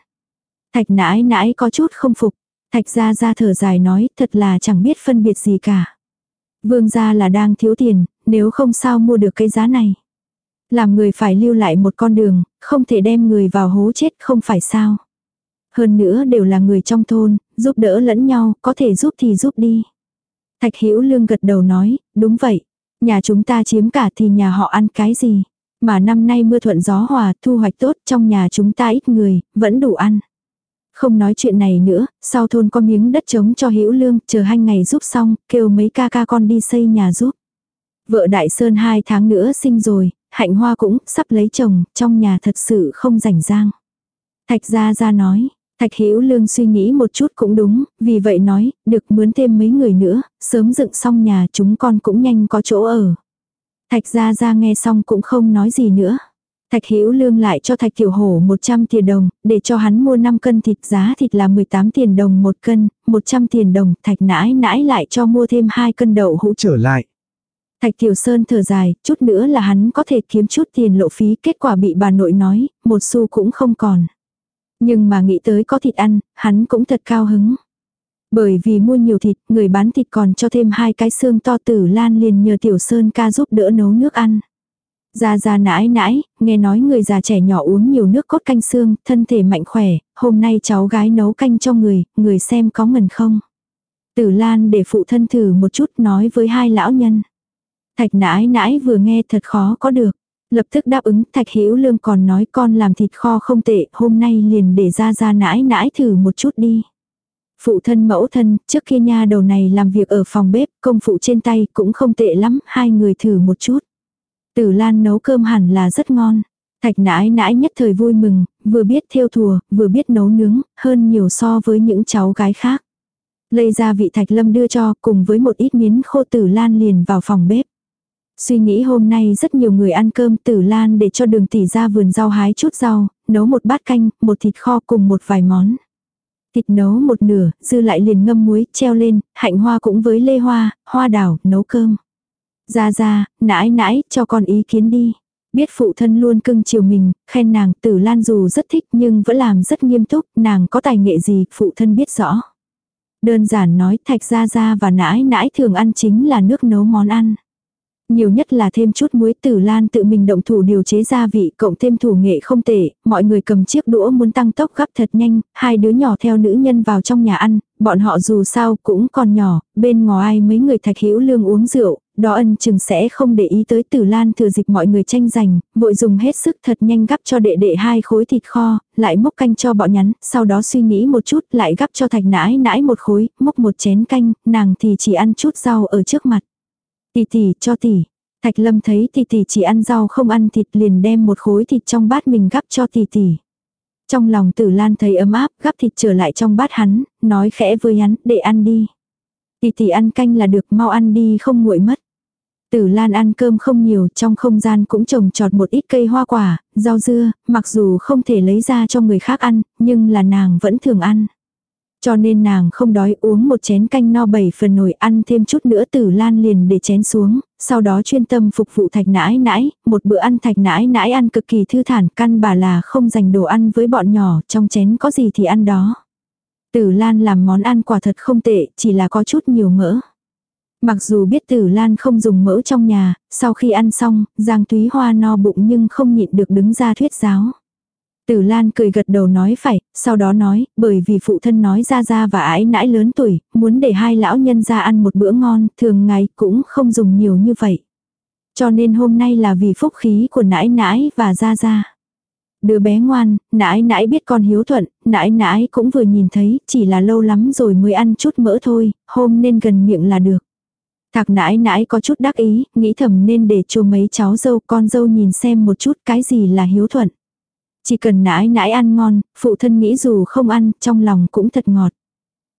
Thạch nãi nãi có chút không phục. Thạch gia gia thở dài nói thật là chẳng biết phân biệt gì cả. Vương gia là đang thiếu tiền, nếu không sao mua được cái giá này. Làm người phải lưu lại một con đường, không thể đem người vào hố chết không phải sao. Hơn nữa đều là người trong thôn, giúp đỡ lẫn nhau, có thể giúp thì giúp đi. Thạch Hữu Lương gật đầu nói, đúng vậy. Nhà chúng ta chiếm cả thì nhà họ ăn cái gì. Mà năm nay mưa thuận gió hòa, thu hoạch tốt trong nhà chúng ta ít người, vẫn đủ ăn. Không nói chuyện này nữa, sau thôn có miếng đất trống cho hữu lương, chờ hai ngày giúp xong, kêu mấy ca ca con đi xây nhà giúp. Vợ Đại Sơn hai tháng nữa sinh rồi, hạnh hoa cũng sắp lấy chồng, trong nhà thật sự không rảnh rang. Thạch gia gia nói, Thạch Hữu Lương suy nghĩ một chút cũng đúng, vì vậy nói, được mướn thêm mấy người nữa, sớm dựng xong nhà chúng con cũng nhanh có chỗ ở. Thạch Gia Gia nghe xong cũng không nói gì nữa. Thạch Hữu Lương lại cho Thạch Tiểu Hổ 100 tiền đồng, để cho hắn mua 5 cân thịt giá thịt là 18 tiền đồng một cân, 100 tiền đồng, Thạch nãi nãi lại cho mua thêm 2 cân đậu hũ trở lại. Thạch Tiểu Sơn thở dài, chút nữa là hắn có thể kiếm chút tiền lộ phí, kết quả bị bà nội nói, một xu cũng không còn. Nhưng mà nghĩ tới có thịt ăn, hắn cũng thật cao hứng. Bởi vì mua nhiều thịt, người bán thịt còn cho thêm hai cái xương to tử lan liền nhờ Tiểu Sơn ca giúp đỡ nấu nước ăn. Gia Gia nãi nãi, nghe nói người già trẻ nhỏ uống nhiều nước cốt canh xương, thân thể mạnh khỏe, hôm nay cháu gái nấu canh cho người, người xem có ngần không. Tử Lan để phụ thân thử một chút nói với hai lão nhân. Thạch nãi nãi vừa nghe thật khó có được. Lập tức đáp ứng Thạch Hữu Lương còn nói con làm thịt kho không tệ, hôm nay liền để ra ra nãi nãi thử một chút đi. Phụ thân mẫu thân, trước kia nha đầu này làm việc ở phòng bếp, công phụ trên tay cũng không tệ lắm, hai người thử một chút. Tử Lan nấu cơm hẳn là rất ngon. Thạch nãi nãi nhất thời vui mừng, vừa biết theo thùa, vừa biết nấu nướng, hơn nhiều so với những cháu gái khác. Lây ra vị thạch lâm đưa cho cùng với một ít miến khô tử lan liền vào phòng bếp. Suy nghĩ hôm nay rất nhiều người ăn cơm tử lan để cho đường tỷ ra vườn rau hái chút rau, nấu một bát canh, một thịt kho cùng một vài món. Thịt nấu một nửa, dư lại liền ngâm muối, treo lên, hạnh hoa cũng với lê hoa, hoa đào, nấu cơm. Ra ra, nãi nãi, cho con ý kiến đi. Biết phụ thân luôn cưng chiều mình, khen nàng tử lan dù rất thích nhưng vẫn làm rất nghiêm túc, nàng có tài nghệ gì, phụ thân biết rõ. Đơn giản nói thạch ra ra và nãi nãi thường ăn chính là nước nấu món ăn. Nhiều nhất là thêm chút muối tử lan tự mình động thủ điều chế gia vị cộng thêm thủ nghệ không tệ, mọi người cầm chiếc đũa muốn tăng tốc gấp thật nhanh, hai đứa nhỏ theo nữ nhân vào trong nhà ăn, bọn họ dù sao cũng còn nhỏ, bên ngoài mấy người thạch hữu lương uống rượu, đó ân chừng sẽ không để ý tới tử lan thừa dịp mọi người tranh giành, vội dùng hết sức thật nhanh gắp cho đệ đệ hai khối thịt kho, lại múc canh cho bọn nhắn, sau đó suy nghĩ một chút lại gắp cho thạch nãi nãi một khối, múc một chén canh, nàng thì chỉ ăn chút rau ở trước mặt. Tỷ tỷ cho tỷ. Thạch lâm thấy tỷ tỷ chỉ ăn rau không ăn thịt liền đem một khối thịt trong bát mình gắp cho tỷ tỷ. Trong lòng tử lan thấy ấm áp, gắp thịt trở lại trong bát hắn, nói khẽ với hắn, để ăn đi. Tỷ tỷ ăn canh là được mau ăn đi không nguội mất. Tử Lan ăn cơm không nhiều, trong không gian cũng trồng trọt một ít cây hoa quả, rau dưa, mặc dù không thể lấy ra cho người khác ăn, nhưng là nàng vẫn thường ăn. Cho nên nàng không đói uống một chén canh no bảy phần nồi ăn thêm chút nữa tử lan liền để chén xuống, sau đó chuyên tâm phục vụ thạch nãi nãi, một bữa ăn thạch nãi nãi ăn cực kỳ thư thản căn bà là không dành đồ ăn với bọn nhỏ, trong chén có gì thì ăn đó. Tử lan làm món ăn quả thật không tệ, chỉ là có chút nhiều mỡ. Mặc dù biết tử lan không dùng mỡ trong nhà, sau khi ăn xong, Giang Túy Hoa no bụng nhưng không nhịn được đứng ra thuyết giáo. Tử Lan cười gật đầu nói phải, sau đó nói, bởi vì phụ thân nói ra ra và ái nãi lớn tuổi, muốn để hai lão nhân ra ăn một bữa ngon, thường ngày cũng không dùng nhiều như vậy. Cho nên hôm nay là vì phúc khí của nãi nãi và ra ra. Đứa bé ngoan, nãi nãi biết con hiếu thuận, nãi nãi cũng vừa nhìn thấy, chỉ là lâu lắm rồi mới ăn chút mỡ thôi, hôm nên gần miệng là được. Thạc nãi nãi có chút đắc ý, nghĩ thầm nên để cho mấy cháu dâu con dâu nhìn xem một chút cái gì là hiếu thuận. Chỉ cần nãi nãi ăn ngon, phụ thân nghĩ dù không ăn, trong lòng cũng thật ngọt.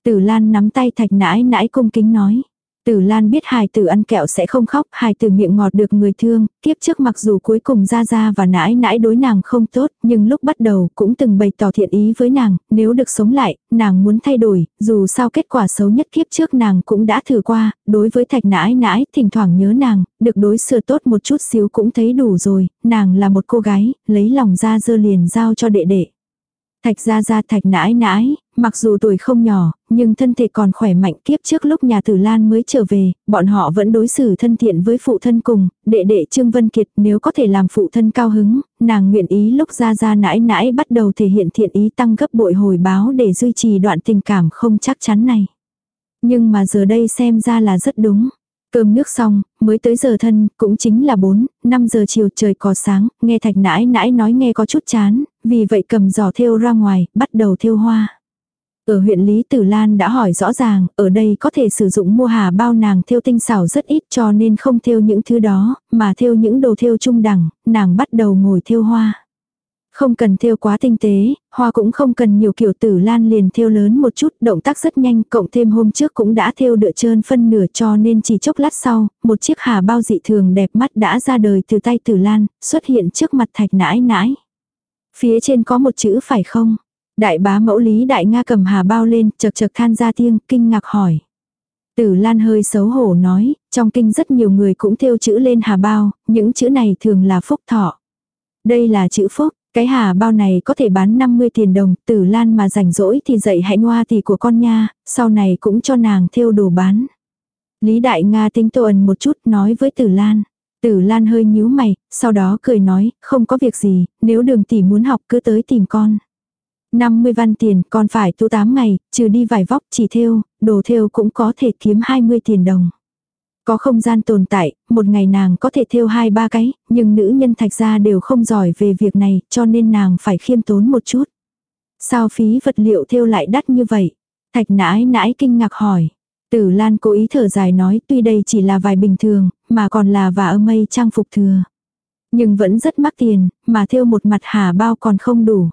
Tử Lan nắm tay thạch nãi nãi cung kính nói. Tử Lan biết hài tử ăn kẹo sẽ không khóc, hài tử miệng ngọt được người thương, kiếp trước mặc dù cuối cùng ra ra và nãi nãi đối nàng không tốt, nhưng lúc bắt đầu cũng từng bày tỏ thiện ý với nàng, nếu được sống lại, nàng muốn thay đổi, dù sao kết quả xấu nhất kiếp trước nàng cũng đã thử qua, đối với thạch nãi nãi, thỉnh thoảng nhớ nàng, được đối xử tốt một chút xíu cũng thấy đủ rồi, nàng là một cô gái, lấy lòng ra dơ liền giao cho đệ đệ. Thạch ra ra thạch nãi nãi, mặc dù tuổi không nhỏ, nhưng thân thể còn khỏe mạnh kiếp trước lúc nhà tử Lan mới trở về, bọn họ vẫn đối xử thân thiện với phụ thân cùng, đệ đệ Trương Vân Kiệt nếu có thể làm phụ thân cao hứng, nàng nguyện ý lúc ra ra nãi nãi bắt đầu thể hiện thiện ý tăng gấp bội hồi báo để duy trì đoạn tình cảm không chắc chắn này. Nhưng mà giờ đây xem ra là rất đúng. Cơm nước xong, mới tới giờ thân, cũng chính là 4, 5 giờ chiều trời có sáng, nghe thạch nãi nãi nói nghe có chút chán, vì vậy cầm giỏ thêu ra ngoài, bắt đầu thêu hoa. Ở huyện Lý Tử Lan đã hỏi rõ ràng, ở đây có thể sử dụng mua hà bao nàng thêu tinh xảo rất ít cho nên không thêu những thứ đó, mà thêu những đồ thêu trung đẳng, nàng bắt đầu ngồi thêu hoa. Không cần thêu quá tinh tế, hoa cũng không cần nhiều kiểu tử lan liền thêu lớn một chút, động tác rất nhanh, cộng thêm hôm trước cũng đã thêu đựa trơn phân nửa cho nên chỉ chốc lát sau, một chiếc hà bao dị thường đẹp mắt đã ra đời từ tay tử lan, xuất hiện trước mặt thạch nãi nãi. Phía trên có một chữ phải không? Đại bá mẫu lý đại Nga cầm hà bao lên, chật chật than ra tiếng, kinh ngạc hỏi. Tử Lan hơi xấu hổ nói, trong kinh rất nhiều người cũng theo chữ lên hà bao, những chữ này thường là phúc thọ. Đây là chữ phúc, cái hà bao này có thể bán 50 tiền đồng, tử lan mà rảnh rỗi thì dạy hãy ngoa thì của con nha, sau này cũng cho nàng thêu đồ bán. Lý Đại Nga tính tô ẩn một chút nói với tử lan. Tử lan hơi nhíu mày, sau đó cười nói, không có việc gì, nếu đường tỷ muốn học cứ tới tìm con. 50 văn tiền còn phải tu 8 ngày, trừ đi vài vóc chỉ thêu, đồ thêu cũng có thể kiếm 20 tiền đồng. Có không gian tồn tại, một ngày nàng có thể thêu hai ba cái, nhưng nữ nhân thạch gia đều không giỏi về việc này, cho nên nàng phải khiêm tốn một chút. Sao phí vật liệu thêu lại đắt như vậy? Thạch nãi nãi kinh ngạc hỏi. Tử Lan cố ý thở dài nói tuy đây chỉ là vài bình thường, mà còn là vả âm mây trang phục thừa. Nhưng vẫn rất mắc tiền, mà thêu một mặt hà bao còn không đủ.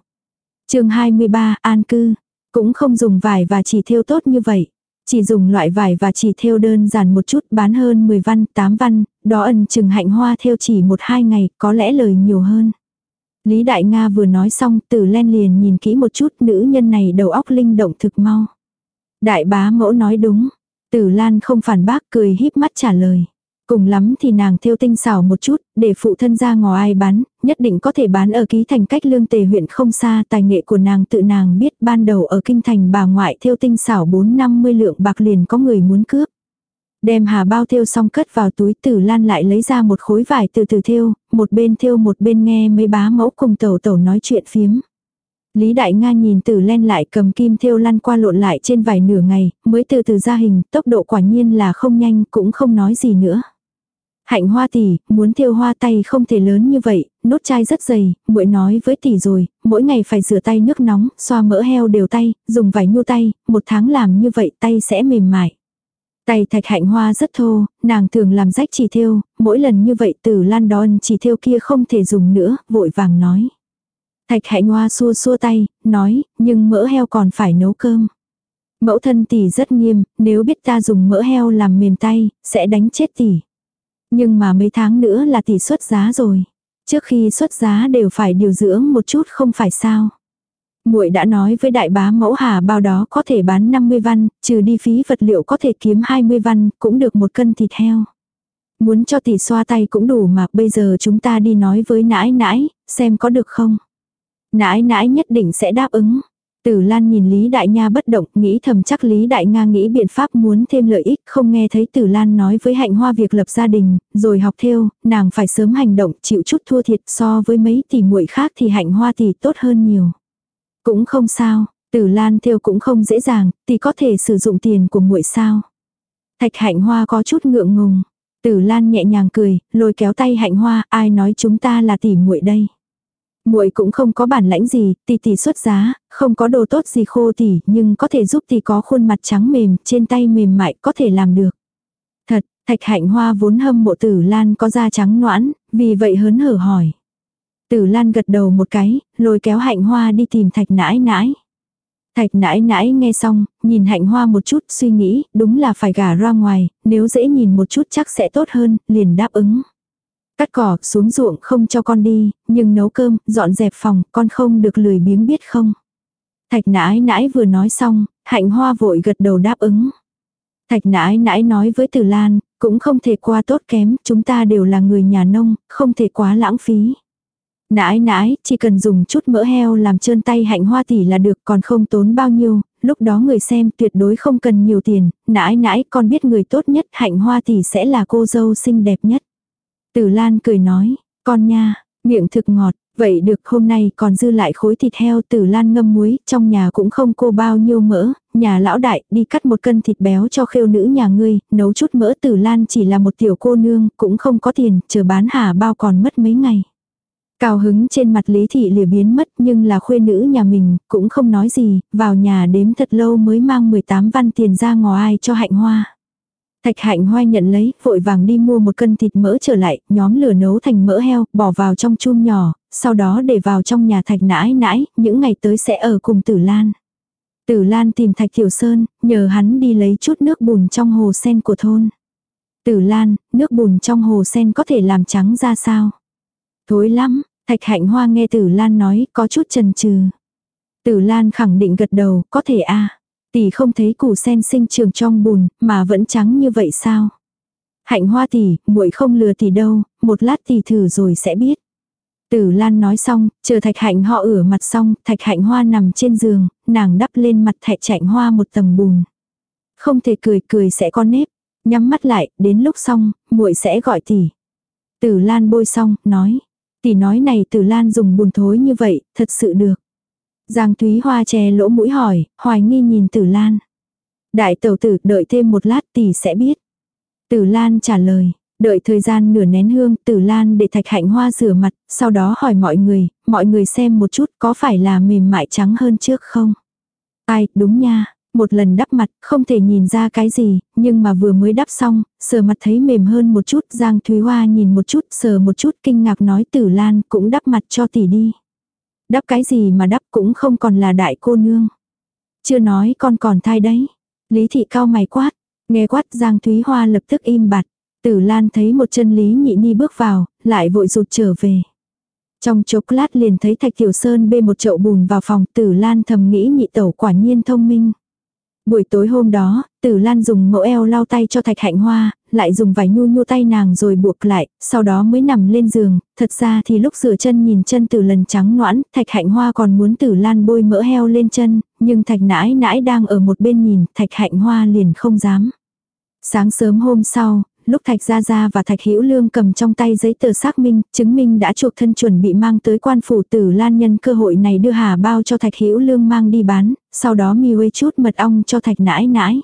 chương 23, an cư. Cũng không dùng vải và chỉ thêu tốt như vậy. Chỉ dùng loại vải và chỉ thêu đơn giản một chút bán hơn 10 văn, 8 văn, đó ẩn chừng hạnh hoa thêu chỉ một hai ngày, có lẽ lời nhiều hơn. Lý Đại Nga vừa nói xong, tử len liền nhìn kỹ một chút nữ nhân này đầu óc linh động thực mau. Đại bá mẫu nói đúng. Tử Lan không phản bác cười híp mắt trả lời. Cùng lắm thì nàng thêu tinh xảo một chút, để phụ thân ra ngò ai bán, nhất định có thể bán ở ký thành cách lương tề huyện không xa, tài nghệ của nàng tự nàng biết ban đầu ở kinh thành bà ngoại thêu tinh xảo 4-50 lượng bạc liền có người muốn cướp. Đem hà bao thêu xong cất vào túi tử lan lại lấy ra một khối vải từ từ thêu, một bên thêu một bên nghe mấy bá mẫu cùng tẩu tẩu nói chuyện phiếm. Lý Đại Nga nhìn tử len lại cầm kim thêu lăn qua lộn lại trên vài nửa ngày, mới từ từ ra hình, tốc độ quả nhiên là không nhanh cũng không nói gì nữa. Hạnh hoa tỷ, muốn thiêu hoa tay không thể lớn như vậy, nốt chai rất dày, muội nói với tỷ rồi, mỗi ngày phải rửa tay nước nóng, xoa mỡ heo đều tay, dùng vải nhu tay, một tháng làm như vậy tay sẽ mềm mại. Tay thạch hạnh hoa rất thô, nàng thường làm rách chỉ thiêu, mỗi lần như vậy tử lan đòn chỉ thiêu kia không thể dùng nữa, vội vàng nói. Thạch hạnh hoa xua xua tay, nói, nhưng mỡ heo còn phải nấu cơm. Mẫu thân tỷ rất nghiêm, nếu biết ta dùng mỡ heo làm mềm tay, sẽ đánh chết tỷ. Nhưng mà mấy tháng nữa là tỷ xuất giá rồi. Trước khi xuất giá đều phải điều dưỡng một chút không phải sao. muội đã nói với đại bá mẫu hà bao đó có thể bán 50 văn, trừ đi phí vật liệu có thể kiếm 20 văn, cũng được một cân thịt heo. Muốn cho tỷ xoa tay cũng đủ mà bây giờ chúng ta đi nói với nãi nãi, xem có được không. Nãi nãi nhất định sẽ đáp ứng. Tử Lan nhìn Lý Đại Nha bất động, nghĩ thầm chắc Lý Đại Nga nghĩ biện pháp muốn thêm lợi ích, không nghe thấy Tử Lan nói với Hạnh Hoa việc lập gia đình, rồi học theo, nàng phải sớm hành động, chịu chút thua thiệt so với mấy tỷ muội khác thì Hạnh Hoa thì tốt hơn nhiều. Cũng không sao, Tử Lan theo cũng không dễ dàng, thì có thể sử dụng tiền của muội sao? Thạch Hạnh Hoa có chút ngượng ngùng. Tử Lan nhẹ nhàng cười, lôi kéo tay Hạnh Hoa, ai nói chúng ta là tỷ muội đây? Muội cũng không có bản lãnh gì, tỷ tỷ xuất giá, không có đồ tốt gì khô tỷ, nhưng có thể giúp tỷ có khuôn mặt trắng mềm, trên tay mềm mại, có thể làm được. Thật, thạch hạnh hoa vốn hâm mộ tử lan có da trắng noãn, vì vậy hớn hở hỏi. Tử lan gật đầu một cái, lôi kéo hạnh hoa đi tìm thạch nãi nãi. Thạch nãi nãi nghe xong, nhìn hạnh hoa một chút, suy nghĩ, đúng là phải gả ra ngoài, nếu dễ nhìn một chút chắc sẽ tốt hơn, liền đáp ứng. Cắt cỏ, xuống ruộng không cho con đi, nhưng nấu cơm, dọn dẹp phòng, con không được lười biếng biết không. Thạch nãi nãi vừa nói xong, hạnh hoa vội gật đầu đáp ứng. Thạch nãi nãi nói với Tử Lan, cũng không thể qua tốt kém, chúng ta đều là người nhà nông, không thể quá lãng phí. Nãi nãi, chỉ cần dùng chút mỡ heo làm trơn tay hạnh hoa tỷ là được còn không tốn bao nhiêu, lúc đó người xem tuyệt đối không cần nhiều tiền, nãi nãi con biết người tốt nhất hạnh hoa tỷ sẽ là cô dâu xinh đẹp nhất. Tử Lan cười nói, con nha, miệng thực ngọt, vậy được hôm nay còn dư lại khối thịt heo Tử Lan ngâm muối, trong nhà cũng không cô bao nhiêu mỡ, nhà lão đại đi cắt một cân thịt béo cho khêu nữ nhà ngươi, nấu chút mỡ Tử Lan chỉ là một tiểu cô nương, cũng không có tiền, chờ bán hà bao còn mất mấy ngày. Cao hứng trên mặt Lý Thị lìa biến mất nhưng là khuê nữ nhà mình, cũng không nói gì, vào nhà đếm thật lâu mới mang 18 văn tiền ra ngò ai cho hạnh hoa. Thạch hạnh hoai nhận lấy, vội vàng đi mua một cân thịt mỡ trở lại, nhóm lửa nấu thành mỡ heo, bỏ vào trong chum nhỏ, sau đó để vào trong nhà thạch nãi nãi, những ngày tới sẽ ở cùng tử lan. Tử lan tìm thạch tiểu sơn, nhờ hắn đi lấy chút nước bùn trong hồ sen của thôn. Tử lan, nước bùn trong hồ sen có thể làm trắng ra sao? Thối lắm, thạch hạnh hoa nghe tử lan nói, có chút chần chừ. Tử lan khẳng định gật đầu, có thể a Tỷ không thấy củ sen sinh trường trong bùn, mà vẫn trắng như vậy sao? Hạnh hoa tỷ, muội không lừa tỷ đâu, một lát tỷ thử rồi sẽ biết. Tử Lan nói xong, chờ thạch hạnh họ ửa mặt xong, thạch hạnh hoa nằm trên giường, nàng đắp lên mặt thạch chạnh hoa một tầng bùn. Không thể cười cười sẽ con nếp, nhắm mắt lại, đến lúc xong, muội sẽ gọi tỷ. Tử Lan bôi xong, nói. Tỷ nói này Tử Lan dùng bùn thối như vậy, thật sự được. Giang Thúy Hoa che lỗ mũi hỏi, hoài nghi nhìn Tử Lan. Đại tẩu tử đợi thêm một lát tỷ sẽ biết. Tử Lan trả lời, đợi thời gian nửa nén hương Tử Lan để thạch hạnh hoa rửa mặt, sau đó hỏi mọi người, mọi người xem một chút có phải là mềm mại trắng hơn trước không? Ai, đúng nha, một lần đắp mặt, không thể nhìn ra cái gì, nhưng mà vừa mới đắp xong, sờ mặt thấy mềm hơn một chút, Giang Thúy Hoa nhìn một chút, sờ một chút, kinh ngạc nói Tử Lan cũng đắp mặt cho tỷ đi. Đắp cái gì mà đắp cũng không còn là đại cô nương. Chưa nói con còn thai đấy. Lý thị cao mày quát. Nghe quát Giang Thúy Hoa lập tức im bặt. Tử Lan thấy một chân Lý nhị ni bước vào, lại vội rụt trở về. Trong chốc lát liền thấy Thạch Tiểu Sơn bê một chậu bùn vào phòng Tử Lan thầm nghĩ nhị tẩu quả nhiên thông minh. Buổi tối hôm đó, Tử Lan dùng mẫu eo lau tay cho Thạch Hạnh Hoa, lại dùng vải nhu nhu tay nàng rồi buộc lại, sau đó mới nằm lên giường, thật ra thì lúc rửa chân nhìn chân Tử lần trắng noãn, Thạch Hạnh Hoa còn muốn Tử Lan bôi mỡ heo lên chân, nhưng Thạch nãi nãi đang ở một bên nhìn, Thạch Hạnh Hoa liền không dám. Sáng sớm hôm sau, lúc Thạch Gia Gia và Thạch Hữu Lương cầm trong tay giấy tờ xác minh, chứng minh đã chuộc thân chuẩn bị mang tới quan phủ tử Lan nhân cơ hội này đưa hà bao cho Thạch Hữu Lương mang đi bán, sau đó mi chút mật ong cho Thạch nãi nãi.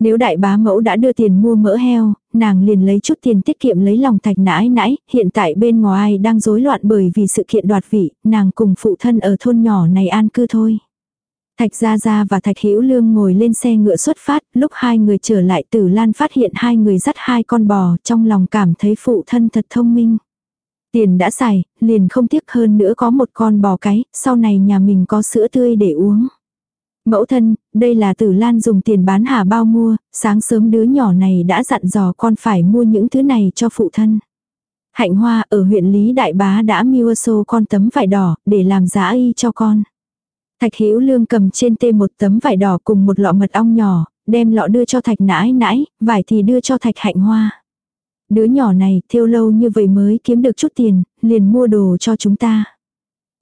Nếu đại bá mẫu đã đưa tiền mua mỡ heo, nàng liền lấy chút tiền tiết kiệm lấy lòng thạch nãi nãi, hiện tại bên ngoài đang rối loạn bởi vì sự kiện đoạt vị, nàng cùng phụ thân ở thôn nhỏ này an cư thôi. Thạch Gia Gia và Thạch Hữu Lương ngồi lên xe ngựa xuất phát, lúc hai người trở lại Tử Lan phát hiện hai người dắt hai con bò, trong lòng cảm thấy phụ thân thật thông minh. Tiền đã xài, liền không tiếc hơn nữa có một con bò cái, sau này nhà mình có sữa tươi để uống. Mẫu thân, đây là tử lan dùng tiền bán hà bao mua, sáng sớm đứa nhỏ này đã dặn dò con phải mua những thứ này cho phụ thân. Hạnh hoa ở huyện Lý Đại Bá đã mua xô con tấm vải đỏ để làm giá y cho con. Thạch Hữu Lương cầm trên tê một tấm vải đỏ cùng một lọ mật ong nhỏ, đem lọ đưa cho Thạch Nãi Nãi, vải thì đưa cho Thạch Hạnh Hoa. Đứa nhỏ này thiêu lâu như vậy mới kiếm được chút tiền, liền mua đồ cho chúng ta.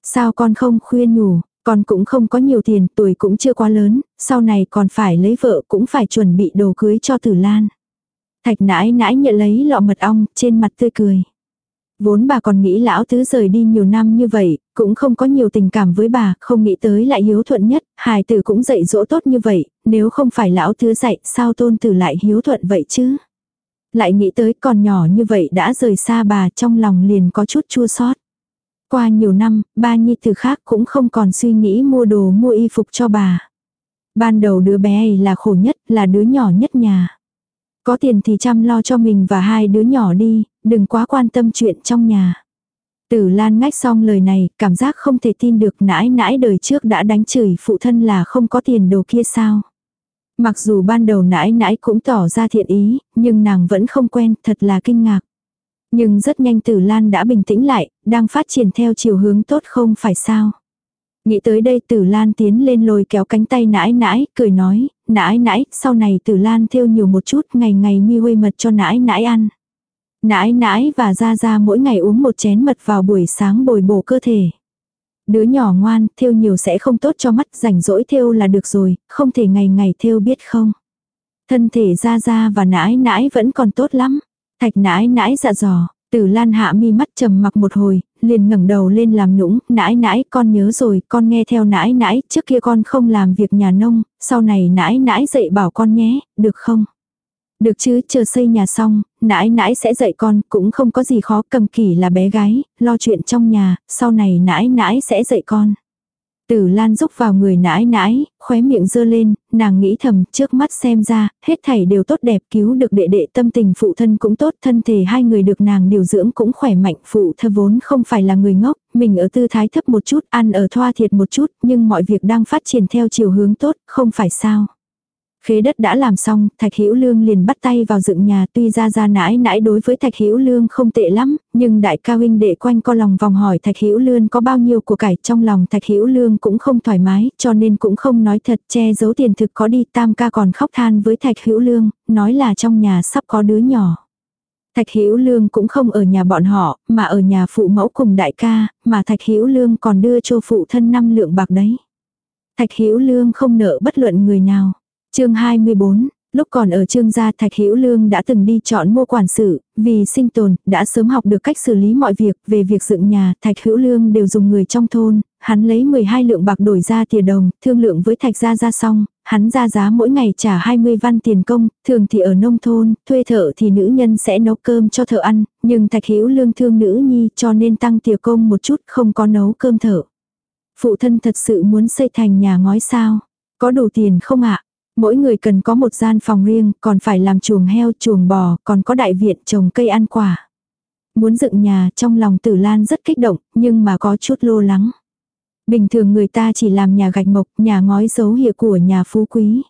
Sao con không khuyên nhủ, con cũng không có nhiều tiền, tuổi cũng chưa quá lớn, sau này còn phải lấy vợ cũng phải chuẩn bị đồ cưới cho Tử Lan. Thạch nãi nãi nhận lấy lọ mật ong, trên mặt tươi cười. Vốn bà còn nghĩ lão tứ rời đi nhiều năm như vậy, cũng không có nhiều tình cảm với bà, không nghĩ tới lại hiếu thuận nhất, hài tử cũng dạy dỗ tốt như vậy, nếu không phải lão tứ dạy, sao tôn tử lại hiếu thuận vậy chứ? Lại nghĩ tới còn nhỏ như vậy đã rời xa bà trong lòng liền có chút chua xót. Qua nhiều năm, ba nhi tử khác cũng không còn suy nghĩ mua đồ mua y phục cho bà. Ban đầu đứa bé ấy là khổ nhất, là đứa nhỏ nhất nhà. Có tiền thì chăm lo cho mình và hai đứa nhỏ đi, đừng quá quan tâm chuyện trong nhà. Tử Lan ngách xong lời này, cảm giác không thể tin được nãi nãi đời trước đã đánh chửi phụ thân là không có tiền đồ kia sao. Mặc dù ban đầu nãi nãi cũng tỏ ra thiện ý, nhưng nàng vẫn không quen, thật là kinh ngạc. Nhưng rất nhanh Tử Lan đã bình tĩnh lại, đang phát triển theo chiều hướng tốt không phải sao. Nghĩ tới đây Tử Lan tiến lên lôi kéo cánh tay nãi nãi, cười nói, nãi nãi, sau này Tử Lan theo nhiều một chút, ngày ngày mi huê mật cho nãi nãi ăn. Nãi nãi và ra ra mỗi ngày uống một chén mật vào buổi sáng bồi bổ cơ thể. Đứa nhỏ ngoan, theo nhiều sẽ không tốt cho mắt, rảnh rỗi theo là được rồi, không thể ngày ngày theo biết không. Thân thể ra ra và nãi nãi vẫn còn tốt lắm. Thạch nãi nãi dạ dò, Tử Lan hạ mi mắt trầm mặc một hồi, liền ngẩng đầu lên làm nũng, nãi nãi con nhớ rồi, con nghe theo nãi nãi, trước kia con không làm việc nhà nông, sau này nãi nãi dạy bảo con nhé, được không? Được chứ, chờ xây nhà xong, nãi nãi sẽ dạy con, cũng không có gì khó, cầm kỷ là bé gái, lo chuyện trong nhà, sau này nãi nãi sẽ dạy con. Tử Lan rúc vào người nãi nãi, khóe miệng dơ lên, nàng nghĩ thầm, trước mắt xem ra, hết thảy đều tốt đẹp, cứu được đệ đệ tâm tình phụ thân cũng tốt, thân thể hai người được nàng điều dưỡng cũng khỏe mạnh, phụ thơ vốn không phải là người ngốc, mình ở tư thái thấp một chút, ăn ở thoa thiệt một chút, nhưng mọi việc đang phát triển theo chiều hướng tốt, không phải sao. Khế đất đã làm xong, Thạch Hữu Lương liền bắt tay vào dựng nhà, tuy ra ra nãi nãi đối với Thạch Hữu Lương không tệ lắm, nhưng đại ca huynh đệ quanh co lòng vòng hỏi Thạch Hữu Lương có bao nhiêu của cải, trong lòng Thạch Hữu Lương cũng không thoải mái, cho nên cũng không nói thật, che giấu tiền thực có đi, Tam ca còn khóc than với Thạch Hữu Lương, nói là trong nhà sắp có đứa nhỏ. Thạch Hữu Lương cũng không ở nhà bọn họ, mà ở nhà phụ mẫu cùng đại ca, mà Thạch Hữu Lương còn đưa cho phụ thân năm lượng bạc đấy. Thạch Hữu Lương không nợ bất luận người nào chương 24, lúc còn ở trương gia Thạch Hữu Lương đã từng đi chọn mua quản sự, vì sinh tồn, đã sớm học được cách xử lý mọi việc, về việc dựng nhà, Thạch Hữu Lương đều dùng người trong thôn, hắn lấy 12 lượng bạc đổi ra tiền đồng, thương lượng với Thạch gia ra xong, hắn ra giá mỗi ngày trả 20 văn tiền công, thường thì ở nông thôn, thuê thợ thì nữ nhân sẽ nấu cơm cho thợ ăn, nhưng Thạch Hữu Lương thương nữ nhi cho nên tăng tiền công một chút, không có nấu cơm thợ. Phụ thân thật sự muốn xây thành nhà ngói sao? Có đủ tiền không ạ? Mỗi người cần có một gian phòng riêng, còn phải làm chuồng heo, chuồng bò, còn có đại viện trồng cây ăn quả. Muốn dựng nhà trong lòng tử lan rất kích động, nhưng mà có chút lo lắng. Bình thường người ta chỉ làm nhà gạch mộc, nhà ngói dấu hiệu của nhà phú quý.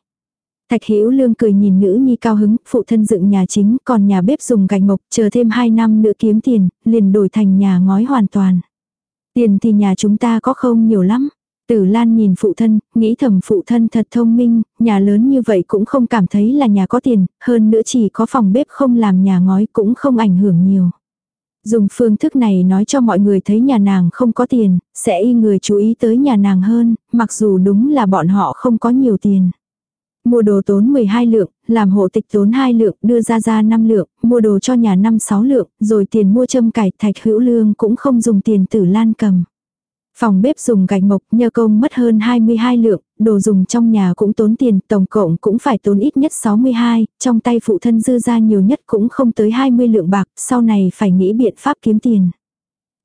Thạch Hữu Lương cười nhìn nữ nhi cao hứng, phụ thân dựng nhà chính, còn nhà bếp dùng gạch mộc, chờ thêm 2 năm nữa kiếm tiền, liền đổi thành nhà ngói hoàn toàn. Tiền thì nhà chúng ta có không nhiều lắm. Tử Lan nhìn phụ thân, nghĩ thầm phụ thân thật thông minh, nhà lớn như vậy cũng không cảm thấy là nhà có tiền, hơn nữa chỉ có phòng bếp không làm nhà ngói cũng không ảnh hưởng nhiều. Dùng phương thức này nói cho mọi người thấy nhà nàng không có tiền, sẽ y người chú ý tới nhà nàng hơn, mặc dù đúng là bọn họ không có nhiều tiền. Mua đồ tốn 12 lượng, làm hộ tịch tốn 2 lượng, đưa ra ra 5 lượng, mua đồ cho nhà 5-6 lượng, rồi tiền mua châm cải thạch hữu lương cũng không dùng tiền tử lan cầm. Phòng bếp dùng gạch mộc nhờ công mất hơn 22 lượng, đồ dùng trong nhà cũng tốn tiền, tổng cộng cũng phải tốn ít nhất 62, trong tay phụ thân dư ra nhiều nhất cũng không tới 20 lượng bạc, sau này phải nghĩ biện pháp kiếm tiền.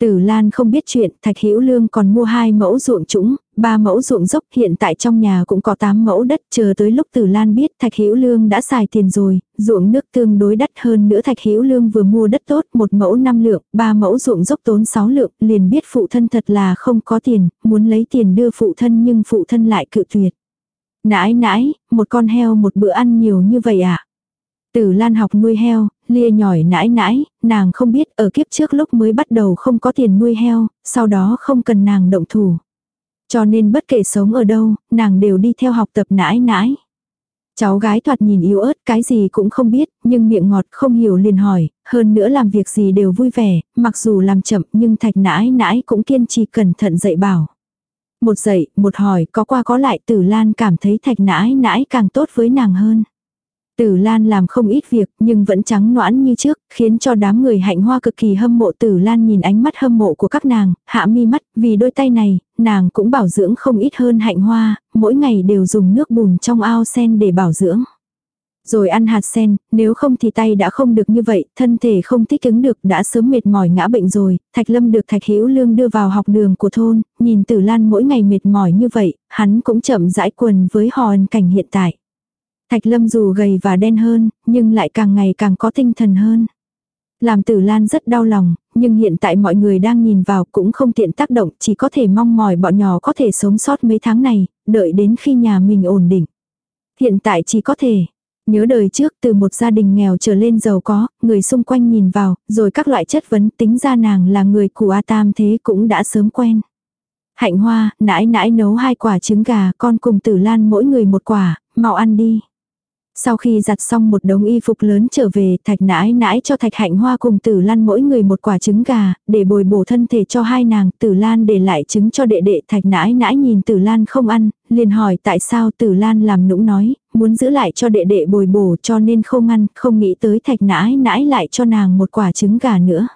Tử Lan không biết chuyện, Thạch Hữu Lương còn mua hai mẫu ruộng trũng, ba mẫu ruộng dốc, hiện tại trong nhà cũng có 8 mẫu đất, chờ tới lúc Tử Lan biết Thạch Hữu Lương đã xài tiền rồi, ruộng nước tương đối đắt hơn nữa Thạch Hữu Lương vừa mua đất tốt, một mẫu 5 lượng, ba mẫu ruộng dốc tốn 6 lượng, liền biết phụ thân thật là không có tiền, muốn lấy tiền đưa phụ thân nhưng phụ thân lại cự tuyệt. Nãi nãi, một con heo một bữa ăn nhiều như vậy à? Tử Lan học nuôi heo, lia nhỏi nãi nãi, nàng không biết ở kiếp trước lúc mới bắt đầu không có tiền nuôi heo, sau đó không cần nàng động thủ. Cho nên bất kể sống ở đâu, nàng đều đi theo học tập nãi nãi. Cháu gái thoạt nhìn yếu ớt cái gì cũng không biết, nhưng miệng ngọt không hiểu liền hỏi, hơn nữa làm việc gì đều vui vẻ, mặc dù làm chậm nhưng thạch nãi nãi cũng kiên trì cẩn thận dạy bảo. Một dạy, một hỏi, có qua có lại tử lan cảm thấy thạch nãi nãi càng tốt với nàng hơn. Tử Lan làm không ít việc nhưng vẫn trắng noãn như trước, khiến cho đám người hạnh hoa cực kỳ hâm mộ Tử Lan nhìn ánh mắt hâm mộ của các nàng, hạ mi mắt, vì đôi tay này, nàng cũng bảo dưỡng không ít hơn hạnh hoa, mỗi ngày đều dùng nước bùn trong ao sen để bảo dưỡng. Rồi ăn hạt sen, nếu không thì tay đã không được như vậy, thân thể không thích ứng được, đã sớm mệt mỏi ngã bệnh rồi, Thạch Lâm được Thạch Hữu Lương đưa vào học đường của thôn, nhìn Tử Lan mỗi ngày mệt mỏi như vậy, hắn cũng chậm rãi quần với hòn cảnh hiện tại. Thạch Lâm dù gầy và đen hơn, nhưng lại càng ngày càng có tinh thần hơn. Làm tử lan rất đau lòng, nhưng hiện tại mọi người đang nhìn vào cũng không tiện tác động, chỉ có thể mong mỏi bọn nhỏ có thể sống sót mấy tháng này, đợi đến khi nhà mình ổn định. Hiện tại chỉ có thể, nhớ đời trước từ một gia đình nghèo trở lên giàu có, người xung quanh nhìn vào, rồi các loại chất vấn tính ra nàng là người của A Tam thế cũng đã sớm quen. Hạnh hoa, nãi nãi nấu hai quả trứng gà, con cùng tử lan mỗi người một quả, mau ăn đi. Sau khi giặt xong một đống y phục lớn trở về, thạch nãi nãi cho thạch hạnh hoa cùng tử lan mỗi người một quả trứng gà, để bồi bổ thân thể cho hai nàng, tử lan để lại trứng cho đệ đệ thạch nãi nãi nhìn tử lan không ăn, liền hỏi tại sao tử lan làm nũng nói, muốn giữ lại cho đệ đệ bồi bổ cho nên không ăn, không nghĩ tới thạch nãi nãi lại cho nàng một quả trứng gà nữa.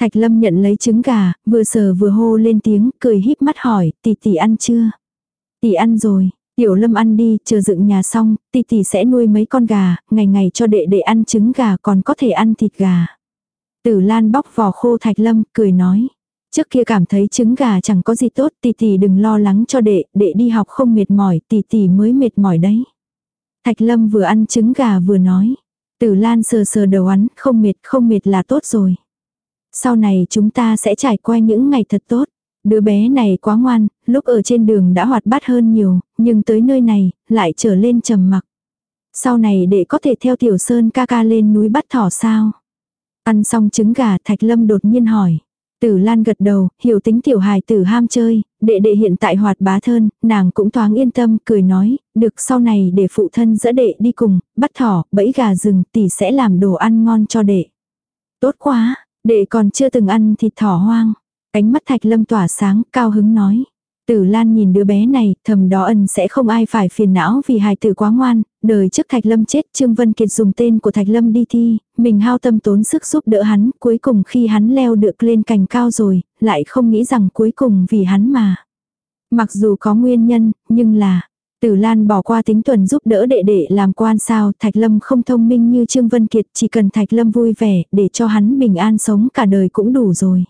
Thạch lâm nhận lấy trứng gà, vừa sờ vừa hô lên tiếng, cười híp mắt hỏi, tỷ tỷ ăn chưa? Tỷ ăn rồi, Tiểu lâm ăn đi, chờ dựng nhà xong, tỷ tỷ sẽ nuôi mấy con gà, ngày ngày cho đệ đệ ăn trứng gà còn có thể ăn thịt gà. Tử Lan bóc vỏ khô thạch lâm, cười nói. Trước kia cảm thấy trứng gà chẳng có gì tốt, tỷ tỷ đừng lo lắng cho đệ, đệ đi học không mệt mỏi, tỷ tỷ mới mệt mỏi đấy. Thạch lâm vừa ăn trứng gà vừa nói. Tử Lan sờ sờ đầu hắn, không mệt, không mệt là tốt rồi. Sau này chúng ta sẽ trải qua những ngày thật tốt. Đứa bé này quá ngoan, lúc ở trên đường đã hoạt bát hơn nhiều, nhưng tới nơi này, lại trở lên trầm mặc. Sau này để có thể theo tiểu sơn ca ca lên núi bắt thỏ sao? Ăn xong trứng gà Thạch Lâm đột nhiên hỏi. Tử Lan gật đầu, hiểu tính tiểu hài tử ham chơi, đệ đệ hiện tại hoạt bá thân, nàng cũng thoáng yên tâm, cười nói, được sau này để phụ thân dẫn đệ đi cùng, bắt thỏ, bẫy gà rừng, tỷ sẽ làm đồ ăn ngon cho đệ. Tốt quá, đệ còn chưa từng ăn thịt thỏ hoang. Ánh mắt Thạch Lâm tỏa sáng, cao hứng nói. Tử Lan nhìn đứa bé này, thầm đó ân sẽ không ai phải phiền não vì hài tử quá ngoan, đời trước Thạch Lâm chết Trương Vân Kiệt dùng tên của Thạch Lâm đi thi, mình hao tâm tốn sức giúp đỡ hắn, cuối cùng khi hắn leo được lên cành cao rồi, lại không nghĩ rằng cuối cùng vì hắn mà. Mặc dù có nguyên nhân, nhưng là, Tử Lan bỏ qua tính tuần giúp đỡ đệ đệ làm quan sao, Thạch Lâm không thông minh như Trương Vân Kiệt, chỉ cần Thạch Lâm vui vẻ, để cho hắn bình an sống cả đời cũng đủ rồi.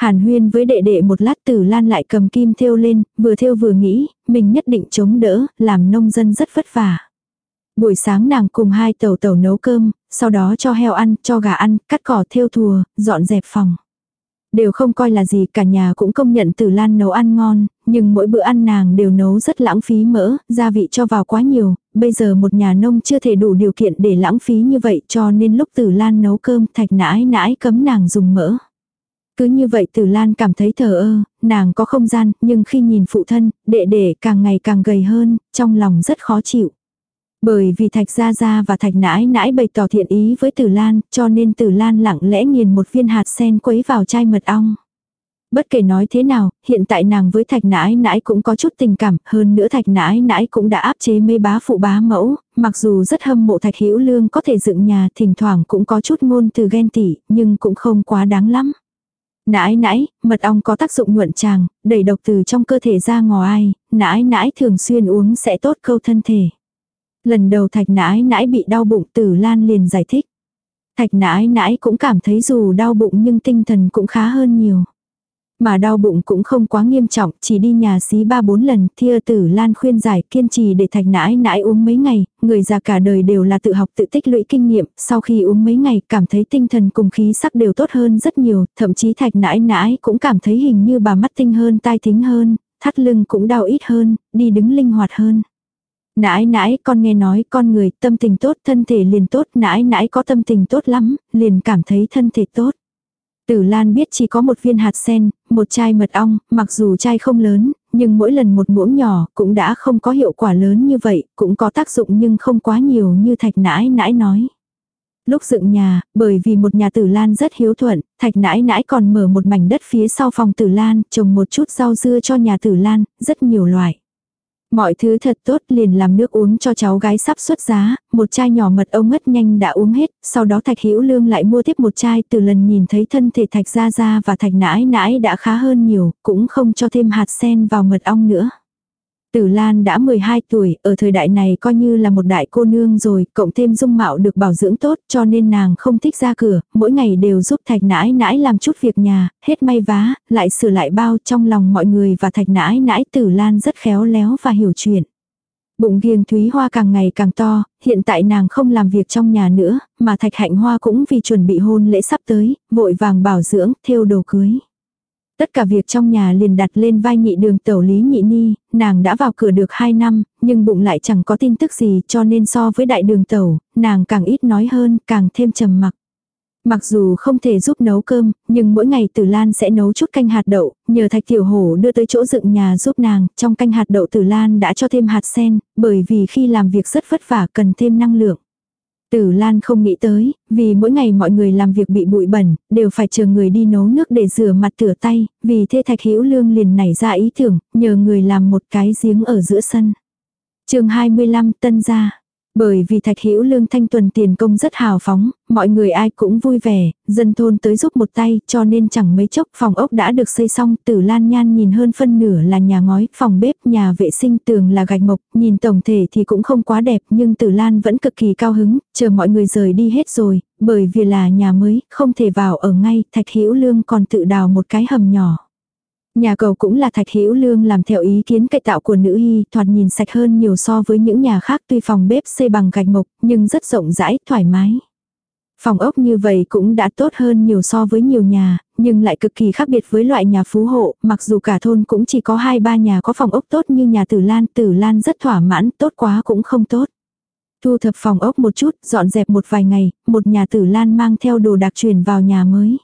Hàn huyên với đệ đệ một lát tử lan lại cầm kim thêu lên, vừa thêu vừa nghĩ, mình nhất định chống đỡ, làm nông dân rất vất vả. Buổi sáng nàng cùng hai tàu tàu nấu cơm, sau đó cho heo ăn, cho gà ăn, cắt cỏ thêu thùa, dọn dẹp phòng. Đều không coi là gì, cả nhà cũng công nhận Tử Lan nấu ăn ngon, nhưng mỗi bữa ăn nàng đều nấu rất lãng phí mỡ, gia vị cho vào quá nhiều, bây giờ một nhà nông chưa thể đủ điều kiện để lãng phí như vậy cho nên lúc Tử Lan nấu cơm thạch nãi nãi cấm nàng dùng mỡ. Cứ như vậy Tử Lan cảm thấy thờ ơ, nàng có không gian, nhưng khi nhìn phụ thân, đệ đệ càng ngày càng gầy hơn, trong lòng rất khó chịu. Bởi vì Thạch Gia Gia và Thạch Nãi Nãi bày tỏ thiện ý với Tử Lan, cho nên Tử Lan lặng lẽ nghiền một viên hạt sen quấy vào chai mật ong. Bất kể nói thế nào, hiện tại nàng với Thạch Nãi Nãi cũng có chút tình cảm, hơn nữa Thạch Nãi Nãi cũng đã áp chế mê bá phụ bá mẫu, mặc dù rất hâm mộ Thạch Hữu Lương có thể dựng nhà, thỉnh thoảng cũng có chút ngôn từ ghen tị, nhưng cũng không quá đáng lắm. Nãi nãi, mật ong có tác dụng nhuận tràng, đẩy độc từ trong cơ thể ra ngoài, nãi nãi thường xuyên uống sẽ tốt câu thân thể. Lần đầu thạch nãi nãi bị đau bụng tử lan liền giải thích. Thạch nãi nãi cũng cảm thấy dù đau bụng nhưng tinh thần cũng khá hơn nhiều. Mà đau bụng cũng không quá nghiêm trọng, chỉ đi nhà xí ba bốn lần, thia tử lan khuyên giải kiên trì để thạch nãi nãi uống mấy ngày, người già cả đời đều là tự học tự tích lũy kinh nghiệm, sau khi uống mấy ngày cảm thấy tinh thần cùng khí sắc đều tốt hơn rất nhiều, thậm chí thạch nãi nãi cũng cảm thấy hình như bà mắt tinh hơn tai thính hơn, thắt lưng cũng đau ít hơn, đi đứng linh hoạt hơn. Nãi nãi con nghe nói con người tâm tình tốt thân thể liền tốt nãi nãi có tâm tình tốt lắm, liền cảm thấy thân thể tốt. Tử Lan biết chỉ có một viên hạt sen, một chai mật ong, mặc dù chai không lớn, nhưng mỗi lần một muỗng nhỏ cũng đã không có hiệu quả lớn như vậy, cũng có tác dụng nhưng không quá nhiều như thạch nãi nãi nói. Lúc dựng nhà, bởi vì một nhà tử lan rất hiếu thuận, thạch nãi nãi còn mở một mảnh đất phía sau phòng tử lan, trồng một chút rau dưa cho nhà tử lan, rất nhiều loại. Mọi thứ thật tốt liền làm nước uống cho cháu gái sắp xuất giá, một chai nhỏ mật ong ngất nhanh đã uống hết, sau đó Thạch Hữu Lương lại mua tiếp một chai từ lần nhìn thấy thân thể Thạch Gia Gia và Thạch Nãi Nãi đã khá hơn nhiều, cũng không cho thêm hạt sen vào mật ong nữa. Tử Lan đã 12 tuổi, ở thời đại này coi như là một đại cô nương rồi, cộng thêm dung mạo được bảo dưỡng tốt cho nên nàng không thích ra cửa, mỗi ngày đều giúp thạch nãi nãi làm chút việc nhà, hết may vá, lại sửa lại bao trong lòng mọi người và thạch nãi nãi Tử Lan rất khéo léo và hiểu chuyện. Bụng ghiêng Thúy Hoa càng ngày càng to, hiện tại nàng không làm việc trong nhà nữa, mà Thạch Hạnh Hoa cũng vì chuẩn bị hôn lễ sắp tới, vội vàng bảo dưỡng, thêu đồ cưới. Tất cả việc trong nhà liền đặt lên vai nhị đường tẩu Lý Nhị Ni, nàng đã vào cửa được 2 năm, nhưng bụng lại chẳng có tin tức gì cho nên so với đại đường tẩu, nàng càng ít nói hơn, càng thêm trầm mặc. Mặc dù không thể giúp nấu cơm, nhưng mỗi ngày Tử Lan sẽ nấu chút canh hạt đậu, nhờ Thạch Tiểu Hổ đưa tới chỗ dựng nhà giúp nàng, trong canh hạt đậu Tử Lan đã cho thêm hạt sen, bởi vì khi làm việc rất vất vả cần thêm năng lượng. Tử Lan không nghĩ tới, vì mỗi ngày mọi người làm việc bị bụi bẩn, đều phải chờ người đi nấu nước để rửa mặt rửa tay, vì thế Thạch Hữu Lương liền nảy ra ý tưởng, nhờ người làm một cái giếng ở giữa sân. Chương 25 Tân gia bởi vì Thạch Hữu Lương thanh tuần tiền công rất hào phóng, mọi người ai cũng vui vẻ, dân thôn tới giúp một tay, cho nên chẳng mấy chốc phòng ốc đã được xây xong, Tử Lan Nhan nhìn hơn phân nửa là nhà ngói, phòng bếp, nhà vệ sinh tường là gạch mộc, nhìn tổng thể thì cũng không quá đẹp, nhưng Tử Lan vẫn cực kỳ cao hứng, chờ mọi người rời đi hết rồi, bởi vì là nhà mới, không thể vào ở ngay, Thạch Hữu Lương còn tự đào một cái hầm nhỏ. Nhà cầu cũng là thạch hữu lương làm theo ý kiến cải tạo của nữ hy, thoạt nhìn sạch hơn nhiều so với những nhà khác tuy phòng bếp xây bằng gạch mộc, nhưng rất rộng rãi, thoải mái. Phòng ốc như vậy cũng đã tốt hơn nhiều so với nhiều nhà, nhưng lại cực kỳ khác biệt với loại nhà phú hộ, mặc dù cả thôn cũng chỉ có hai ba nhà có phòng ốc tốt như nhà Tử Lan, Tử Lan rất thỏa mãn, tốt quá cũng không tốt. Thu thập phòng ốc một chút, dọn dẹp một vài ngày, một nhà Tử Lan mang theo đồ đặc truyền vào nhà mới.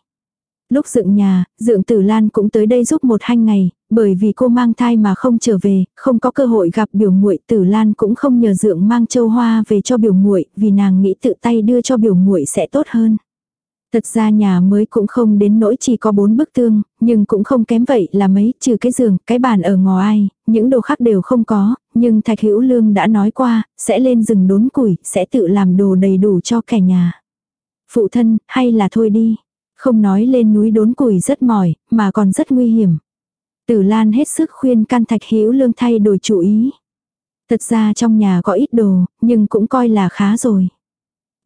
Lúc dựng nhà, dượng tử Lan cũng tới đây giúp một hai ngày, bởi vì cô mang thai mà không trở về, không có cơ hội gặp biểu muội tử Lan cũng không nhờ dượng mang châu hoa về cho biểu muội vì nàng nghĩ tự tay đưa cho biểu muội sẽ tốt hơn. Thật ra nhà mới cũng không đến nỗi chỉ có bốn bức tường, nhưng cũng không kém vậy là mấy, trừ cái giường, cái bàn ở ngò ai, những đồ khác đều không có, nhưng Thạch Hữu Lương đã nói qua, sẽ lên rừng đốn củi, sẽ tự làm đồ đầy đủ cho cả nhà. Phụ thân, hay là thôi đi. Không nói lên núi đốn củi rất mỏi, mà còn rất nguy hiểm. Tử Lan hết sức khuyên can Thạch Hữu Lương thay đổi chủ ý. Thật ra trong nhà có ít đồ, nhưng cũng coi là khá rồi.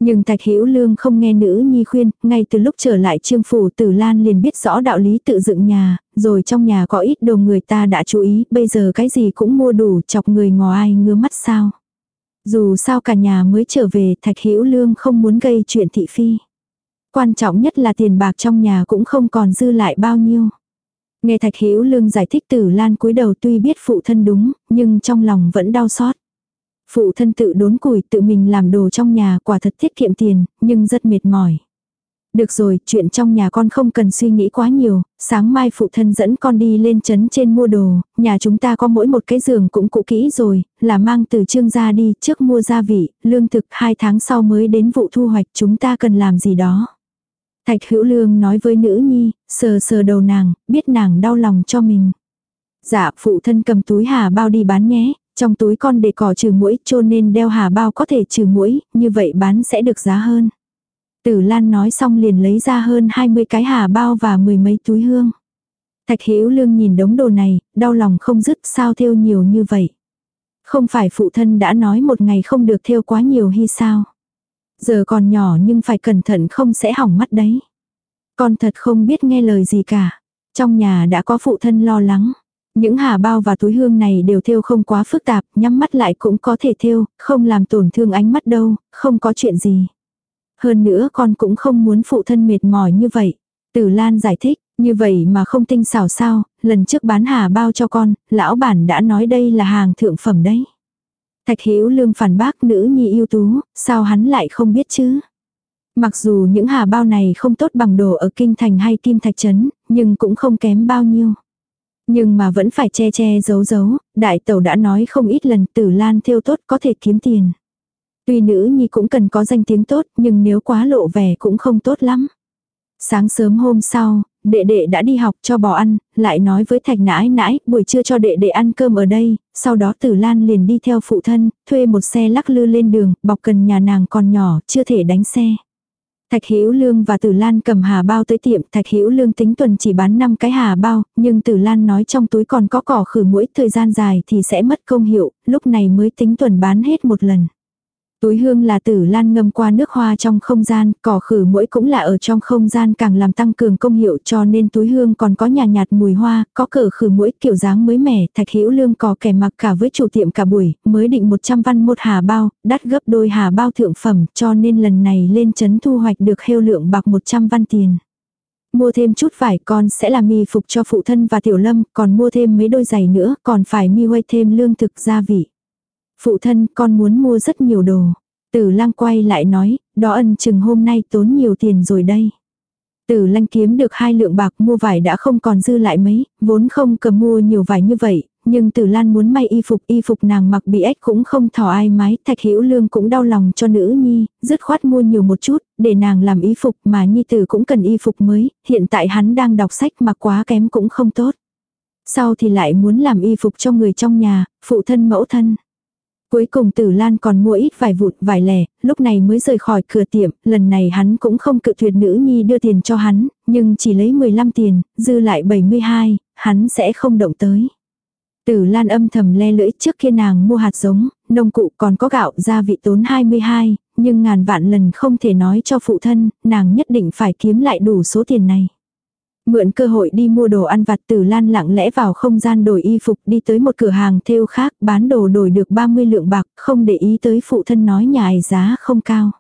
Nhưng Thạch Hữu Lương không nghe nữ nhi khuyên, ngay từ lúc trở lại trương phủ Tử Lan liền biết rõ đạo lý tự dựng nhà, rồi trong nhà có ít đồ người ta đã chú ý, bây giờ cái gì cũng mua đủ, chọc người ngó ai ngứa mắt sao. Dù sao cả nhà mới trở về, Thạch Hữu Lương không muốn gây chuyện thị phi. Quan trọng nhất là tiền bạc trong nhà cũng không còn dư lại bao nhiêu. Nghe Thạch Hữu Lương giải thích Tử Lan cúi đầu tuy biết phụ thân đúng, nhưng trong lòng vẫn đau xót. Phụ thân tự đốn củi tự mình làm đồ trong nhà quả thật tiết kiệm tiền, nhưng rất mệt mỏi. Được rồi, chuyện trong nhà con không cần suy nghĩ quá nhiều, sáng mai phụ thân dẫn con đi lên trấn trên mua đồ, nhà chúng ta có mỗi một cái giường cũng cũ kỹ rồi, là mang từ trương gia đi, trước mua gia vị, lương thực hai tháng sau mới đến vụ thu hoạch chúng ta cần làm gì đó. Thạch hữu lương nói với nữ nhi, sờ sờ đầu nàng, biết nàng đau lòng cho mình. Dạ, phụ thân cầm túi hà bao đi bán nhé, trong túi con để cỏ trừ mũi cho nên đeo hà bao có thể trừ mũi, như vậy bán sẽ được giá hơn. Tử Lan nói xong liền lấy ra hơn 20 cái hà bao và mười mấy túi hương. Thạch Hữu Lương nhìn đống đồ này, đau lòng không dứt sao thêu nhiều như vậy. Không phải phụ thân đã nói một ngày không được thêu quá nhiều hay sao? Giờ còn nhỏ nhưng phải cẩn thận không sẽ hỏng mắt đấy. Con thật không biết nghe lời gì cả. Trong nhà đã có phụ thân lo lắng. Những hà bao và túi hương này đều thêu không quá phức tạp, nhắm mắt lại cũng có thể thêu, không làm tổn thương ánh mắt đâu, không có chuyện gì. Hơn nữa con cũng không muốn phụ thân mệt mỏi như vậy. Tử Lan giải thích, như vậy mà không tinh xảo sao, lần trước bán hà bao cho con, lão bản đã nói đây là hàng thượng phẩm đấy. Thạch Hữu Lương phản bác nữ nhi ưu tú, sao hắn lại không biết chứ? Mặc dù những hà bao này không tốt bằng đồ ở kinh thành hay kim thạch trấn, nhưng cũng không kém bao nhiêu. Nhưng mà vẫn phải che che giấu giấu, đại tẩu đã nói không ít lần tử lan thêu tốt có thể kiếm tiền. Tuy nữ nhi cũng cần có danh tiếng tốt, nhưng nếu quá lộ vẻ cũng không tốt lắm. Sáng sớm hôm sau, đệ đệ đã đi học cho bò ăn, lại nói với thạch nãi nãi, buổi trưa cho đệ đệ ăn cơm ở đây, sau đó tử lan liền đi theo phụ thân, thuê một xe lắc lư lên đường, bọc cần nhà nàng còn nhỏ, chưa thể đánh xe. Thạch Hữu Lương và Tử Lan cầm hà bao tới tiệm, Thạch Hữu Lương tính tuần chỉ bán 5 cái hà bao, nhưng Tử Lan nói trong túi còn có cỏ khử mũi, thời gian dài thì sẽ mất công hiệu, lúc này mới tính tuần bán hết một lần. Túi hương là tử lan ngâm qua nước hoa trong không gian, cỏ khử mũi cũng là ở trong không gian càng làm tăng cường công hiệu cho nên túi hương còn có nhà nhạt mùi hoa, có cờ khử mũi kiểu dáng mới mẻ, thạch hữu lương có kẻ mặc cả với chủ tiệm cả buổi, mới định 100 văn một hà bao, đắt gấp đôi hà bao thượng phẩm cho nên lần này lên chấn thu hoạch được heo lượng bạc 100 văn tiền mua thêm chút vải con sẽ làm mì phục cho phụ thân và tiểu lâm, còn mua thêm mấy đôi giày nữa, còn phải mi quay thêm lương thực gia vị. Phụ thân con muốn mua rất nhiều đồ. Tử lang quay lại nói, đó ân chừng hôm nay tốn nhiều tiền rồi đây. Tử lanh kiếm được hai lượng bạc mua vải đã không còn dư lại mấy, vốn không cầm mua nhiều vải như vậy, nhưng tử lan muốn may y phục y phục nàng mặc bị ếch cũng không thỏ ai mái, thạch hữu lương cũng đau lòng cho nữ nhi, dứt khoát mua nhiều một chút, để nàng làm y phục mà nhi tử cũng cần y phục mới, hiện tại hắn đang đọc sách mà quá kém cũng không tốt. Sau thì lại muốn làm y phục cho người trong nhà, phụ thân mẫu thân. Cuối cùng tử lan còn mua ít vài vụt vài lẻ, lúc này mới rời khỏi cửa tiệm, lần này hắn cũng không cự tuyệt nữ nhi đưa tiền cho hắn, nhưng chỉ lấy 15 tiền, dư lại 72, hắn sẽ không động tới. Tử lan âm thầm le lưỡi trước kia nàng mua hạt giống, nông cụ còn có gạo gia vị tốn 22, nhưng ngàn vạn lần không thể nói cho phụ thân, nàng nhất định phải kiếm lại đủ số tiền này. Mượn cơ hội đi mua đồ ăn vặt tử lan lặng lẽ vào không gian đổi y phục đi tới một cửa hàng thêu khác bán đồ đổi được 30 lượng bạc không để ý tới phụ thân nói nhài giá không cao.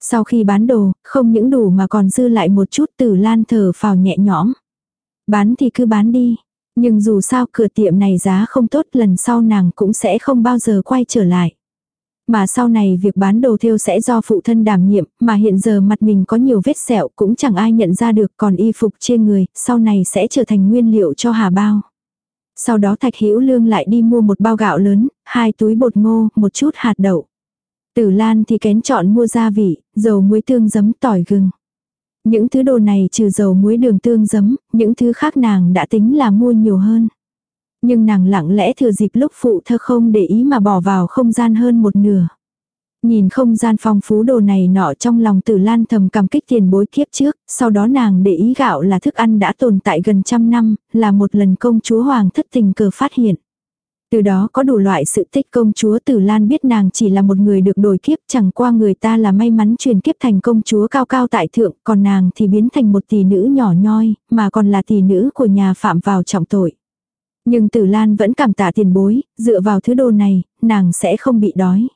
Sau khi bán đồ, không những đủ mà còn dư lại một chút tử lan thở phào nhẹ nhõm. Bán thì cứ bán đi. Nhưng dù sao cửa tiệm này giá không tốt lần sau nàng cũng sẽ không bao giờ quay trở lại. Mà sau này việc bán đồ thêu sẽ do phụ thân đảm nhiệm, mà hiện giờ mặt mình có nhiều vết sẹo cũng chẳng ai nhận ra được còn y phục trên người, sau này sẽ trở thành nguyên liệu cho hà bao. Sau đó Thạch Hữu Lương lại đi mua một bao gạo lớn, hai túi bột ngô, một chút hạt đậu. Tử Lan thì kén chọn mua gia vị, dầu muối tương giấm tỏi gừng. Những thứ đồ này trừ dầu muối đường tương giấm, những thứ khác nàng đã tính là mua nhiều hơn. Nhưng nàng lặng lẽ thừa dịp lúc phụ thơ không để ý mà bỏ vào không gian hơn một nửa. Nhìn không gian phong phú đồ này nọ trong lòng tử lan thầm cảm kích tiền bối kiếp trước, sau đó nàng để ý gạo là thức ăn đã tồn tại gần trăm năm, là một lần công chúa hoàng thất tình cờ phát hiện. Từ đó có đủ loại sự tích công chúa Tử Lan biết nàng chỉ là một người được đổi kiếp chẳng qua người ta là may mắn truyền kiếp thành công chúa cao cao tại thượng còn nàng thì biến thành một tỷ nữ nhỏ nhoi mà còn là tỷ nữ của nhà phạm vào trọng tội. Nhưng Tử Lan vẫn cảm tạ tiền bối, dựa vào thứ đồ này, nàng sẽ không bị đói.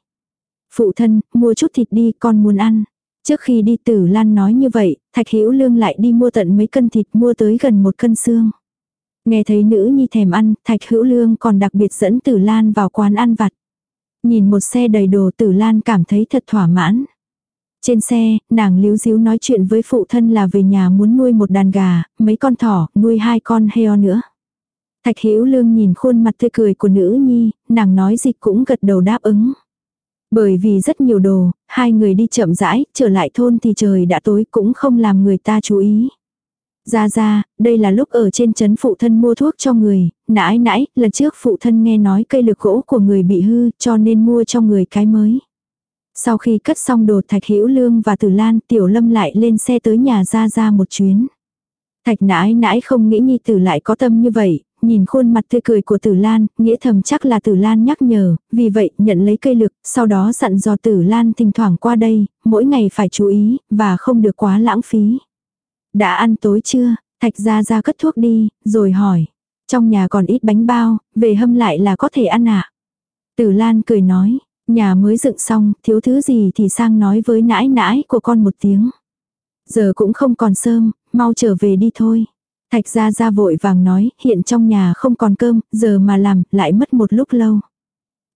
Phụ thân, mua chút thịt đi, con muốn ăn. Trước khi đi Tử Lan nói như vậy, Thạch Hữu Lương lại đi mua tận mấy cân thịt mua tới gần một cân xương. Nghe thấy nữ nhi thèm ăn, Thạch Hữu Lương còn đặc biệt dẫn Tử Lan vào quán ăn vặt. Nhìn một xe đầy đồ Tử Lan cảm thấy thật thỏa mãn. Trên xe, nàng líu díu nói chuyện với phụ thân là về nhà muốn nuôi một đàn gà, mấy con thỏ, nuôi hai con heo nữa. Thạch Hữu Lương nhìn khuôn mặt tươi cười của nữ nhi, nàng nói gì cũng gật đầu đáp ứng. Bởi vì rất nhiều đồ, hai người đi chậm rãi, trở lại thôn thì trời đã tối cũng không làm người ta chú ý. Ra ra, đây là lúc ở trên chấn phụ thân mua thuốc cho người, nãi nãi, lần trước phụ thân nghe nói cây lực gỗ của người bị hư cho nên mua cho người cái mới. Sau khi cất xong đồ Thạch Hữu Lương và Tử Lan, Tiểu Lâm lại lên xe tới nhà ra ra một chuyến. Thạch nãi nãi không nghĩ nhi tử lại có tâm như vậy, nhìn khuôn mặt tươi cười của Tử Lan, nghĩa thầm chắc là Tử Lan nhắc nhở, vì vậy nhận lấy cây lực, sau đó dặn dò Tử Lan thỉnh thoảng qua đây, mỗi ngày phải chú ý, và không được quá lãng phí. Đã ăn tối chưa? Thạch ra ra cất thuốc đi, rồi hỏi. Trong nhà còn ít bánh bao, về hâm lại là có thể ăn ạ. À? Tử Lan cười nói, nhà mới dựng xong, thiếu thứ gì thì sang nói với nãi nãi của con một tiếng. Giờ cũng không còn sơm, mau trở về đi thôi. Thạch ra ra vội vàng nói, hiện trong nhà không còn cơm, giờ mà làm, lại mất một lúc lâu.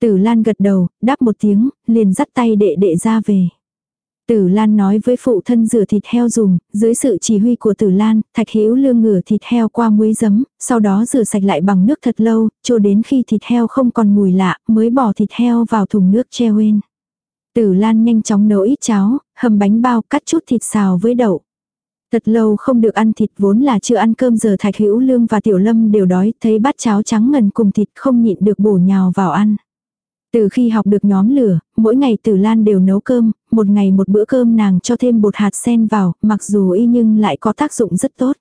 Tử Lan gật đầu, đáp một tiếng, liền dắt tay đệ đệ ra về. Tử Lan nói với phụ thân rửa thịt heo dùng, dưới sự chỉ huy của Tử Lan, Thạch Hữu Lương ngửa thịt heo qua muối giấm, sau đó rửa sạch lại bằng nước thật lâu, cho đến khi thịt heo không còn mùi lạ, mới bỏ thịt heo vào thùng nước treo lên. Tử Lan nhanh chóng nấu ít cháo, hầm bánh bao, cắt chút thịt xào với đậu. Thật lâu không được ăn thịt vốn là chưa ăn cơm giờ Thạch Hữu Lương và Tiểu Lâm đều đói, thấy bát cháo trắng ngần cùng thịt không nhịn được bổ nhào vào ăn. Từ khi học được nhóm lửa, mỗi ngày Tử Lan đều nấu cơm, một ngày một bữa cơm nàng cho thêm bột hạt sen vào, mặc dù y nhưng lại có tác dụng rất tốt.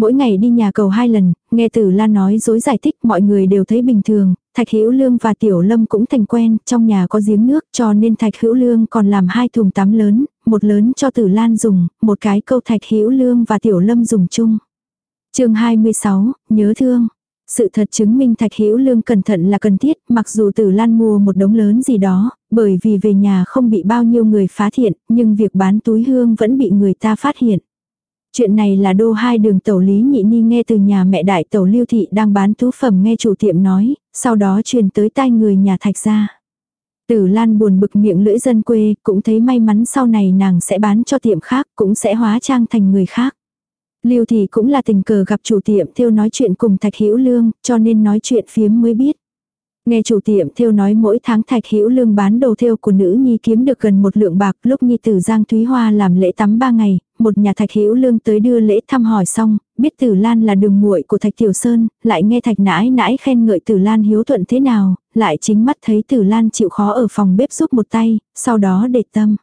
Mỗi ngày đi nhà cầu hai lần, nghe Tử Lan nói dối giải thích mọi người đều thấy bình thường, Thạch Hữu Lương và Tiểu Lâm cũng thành quen, trong nhà có giếng nước cho nên Thạch Hữu Lương còn làm hai thùng tắm lớn, một lớn cho Tử Lan dùng, một cái câu Thạch Hữu Lương và Tiểu Lâm dùng chung. Chương 26, nhớ thương. Sự thật chứng minh Thạch Hữu Lương cẩn thận là cần thiết, mặc dù Tử Lan mua một đống lớn gì đó, bởi vì về nhà không bị bao nhiêu người phá thiện, nhưng việc bán túi hương vẫn bị người ta phát hiện. Chuyện này là đô hai đường tẩu Lý Nhị Ni nghe từ nhà mẹ đại tẩu Lưu Thị đang bán thú phẩm nghe chủ tiệm nói, sau đó truyền tới tai người nhà Thạch gia. Tử Lan buồn bực miệng lưỡi dân quê, cũng thấy may mắn sau này nàng sẽ bán cho tiệm khác, cũng sẽ hóa trang thành người khác. Lưu thị cũng là tình cờ gặp chủ tiệm theo nói chuyện cùng Thạch Hữu Lương, cho nên nói chuyện phiếm mới biết. Nghe chủ tiệm theo nói mỗi tháng Thạch Hữu Lương bán đồ theo của nữ nhi kiếm được gần một lượng bạc, lúc nhi tử Giang Thúy Hoa làm lễ tắm ba ngày, một nhà Thạch Hữu Lương tới đưa lễ thăm hỏi xong, biết Tử Lan là đường muội của Thạch Tiểu Sơn, lại nghe Thạch nãi nãi khen ngợi Tử Lan hiếu thuận thế nào, lại chính mắt thấy Tử Lan chịu khó ở phòng bếp giúp một tay, sau đó để tâm.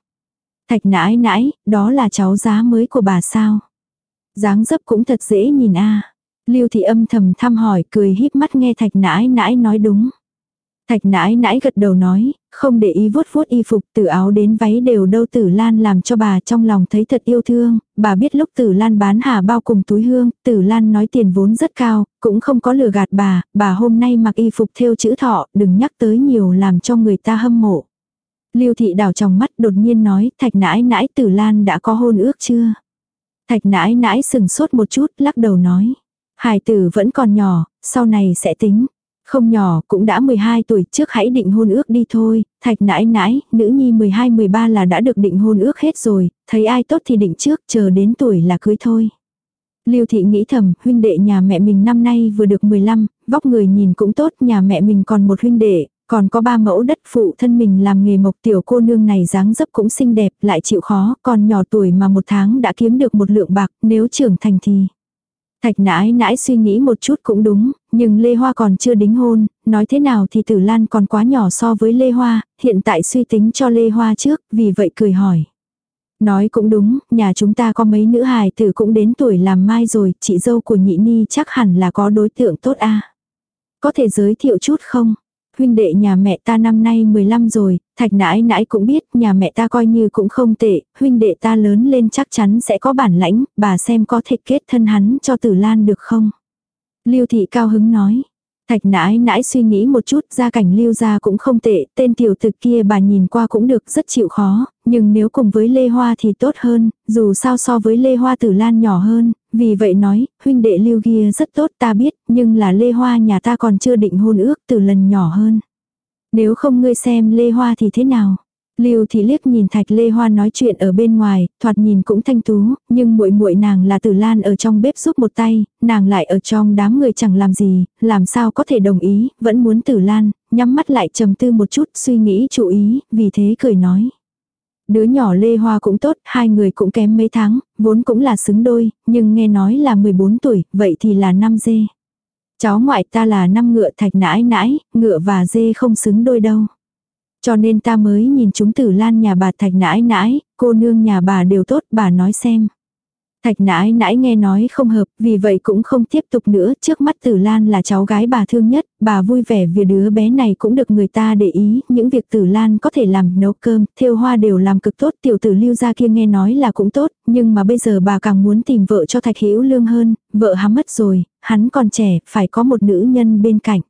Thạch nãi nãi, đó là cháu giá mới của bà sao? dáng dấp cũng thật dễ nhìn a. Lưu thị âm thầm thăm hỏi cười híp mắt nghe thạch nãi nãi nói đúng. Thạch nãi nãi gật đầu nói, không để ý vuốt vuốt y phục từ áo đến váy đều đâu tử lan làm cho bà trong lòng thấy thật yêu thương, bà biết lúc tử lan bán hà bao cùng túi hương, tử lan nói tiền vốn rất cao, cũng không có lừa gạt bà, bà hôm nay mặc y phục theo chữ thọ, đừng nhắc tới nhiều làm cho người ta hâm mộ. Lưu thị đảo trong mắt đột nhiên nói, thạch nãi nãi tử lan đã có hôn ước chưa? Thạch nãi nãi sừng sốt một chút, lắc đầu nói. Hải tử vẫn còn nhỏ, sau này sẽ tính. Không nhỏ, cũng đã 12 tuổi trước hãy định hôn ước đi thôi. Thạch nãi nãi, nữ nhi 12-13 là đã được định hôn ước hết rồi, thấy ai tốt thì định trước, chờ đến tuổi là cưới thôi. Lưu thị nghĩ thầm, huynh đệ nhà mẹ mình năm nay vừa được 15, vóc người nhìn cũng tốt, nhà mẹ mình còn một huynh đệ, còn có ba mẫu đất phụ thân mình làm nghề mộc tiểu cô nương này dáng dấp cũng xinh đẹp, lại chịu khó, còn nhỏ tuổi mà một tháng đã kiếm được một lượng bạc, nếu trưởng thành thì. Thạch nãi nãi suy nghĩ một chút cũng đúng, nhưng Lê Hoa còn chưa đính hôn, nói thế nào thì Tử Lan còn quá nhỏ so với Lê Hoa, hiện tại suy tính cho Lê Hoa trước, vì vậy cười hỏi. Nói cũng đúng, nhà chúng ta có mấy nữ hài tử cũng đến tuổi làm mai rồi, chị dâu của nhị ni chắc hẳn là có đối tượng tốt a Có thể giới thiệu chút không? huynh đệ nhà mẹ ta năm nay 15 rồi, thạch nãi nãi cũng biết nhà mẹ ta coi như cũng không tệ, huynh đệ ta lớn lên chắc chắn sẽ có bản lãnh, bà xem có thể kết thân hắn cho tử lan được không. Lưu thị cao hứng nói. Thạch nãi nãi suy nghĩ một chút gia cảnh lưu gia cũng không tệ, tên tiểu thực kia bà nhìn qua cũng được rất chịu khó, nhưng nếu cùng với Lê Hoa thì tốt hơn, dù sao so với Lê Hoa tử lan nhỏ hơn, vì vậy nói, huynh đệ lưu kia rất tốt ta biết, nhưng là Lê Hoa nhà ta còn chưa định hôn ước từ lần nhỏ hơn. Nếu không ngươi xem Lê Hoa thì thế nào? Lưu thì liếc nhìn Thạch Lê Hoa nói chuyện ở bên ngoài, thoạt nhìn cũng thanh tú, nhưng muội muội nàng là Tử Lan ở trong bếp giúp một tay, nàng lại ở trong đám người chẳng làm gì, làm sao có thể đồng ý, vẫn muốn Tử Lan, nhắm mắt lại trầm tư một chút, suy nghĩ chú ý, vì thế cười nói. Đứa nhỏ Lê Hoa cũng tốt, hai người cũng kém mấy tháng, vốn cũng là xứng đôi, nhưng nghe nói là 14 tuổi, vậy thì là năm dê. Cháu ngoại ta là năm ngựa thạch nãi nãi, ngựa và dê không xứng đôi đâu. Cho nên ta mới nhìn chúng tử lan nhà bà thạch nãi nãi, cô nương nhà bà đều tốt, bà nói xem. Thạch nãi nãi nghe nói không hợp, vì vậy cũng không tiếp tục nữa, trước mắt Tử Lan là cháu gái bà thương nhất, bà vui vẻ vì đứa bé này cũng được người ta để ý, những việc Tử Lan có thể làm nấu cơm, thêu hoa đều làm cực tốt, tiểu tử lưu gia kia nghe nói là cũng tốt, nhưng mà bây giờ bà càng muốn tìm vợ cho Thạch Hữu Lương hơn, vợ hắn mất rồi, hắn còn trẻ, phải có một nữ nhân bên cạnh.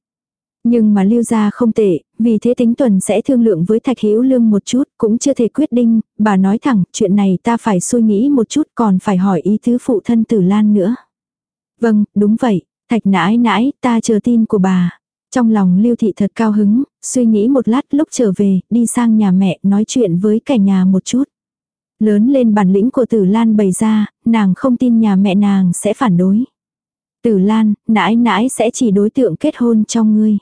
Nhưng mà lưu gia không tệ, vì thế tính tuần sẽ thương lượng với Thạch Hữu Lương một chút, cũng chưa thể quyết định, bà nói thẳng, chuyện này ta phải suy nghĩ một chút còn phải hỏi ý tứ phụ thân Tử Lan nữa. Vâng, đúng vậy, Thạch nãi nãi, ta chờ tin của bà. Trong lòng lưu thị thật cao hứng, suy nghĩ một lát lúc trở về, đi sang nhà mẹ nói chuyện với cả nhà một chút. Lớn lên bản lĩnh của Tử Lan bày ra, nàng không tin nhà mẹ nàng sẽ phản đối. Tử Lan, nãi nãi sẽ chỉ đối tượng kết hôn trong ngươi.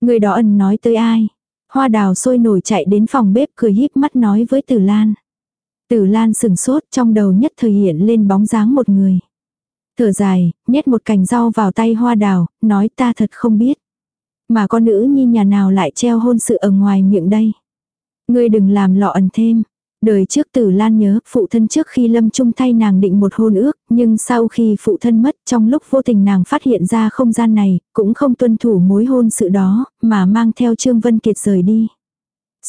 Người đó ẩn nói tới ai? Hoa đào sôi nổi chạy đến phòng bếp cười híp mắt nói với Tử Lan. Tử Lan sừng sốt trong đầu nhất thời hiện lên bóng dáng một người. Thở dài, nhét một cành rau vào tay hoa đào, nói ta thật không biết. Mà con nữ nhi nhà nào lại treo hôn sự ở ngoài miệng đây. Ngươi đừng làm lọ ẩn thêm, Đời trước tử Lan nhớ, phụ thân trước khi lâm trung thay nàng định một hôn ước, nhưng sau khi phụ thân mất trong lúc vô tình nàng phát hiện ra không gian này, cũng không tuân thủ mối hôn sự đó, mà mang theo Trương Vân Kiệt rời đi.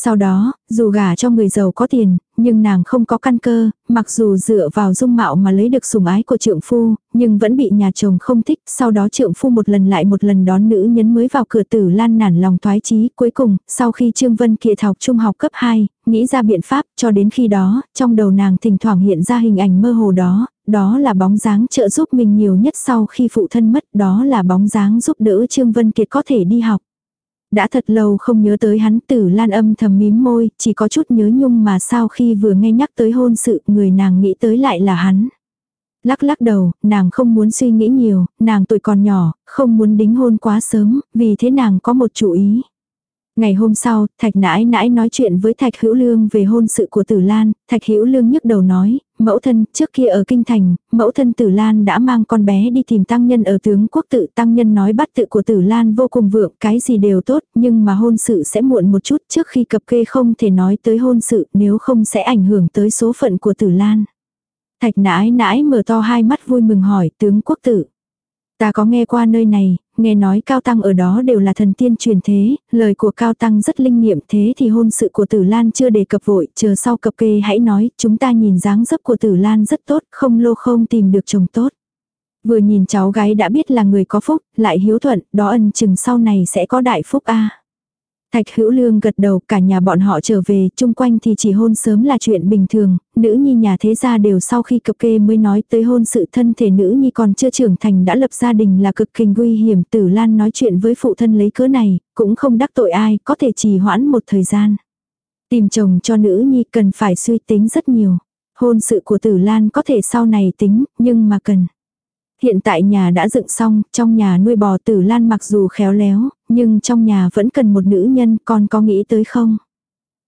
Sau đó, dù gả cho người giàu có tiền, nhưng nàng không có căn cơ, mặc dù dựa vào dung mạo mà lấy được sủng ái của trượng phu, nhưng vẫn bị nhà chồng không thích, sau đó trượng phu một lần lại một lần đón nữ nhấn mới vào cửa tử lan nản lòng thoái chí, cuối cùng, sau khi Trương Vân Kiệt học trung học cấp 2, nghĩ ra biện pháp, cho đến khi đó, trong đầu nàng thỉnh thoảng hiện ra hình ảnh mơ hồ đó, đó là bóng dáng trợ giúp mình nhiều nhất sau khi phụ thân mất, đó là bóng dáng giúp đỡ Trương Vân Kiệt có thể đi học. Đã thật lâu không nhớ tới hắn tử lan âm thầm mím môi, chỉ có chút nhớ nhung mà sau khi vừa nghe nhắc tới hôn sự người nàng nghĩ tới lại là hắn. Lắc lắc đầu, nàng không muốn suy nghĩ nhiều, nàng tuổi còn nhỏ, không muốn đính hôn quá sớm, vì thế nàng có một chủ ý. Ngày hôm sau, Thạch nãi nãi nói chuyện với Thạch Hữu Lương về hôn sự của Tử Lan, Thạch Hữu Lương nhức đầu nói, mẫu thân, trước kia ở Kinh Thành, mẫu thân Tử Lan đã mang con bé đi tìm tăng nhân ở tướng quốc tự. Tăng nhân nói bắt tự của Tử Lan vô cùng vượng, cái gì đều tốt, nhưng mà hôn sự sẽ muộn một chút trước khi cập kê không thể nói tới hôn sự, nếu không sẽ ảnh hưởng tới số phận của Tử Lan. Thạch nãi nãi mở to hai mắt vui mừng hỏi tướng quốc tự. Ta có nghe qua nơi này, nghe nói Cao Tăng ở đó đều là thần tiên truyền thế, lời của Cao Tăng rất linh nghiệm thế thì hôn sự của Tử Lan chưa đề cập vội, chờ sau cập kê hãy nói, chúng ta nhìn dáng dấp của Tử Lan rất tốt, không lô không tìm được chồng tốt. Vừa nhìn cháu gái đã biết là người có phúc, lại hiếu thuận, đó ân chừng sau này sẽ có đại phúc a. Thạch hữu lương gật đầu cả nhà bọn họ trở về, chung quanh thì chỉ hôn sớm là chuyện bình thường, nữ nhi nhà thế gia đều sau khi cập kê mới nói tới hôn sự thân thể nữ nhi còn chưa trưởng thành đã lập gia đình là cực kinh nguy hiểm. Tử Lan nói chuyện với phụ thân lấy cớ này, cũng không đắc tội ai, có thể trì hoãn một thời gian. Tìm chồng cho nữ nhi cần phải suy tính rất nhiều. Hôn sự của Tử Lan có thể sau này tính, nhưng mà cần. Hiện tại nhà đã dựng xong, trong nhà nuôi bò tử lan mặc dù khéo léo, nhưng trong nhà vẫn cần một nữ nhân, con có nghĩ tới không?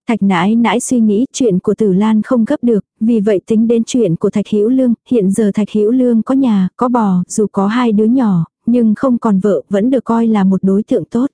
Thạch nãi nãi suy nghĩ chuyện của tử lan không gấp được, vì vậy tính đến chuyện của thạch hữu lương, hiện giờ thạch hữu lương có nhà, có bò, dù có hai đứa nhỏ, nhưng không còn vợ, vẫn được coi là một đối tượng tốt.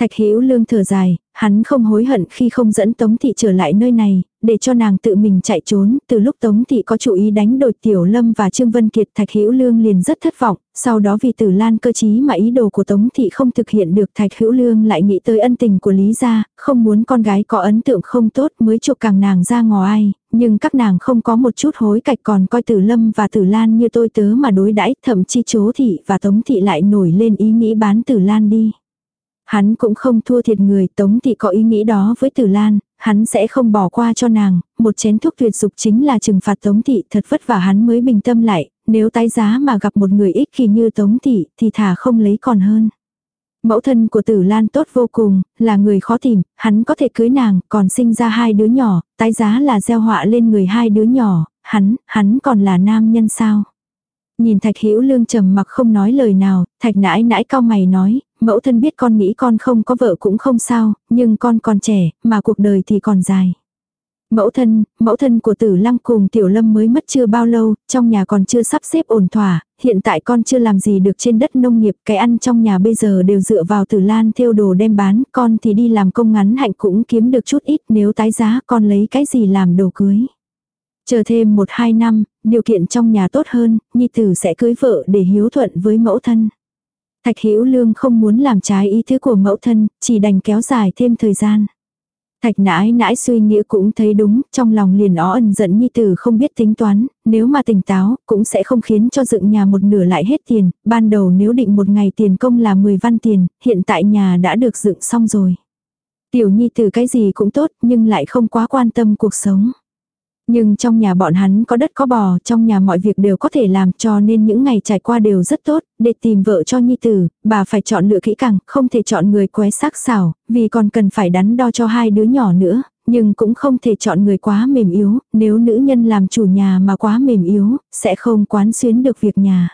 Thạch Hữu Lương thở dài, hắn không hối hận khi không dẫn Tống Thị trở lại nơi này, để cho nàng tự mình chạy trốn, từ lúc Tống Thị có chủ ý đánh đột Tiểu Lâm và Trương Vân Kiệt Thạch Hữu Lương liền rất thất vọng, sau đó vì Tử Lan cơ chí mà ý đồ của Tống Thị không thực hiện được Thạch Hữu Lương lại nghĩ tới ân tình của Lý Gia, không muốn con gái có ấn tượng không tốt mới chụp càng nàng ra ngoài, nhưng các nàng không có một chút hối cạch còn coi Tử Lâm và Tử Lan như tôi tớ mà đối đãi thậm chí chố Thị và Tống Thị lại nổi lên ý nghĩ bán Tử Lan đi. Hắn cũng không thua thiệt người, Tống Thị có ý nghĩ đó với Tử Lan, hắn sẽ không bỏ qua cho nàng, một chén thuốc tuyệt dục chính là trừng phạt Tống Thị thật vất vả hắn mới bình tâm lại, nếu tái giá mà gặp một người ích kỷ như Tống Thị thì thả không lấy còn hơn. Mẫu thân của Tử Lan tốt vô cùng, là người khó tìm, hắn có thể cưới nàng, còn sinh ra hai đứa nhỏ, tái giá là gieo họa lên người hai đứa nhỏ, hắn, hắn còn là nam nhân sao. Nhìn Thạch Hữu Lương trầm mặc không nói lời nào, Thạch nãi nãi cao mày nói, mẫu thân biết con nghĩ con không có vợ cũng không sao, nhưng con còn trẻ, mà cuộc đời thì còn dài. Mẫu thân, mẫu thân của tử lăng cùng tiểu lâm mới mất chưa bao lâu, trong nhà còn chưa sắp xếp ổn thỏa, hiện tại con chưa làm gì được trên đất nông nghiệp, cái ăn trong nhà bây giờ đều dựa vào tử lan theo đồ đem bán, con thì đi làm công ngắn hạnh cũng kiếm được chút ít nếu tái giá con lấy cái gì làm đồ cưới. Chờ thêm một hai năm, điều kiện trong nhà tốt hơn, nhi tử sẽ cưới vợ để hiếu thuận với mẫu thân. Thạch Hữu Lương không muốn làm trái ý thứ của mẫu thân, chỉ đành kéo dài thêm thời gian. Thạch nãi nãi suy nghĩ cũng thấy đúng, trong lòng liền ó ẩn giận nhi tử không biết tính toán, nếu mà tỉnh táo, cũng sẽ không khiến cho dựng nhà một nửa lại hết tiền, ban đầu nếu định một ngày tiền công là 10 văn tiền, hiện tại nhà đã được dựng xong rồi. Tiểu nhi tử cái gì cũng tốt, nhưng lại không quá quan tâm cuộc sống. Nhưng trong nhà bọn hắn có đất có bò, trong nhà mọi việc đều có thể làm cho nên những ngày trải qua đều rất tốt, để tìm vợ cho nhi tử, bà phải chọn lựa kỹ càng, không thể chọn người quái sắc xảo, vì còn cần phải đắn đo cho hai đứa nhỏ nữa, nhưng cũng không thể chọn người quá mềm yếu, nếu nữ nhân làm chủ nhà mà quá mềm yếu, sẽ không quán xuyến được việc nhà.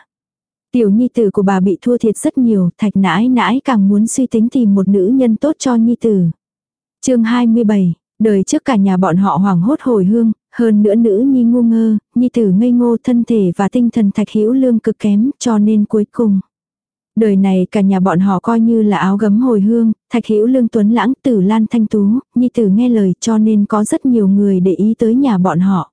Tiểu nhi tử của bà bị thua thiệt rất nhiều, thạch nãi nãi càng muốn suy tính tìm một nữ nhân tốt cho nhi tử. chương 27 Đời trước cả nhà bọn họ hoảng hốt hồi hương, hơn nữa nữ nhi ngu ngơ, nhi tử ngây ngô thân thể và tinh thần thạch hữu lương cực kém cho nên cuối cùng. Đời này cả nhà bọn họ coi như là áo gấm hồi hương, thạch hữu lương tuấn lãng tử lan thanh tú, nhi tử nghe lời cho nên có rất nhiều người để ý tới nhà bọn họ.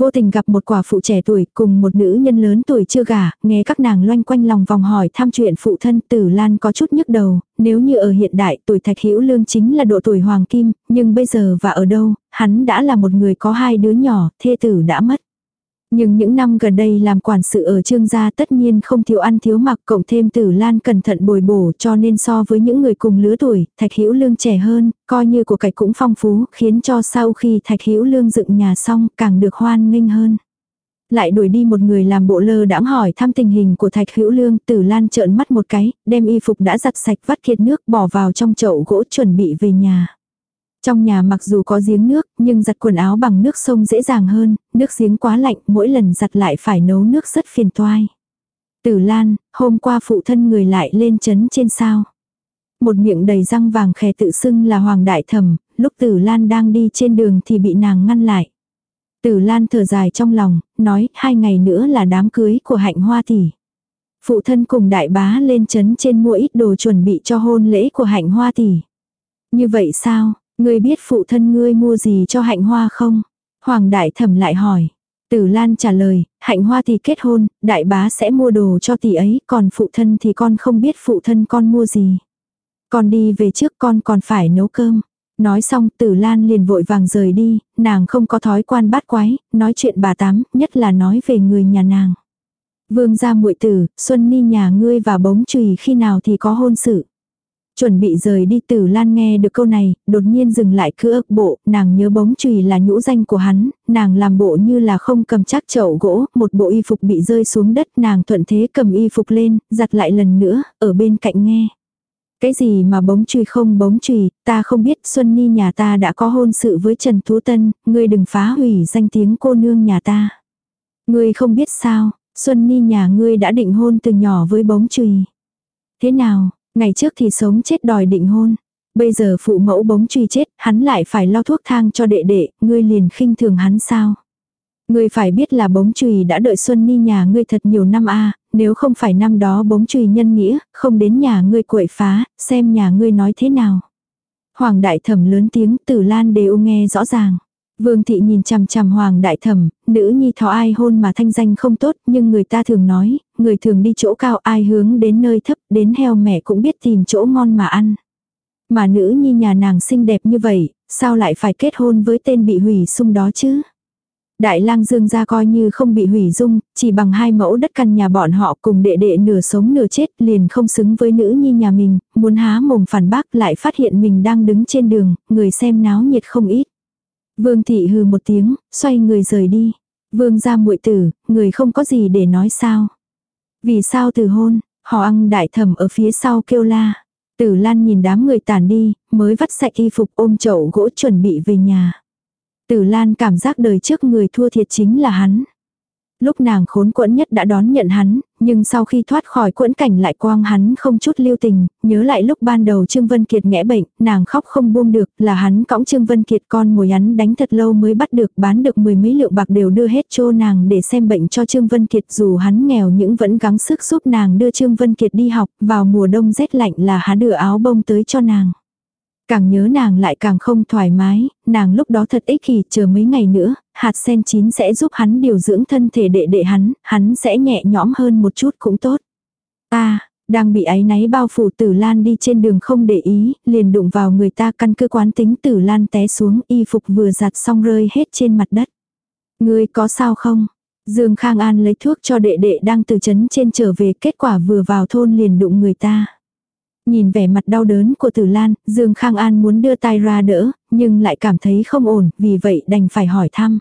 Vô tình gặp một quả phụ trẻ tuổi cùng một nữ nhân lớn tuổi chưa gả, nghe các nàng loanh quanh lòng vòng hỏi tham chuyện phụ thân tử lan có chút nhức đầu, nếu như ở hiện đại tuổi thạch hữu lương chính là độ tuổi hoàng kim, nhưng bây giờ và ở đâu, hắn đã là một người có hai đứa nhỏ, thê tử đã mất. Nhưng những năm gần đây làm quản sự ở trương gia tất nhiên không thiếu ăn thiếu mặc cộng thêm tử lan cẩn thận bồi bổ cho nên so với những người cùng lứa tuổi, thạch hữu lương trẻ hơn, coi như của cải cũng phong phú, khiến cho sau khi thạch hữu lương dựng nhà xong càng được hoan nghênh hơn. Lại đuổi đi một người làm bộ lơ đãng hỏi thăm tình hình của thạch hữu lương, tử lan trợn mắt một cái, đem y phục đã giặt sạch vắt kiệt nước bỏ vào trong chậu gỗ chuẩn bị về nhà. Trong nhà mặc dù có giếng nước, nhưng giặt quần áo bằng nước sông dễ dàng hơn, nước giếng quá lạnh, mỗi lần giặt lại phải nấu nước rất phiền toai Tử Lan, hôm qua phụ thân người lại lên chấn trên sao. Một miệng đầy răng vàng khè tự xưng là Hoàng Đại Thẩm, lúc Tử Lan đang đi trên đường thì bị nàng ngăn lại. Tử Lan thở dài trong lòng, nói hai ngày nữa là đám cưới của hạnh hoa tỷ. Phụ thân cùng đại bá lên chấn trên mua ít đồ chuẩn bị cho hôn lễ của hạnh hoa tỷ. Như vậy sao, Ngươi biết phụ thân ngươi mua gì cho hạnh hoa không? Hoàng đại thẩm lại hỏi. Tử Lan trả lời, hạnh hoa thì kết hôn, đại bá sẽ mua đồ cho tỷ ấy, còn phụ thân thì con không biết phụ thân con mua gì. Con đi về trước con còn phải nấu cơm. Nói xong tử Lan liền vội vàng rời đi, nàng không có thói quan bát quái, nói chuyện bà tám, nhất là nói về người nhà nàng. Vương gia muội tử, Xuân Ni nhà ngươi và bóng trùy khi nào thì có hôn sự. Chuẩn bị rời đi tử lan nghe được câu này, đột nhiên dừng lại cứ ức bộ, nàng nhớ bóng chùy là nhũ danh của hắn, nàng làm bộ như là không cầm chắc chậu gỗ, một bộ y phục bị rơi xuống đất, nàng thuận thế cầm y phục lên, giặt lại lần nữa, ở bên cạnh nghe. Cái gì mà bóng chùy không bóng chùy, ta không biết Xuân Ni nhà ta đã có hôn sự với Trần Thú Tân, ngươi đừng phá hủy danh tiếng cô nương nhà ta. Ngươi không biết sao, Xuân Ni nhà ngươi đã định hôn từ nhỏ với bóng chùy. Thế nào, Ngày trước thì sống chết đòi định hôn. Bây giờ phụ mẫu bóng truy chết, hắn lại phải lo thuốc thang cho đệ đệ, ngươi liền khinh thường hắn sao. Ngươi phải biết là bóng chùy đã đợi Xuân Ni nhà ngươi thật nhiều năm a nếu không phải năm đó bóng chùy nhân nghĩa, không đến nhà ngươi quậy phá, xem nhà ngươi nói thế nào. Hoàng đại thẩm lớn tiếng tử lan đều nghe rõ ràng. Vương thị nhìn chằm chằm hoàng đại thẩm, nữ nhi thọ ai hôn mà thanh danh không tốt, nhưng người ta thường nói, người thường đi chỗ cao ai hướng đến nơi thấp, đến heo mẹ cũng biết tìm chỗ ngon mà ăn. Mà nữ nhi nhà nàng xinh đẹp như vậy, sao lại phải kết hôn với tên bị hủy sung đó chứ? Đại lang dương gia coi như không bị hủy dung, chỉ bằng hai mẫu đất căn nhà bọn họ cùng đệ đệ nửa sống nửa chết liền không xứng với nữ nhi nhà mình, muốn há mồm phản bác lại phát hiện mình đang đứng trên đường, người xem náo nhiệt không ít. Vương thị hừ một tiếng, xoay người rời đi. Vương gia muội tử, người không có gì để nói sao. Vì sao từ hôn, họ ăn đại thẩm ở phía sau kêu la. Tử Lan nhìn đám người tàn đi, mới vắt sạch y phục ôm chậu gỗ chuẩn bị về nhà. Tử Lan cảm giác đời trước người thua thiệt chính là hắn. Lúc nàng khốn quẫn nhất đã đón nhận hắn, nhưng sau khi thoát khỏi quẫn cảnh lại quang hắn không chút lưu tình, nhớ lại lúc ban đầu Trương Vân Kiệt ngẽ bệnh, nàng khóc không buông được, là hắn cõng Trương Vân Kiệt con mồi hắn đánh thật lâu mới bắt được, bán được mười mấy lượng bạc đều đưa hết cho nàng để xem bệnh cho Trương Vân Kiệt dù hắn nghèo nhưng vẫn gắng sức giúp nàng đưa Trương Vân Kiệt đi học, vào mùa đông rét lạnh là hắn đưa áo bông tới cho nàng. Càng nhớ nàng lại càng không thoải mái, nàng lúc đó thật ích kỷ chờ mấy ngày nữa, hạt sen chín sẽ giúp hắn điều dưỡng thân thể đệ đệ hắn, hắn sẽ nhẹ nhõm hơn một chút cũng tốt. Ta, đang bị áy náy bao phủ tử lan đi trên đường không để ý, liền đụng vào người ta căn cứ quán tính tử lan té xuống y phục vừa giặt xong rơi hết trên mặt đất. Ngươi có sao không? Dương Khang An lấy thuốc cho đệ đệ đang từ chấn trên trở về kết quả vừa vào thôn liền đụng người ta. Nhìn vẻ mặt đau đớn của Tử Lan, Dương Khang An muốn đưa tay ra đỡ, nhưng lại cảm thấy không ổn, vì vậy đành phải hỏi thăm.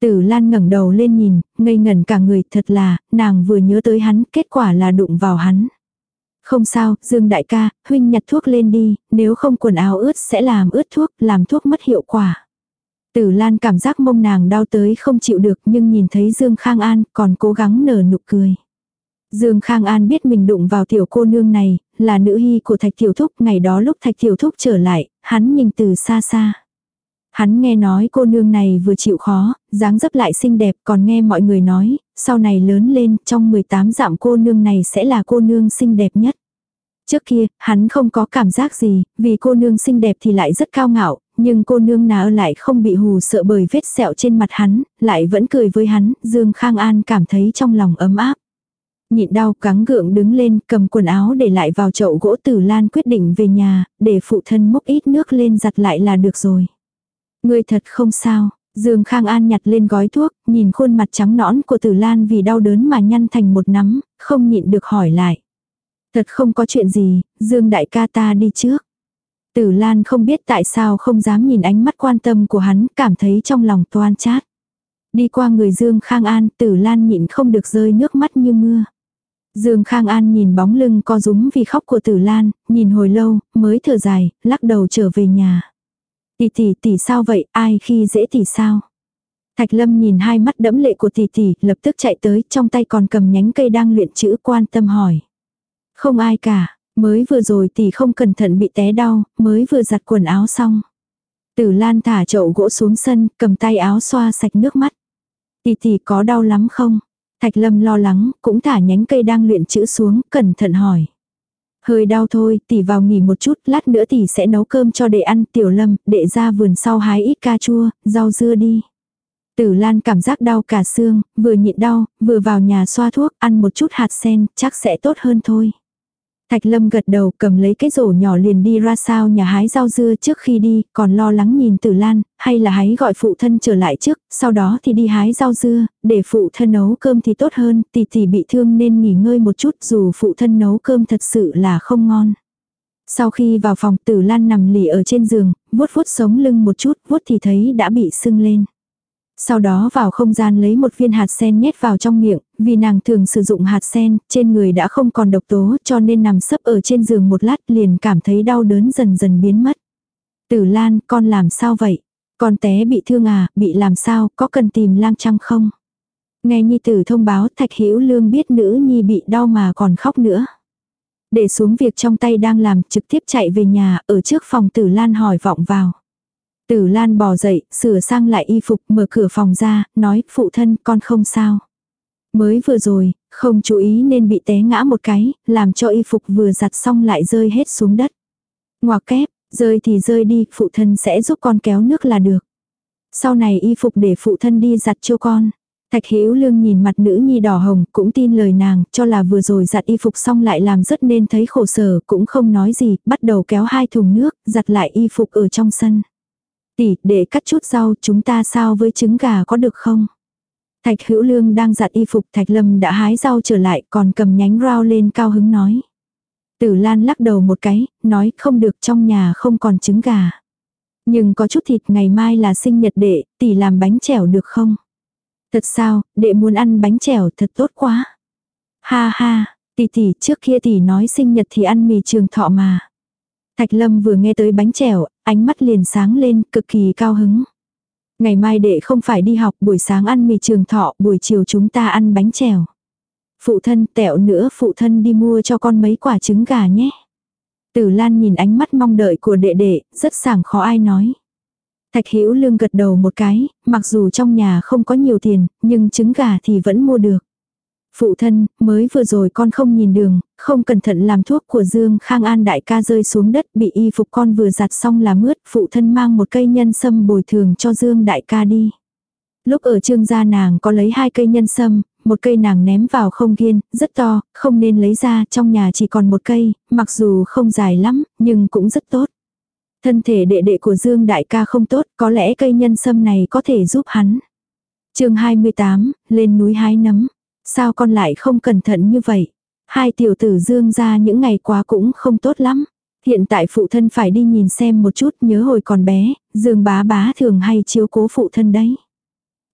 Tử Lan ngẩng đầu lên nhìn, ngây ngẩn cả người thật là, nàng vừa nhớ tới hắn, kết quả là đụng vào hắn. Không sao, Dương đại ca, huynh nhặt thuốc lên đi, nếu không quần áo ướt sẽ làm ướt thuốc, làm thuốc mất hiệu quả. Tử Lan cảm giác mông nàng đau tới không chịu được nhưng nhìn thấy Dương Khang An còn cố gắng nở nụ cười. Dương Khang An biết mình đụng vào tiểu cô nương này, là nữ hy của Thạch Tiểu Thúc, ngày đó lúc Thạch Tiểu Thúc trở lại, hắn nhìn từ xa xa. Hắn nghe nói cô nương này vừa chịu khó, dáng dấp lại xinh đẹp, còn nghe mọi người nói, sau này lớn lên, trong 18 dặm cô nương này sẽ là cô nương xinh đẹp nhất. Trước kia, hắn không có cảm giác gì, vì cô nương xinh đẹp thì lại rất cao ngạo, nhưng cô nương nào lại không bị hù sợ bởi vết sẹo trên mặt hắn, lại vẫn cười với hắn, Dương Khang An cảm thấy trong lòng ấm áp. Nhịn đau cắn gượng đứng lên cầm quần áo để lại vào chậu gỗ tử lan quyết định về nhà, để phụ thân múc ít nước lên giặt lại là được rồi. Người thật không sao, Dương Khang An nhặt lên gói thuốc, nhìn khuôn mặt trắng nõn của Tử Lan vì đau đớn mà nhăn thành một nắm, không nhịn được hỏi lại. Thật không có chuyện gì, Dương đại ca ta đi trước. Tử Lan không biết tại sao không dám nhìn ánh mắt quan tâm của hắn, cảm thấy trong lòng toan chát. Đi qua người Dương Khang An, Tử Lan nhịn không được rơi nước mắt như mưa. Dương Khang An nhìn bóng lưng co rúm vì khóc của Tử Lan, nhìn hồi lâu, mới thở dài, lắc đầu trở về nhà. Tỷ tỷ tỷ sao vậy, ai khi dễ tỷ sao? Thạch Lâm nhìn hai mắt đẫm lệ của tỷ tỷ, lập tức chạy tới, trong tay còn cầm nhánh cây đang luyện chữ quan tâm hỏi. Không ai cả, mới vừa rồi tỷ không cẩn thận bị té đau, mới vừa giặt quần áo xong. Tử Lan thả chậu gỗ xuống sân, cầm tay áo xoa sạch nước mắt. Tỷ tỷ có đau lắm không? Thạch Lâm lo lắng, cũng thả nhánh cây đang luyện chữ xuống, cẩn thận hỏi. Hơi đau thôi, tỷ vào nghỉ một chút, lát nữa tỷ sẽ nấu cơm cho đệ ăn, tiểu lâm, đệ ra vườn sau hái ít ca chua, rau dưa đi. Tử Lan cảm giác đau cả xương, vừa nhịn đau, vừa vào nhà xoa thuốc, ăn một chút hạt sen, chắc sẽ tốt hơn thôi. Thạch Lâm gật đầu cầm lấy cái rổ nhỏ liền đi ra sao nhà hái rau dưa trước khi đi, còn lo lắng nhìn Tử Lan, hay là hái gọi phụ thân trở lại trước, sau đó thì đi hái rau dưa, để phụ thân nấu cơm thì tốt hơn, tỷ tỷ bị thương nên nghỉ ngơi một chút dù phụ thân nấu cơm thật sự là không ngon. Sau khi vào phòng Tử Lan nằm lì ở trên giường, vuốt vuốt sống lưng một chút, vuốt thì thấy đã bị sưng lên. Sau đó vào không gian lấy một viên hạt sen nhét vào trong miệng, vì nàng thường sử dụng hạt sen, trên người đã không còn độc tố cho nên nằm sấp ở trên giường một lát liền cảm thấy đau đớn dần dần biến mất. Tử Lan, con làm sao vậy? Con té bị thương à, bị làm sao, có cần tìm lang trăng không? Nghe Nhi tử thông báo Thạch Hữu Lương biết nữ Nhi bị đau mà còn khóc nữa. Để xuống việc trong tay đang làm trực tiếp chạy về nhà ở trước phòng Tử Lan hỏi vọng vào. Tử Lan bò dậy, sửa sang lại y phục, mở cửa phòng ra, nói, phụ thân, con không sao. Mới vừa rồi, không chú ý nên bị té ngã một cái, làm cho y phục vừa giặt xong lại rơi hết xuống đất. Ngoà kép, rơi thì rơi đi, phụ thân sẽ giúp con kéo nước là được. Sau này y phục để phụ thân đi giặt cho con. Thạch Hữu Lương nhìn mặt nữ nhi đỏ hồng, cũng tin lời nàng, cho là vừa rồi giặt y phục xong lại làm rất nên thấy khổ sở, cũng không nói gì, bắt đầu kéo hai thùng nước, giặt lại y phục ở trong sân. Tỷ, để cắt chút rau chúng ta sao với trứng gà có được không? Thạch hữu lương đang giặt y phục thạch lâm đã hái rau trở lại còn cầm nhánh rau lên cao hứng nói. Tử Lan lắc đầu một cái, nói không được trong nhà không còn trứng gà. Nhưng có chút thịt ngày mai là sinh nhật đệ, tỷ làm bánh chèo được không? Thật sao, đệ muốn ăn bánh chèo thật tốt quá. Ha ha, tỷ tỷ trước kia tỷ nói sinh nhật thì ăn mì trường thọ mà. Thạch Lâm vừa nghe tới bánh chèo, ánh mắt liền sáng lên, cực kỳ cao hứng. Ngày mai đệ không phải đi học buổi sáng ăn mì trường thọ, buổi chiều chúng ta ăn bánh trèo. Phụ thân tẹo nữa phụ thân đi mua cho con mấy quả trứng gà nhé. Tử Lan nhìn ánh mắt mong đợi của đệ đệ, rất sảng khó ai nói. Thạch Hữu Lương gật đầu một cái, mặc dù trong nhà không có nhiều tiền, nhưng trứng gà thì vẫn mua được. Phụ thân, mới vừa rồi con không nhìn đường, không cẩn thận làm thuốc của Dương Khang An đại ca rơi xuống đất bị y phục con vừa giặt xong là mướt, phụ thân mang một cây nhân sâm bồi thường cho Dương đại ca đi. Lúc ở trương gia nàng có lấy hai cây nhân sâm, một cây nàng ném vào không kiên, rất to, không nên lấy ra, trong nhà chỉ còn một cây, mặc dù không dài lắm, nhưng cũng rất tốt. Thân thể đệ đệ của Dương đại ca không tốt, có lẽ cây nhân sâm này có thể giúp hắn. chương 28, lên núi hái nấm. Sao con lại không cẩn thận như vậy? Hai tiểu tử Dương ra những ngày qua cũng không tốt lắm. Hiện tại phụ thân phải đi nhìn xem một chút nhớ hồi còn bé, Dương bá bá thường hay chiếu cố phụ thân đấy.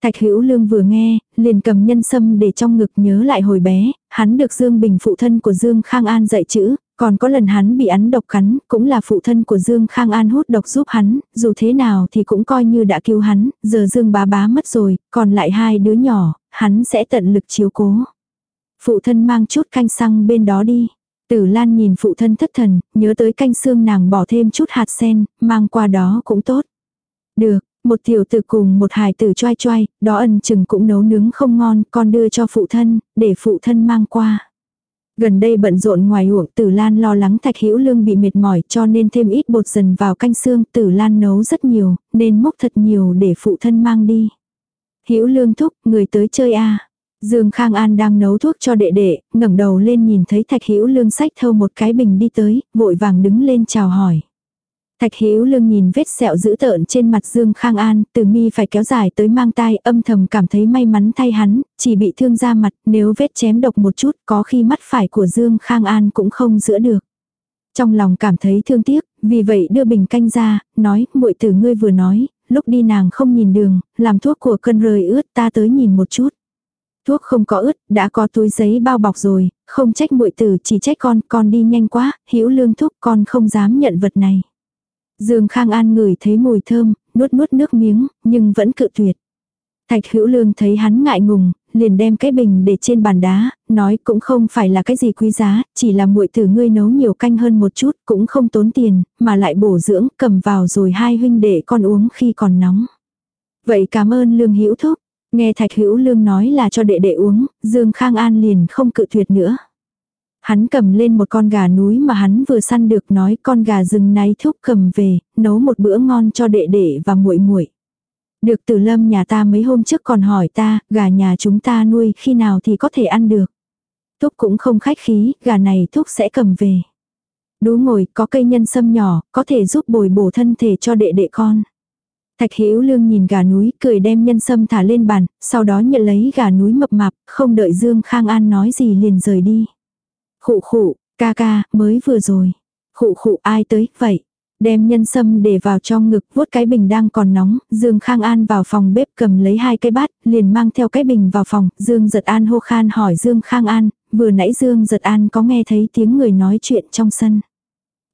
Thạch Hữu Lương vừa nghe, liền cầm nhân sâm để trong ngực nhớ lại hồi bé, hắn được Dương Bình phụ thân của Dương Khang An dạy chữ, còn có lần hắn bị án độc cắn, cũng là phụ thân của Dương Khang An hút độc giúp hắn, dù thế nào thì cũng coi như đã cứu hắn, giờ Dương bá bá mất rồi, còn lại hai đứa nhỏ, hắn sẽ tận lực chiếu cố. Phụ thân mang chút canh xăng bên đó đi. Tử Lan nhìn phụ thân thất thần, nhớ tới canh xương nàng bỏ thêm chút hạt sen, mang qua đó cũng tốt. Được, một tiểu tử cùng một hài tử choai choai, đó ân chừng cũng nấu nướng không ngon, con đưa cho phụ thân, để phụ thân mang qua. Gần đây bận rộn ngoài uổng Tử Lan lo lắng Thạch Hữu Lương bị mệt mỏi cho nên thêm ít bột dần vào canh xương Tử Lan nấu rất nhiều, nên múc thật nhiều để phụ thân mang đi. Hữu Lương thúc, người tới chơi à. Dương Khang An đang nấu thuốc cho đệ đệ, ngẩng đầu lên nhìn thấy Thạch Hữu Lương sách thâu một cái bình đi tới, vội vàng đứng lên chào hỏi. Thạch Hữu Lương nhìn vết sẹo dữ tợn trên mặt Dương Khang An, từ mi phải kéo dài tới mang tai, âm thầm cảm thấy may mắn thay hắn, chỉ bị thương da mặt, nếu vết chém độc một chút, có khi mắt phải của Dương Khang An cũng không giữa được. Trong lòng cảm thấy thương tiếc, vì vậy đưa bình canh ra, nói, muội tử ngươi vừa nói, lúc đi nàng không nhìn đường, làm thuốc của cân rơi ướt ta tới nhìn một chút. Thuốc không có ướt, đã có túi giấy bao bọc rồi, không trách muội tử chỉ trách con, con đi nhanh quá, hữu lương thuốc con không dám nhận vật này. Dương Khang An ngửi thấy mùi thơm, nuốt nuốt nước miếng, nhưng vẫn cự tuyệt. Thạch hữu lương thấy hắn ngại ngùng, liền đem cái bình để trên bàn đá, nói cũng không phải là cái gì quý giá, chỉ là muội tử ngươi nấu nhiều canh hơn một chút, cũng không tốn tiền, mà lại bổ dưỡng, cầm vào rồi hai huynh đệ con uống khi còn nóng. Vậy cảm ơn lương hữu thúc, nghe thạch hữu lương nói là cho đệ đệ uống, Dương Khang An liền không cự tuyệt nữa. Hắn cầm lên một con gà núi mà hắn vừa săn được nói con gà rừng này thúc cầm về, nấu một bữa ngon cho đệ đệ và muội muội. Được tử lâm nhà ta mấy hôm trước còn hỏi ta, gà nhà chúng ta nuôi khi nào thì có thể ăn được. Thúc cũng không khách khí, gà này thúc sẽ cầm về. Đú ngồi, có cây nhân sâm nhỏ, có thể giúp bồi bổ thân thể cho đệ đệ con. Thạch Hữu Lương nhìn gà núi, cười đem nhân sâm thả lên bàn, sau đó nhận lấy gà núi mập mạp, không đợi Dương Khang An nói gì liền rời đi. Khụ khụ, ca ca, mới vừa rồi. Khụ khụ ai tới, vậy. Đem nhân sâm để vào trong ngực vuốt cái bình đang còn nóng, Dương Khang An vào phòng bếp cầm lấy hai cái bát, liền mang theo cái bình vào phòng, Dương Giật An hô khan hỏi Dương Khang An, vừa nãy Dương Giật An có nghe thấy tiếng người nói chuyện trong sân.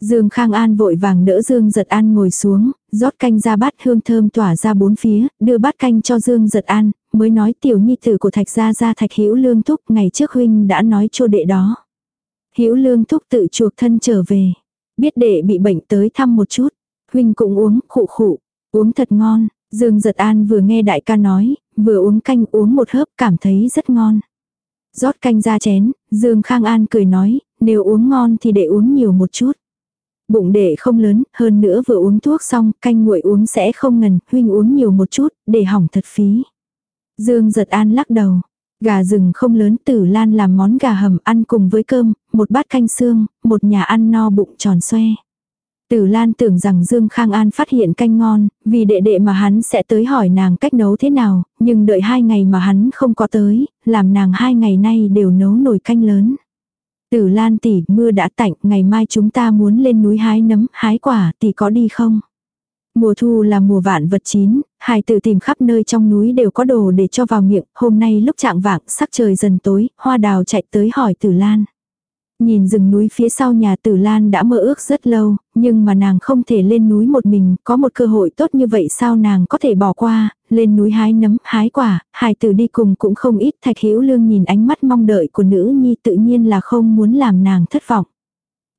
Dương Khang An vội vàng đỡ Dương Giật An ngồi xuống, rót canh ra bát hương thơm tỏa ra bốn phía, đưa bát canh cho Dương Giật An, mới nói tiểu nhi tử của Thạch gia gia Thạch Hữu Lương Thúc ngày trước huynh đã nói cho đệ đó. Hữu Lương Thúc tự chuộc thân trở về. Biết đệ bị bệnh tới thăm một chút. Huynh cũng uống, khụ khụ, uống thật ngon. Dương Giật An vừa nghe đại ca nói, vừa uống canh uống một hớp cảm thấy rất ngon. rót canh ra chén, Dương Khang An cười nói, nếu uống ngon thì để uống nhiều một chút. Bụng đệ không lớn, hơn nữa vừa uống thuốc xong, canh nguội uống sẽ không ngần, huynh uống nhiều một chút, để hỏng thật phí. Dương Giật An lắc đầu, Gà rừng không lớn tử lan làm món gà hầm ăn cùng với cơm, một bát canh xương, một nhà ăn no bụng tròn xoe. Tử Lan tưởng rằng Dương Khang An phát hiện canh ngon, vì đệ đệ mà hắn sẽ tới hỏi nàng cách nấu thế nào, nhưng đợi hai ngày mà hắn không có tới, làm nàng hai ngày nay đều nấu nồi canh lớn. Tử Lan tỷ, mưa đã tạnh, ngày mai chúng ta muốn lên núi hái nấm, hái quả, tỷ có đi không? Mùa thu là mùa vạn vật chín, hài tử tìm khắp nơi trong núi đều có đồ để cho vào miệng, hôm nay lúc trạng vạng sắc trời dần tối, hoa đào chạy tới hỏi tử lan. Nhìn rừng núi phía sau nhà tử Lan đã mơ ước rất lâu, nhưng mà nàng không thể lên núi một mình, có một cơ hội tốt như vậy sao nàng có thể bỏ qua, lên núi hái nấm, hái quả, hài tử đi cùng cũng không ít, thạch hữu lương nhìn ánh mắt mong đợi của nữ nhi tự nhiên là không muốn làm nàng thất vọng.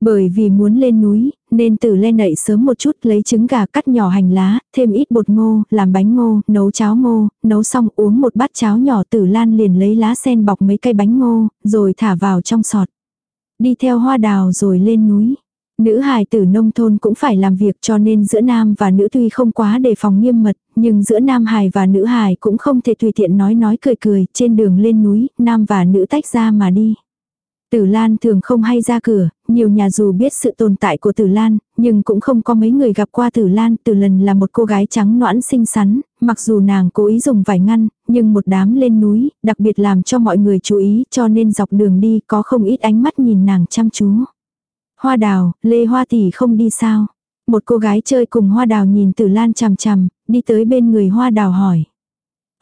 Bởi vì muốn lên núi, nên tử lên nậy sớm một chút lấy trứng gà cắt nhỏ hành lá, thêm ít bột ngô, làm bánh ngô, nấu cháo ngô, nấu xong uống một bát cháo nhỏ tử lan liền lấy lá sen bọc mấy cây bánh ngô, rồi thả vào trong sọt. Đi theo hoa đào rồi lên núi. Nữ hài tử nông thôn cũng phải làm việc cho nên giữa nam và nữ tuy không quá đề phòng nghiêm mật, nhưng giữa nam hài và nữ hài cũng không thể tùy tiện nói nói cười cười, trên đường lên núi, nam và nữ tách ra mà đi. Tử Lan thường không hay ra cửa, nhiều nhà dù biết sự tồn tại của Tử Lan, nhưng cũng không có mấy người gặp qua Tử Lan. Tử lần là một cô gái trắng noãn xinh xắn, mặc dù nàng cố ý dùng vải ngăn, nhưng một đám lên núi, đặc biệt làm cho mọi người chú ý cho nên dọc đường đi có không ít ánh mắt nhìn nàng chăm chú. Hoa đào, Lê Hoa tỷ không đi sao? Một cô gái chơi cùng hoa đào nhìn Tử Lan chằm chằm, đi tới bên người hoa đào hỏi.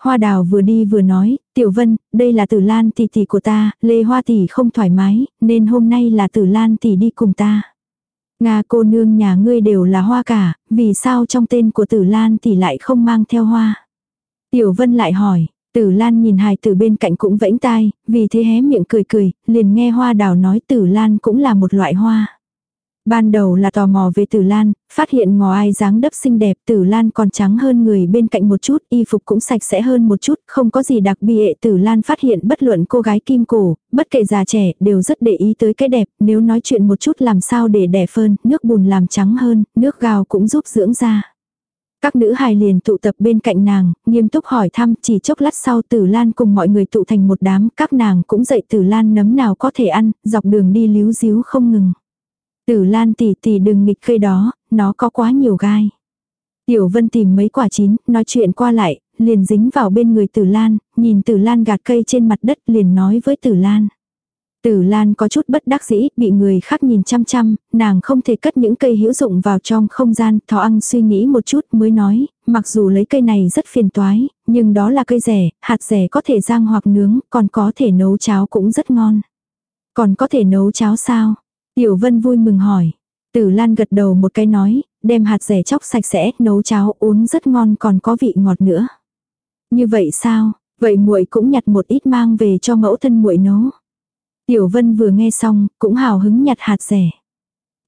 Hoa đào vừa đi vừa nói, Tiểu Vân, đây là Tử Lan tỷ tỷ của ta, Lê Hoa tỷ không thoải mái, nên hôm nay là Tử Lan tỷ đi cùng ta. Nga cô nương nhà ngươi đều là hoa cả, vì sao trong tên của Tử Lan tỷ lại không mang theo hoa? Tiểu Vân lại hỏi, Tử Lan nhìn hài tử bên cạnh cũng vẫy tai, vì thế hé miệng cười cười, liền nghe hoa đào nói Tử Lan cũng là một loại hoa. Ban đầu là tò mò về Tử Lan, phát hiện ngò ai dáng đấp xinh đẹp Tử Lan còn trắng hơn người bên cạnh một chút, y phục cũng sạch sẽ hơn một chút, không có gì đặc biệt Tử Lan phát hiện bất luận cô gái kim cổ, bất kể già trẻ, đều rất để ý tới cái đẹp, nếu nói chuyện một chút làm sao để đẻ phơn, nước bùn làm trắng hơn, nước gào cũng giúp dưỡng da. Các nữ hài liền tụ tập bên cạnh nàng, nghiêm túc hỏi thăm, chỉ chốc lát sau Tử Lan cùng mọi người tụ thành một đám, các nàng cũng dạy Tử Lan nấm nào có thể ăn, dọc đường đi líu díu không ngừng. Tử Lan tỷ tỷ đừng nghịch cây đó, nó có quá nhiều gai. Tiểu Vân tìm mấy quả chín, nói chuyện qua lại, liền dính vào bên người Tử Lan, nhìn Tử Lan gạt cây trên mặt đất liền nói với Tử Lan. Tử Lan có chút bất đắc dĩ, bị người khác nhìn chăm chăm, nàng không thể cất những cây hữu dụng vào trong không gian, thỏ ăn suy nghĩ một chút mới nói, mặc dù lấy cây này rất phiền toái, nhưng đó là cây rẻ, hạt rẻ có thể rang hoặc nướng, còn có thể nấu cháo cũng rất ngon. Còn có thể nấu cháo sao? Tiểu Vân vui mừng hỏi. Tử Lan gật đầu một cái nói, đem hạt rẻ chóc sạch sẽ, nấu cháo uống rất ngon còn có vị ngọt nữa. Như vậy sao? Vậy muội cũng nhặt một ít mang về cho mẫu thân muội nấu. Tiểu Vân vừa nghe xong, cũng hào hứng nhặt hạt rẻ.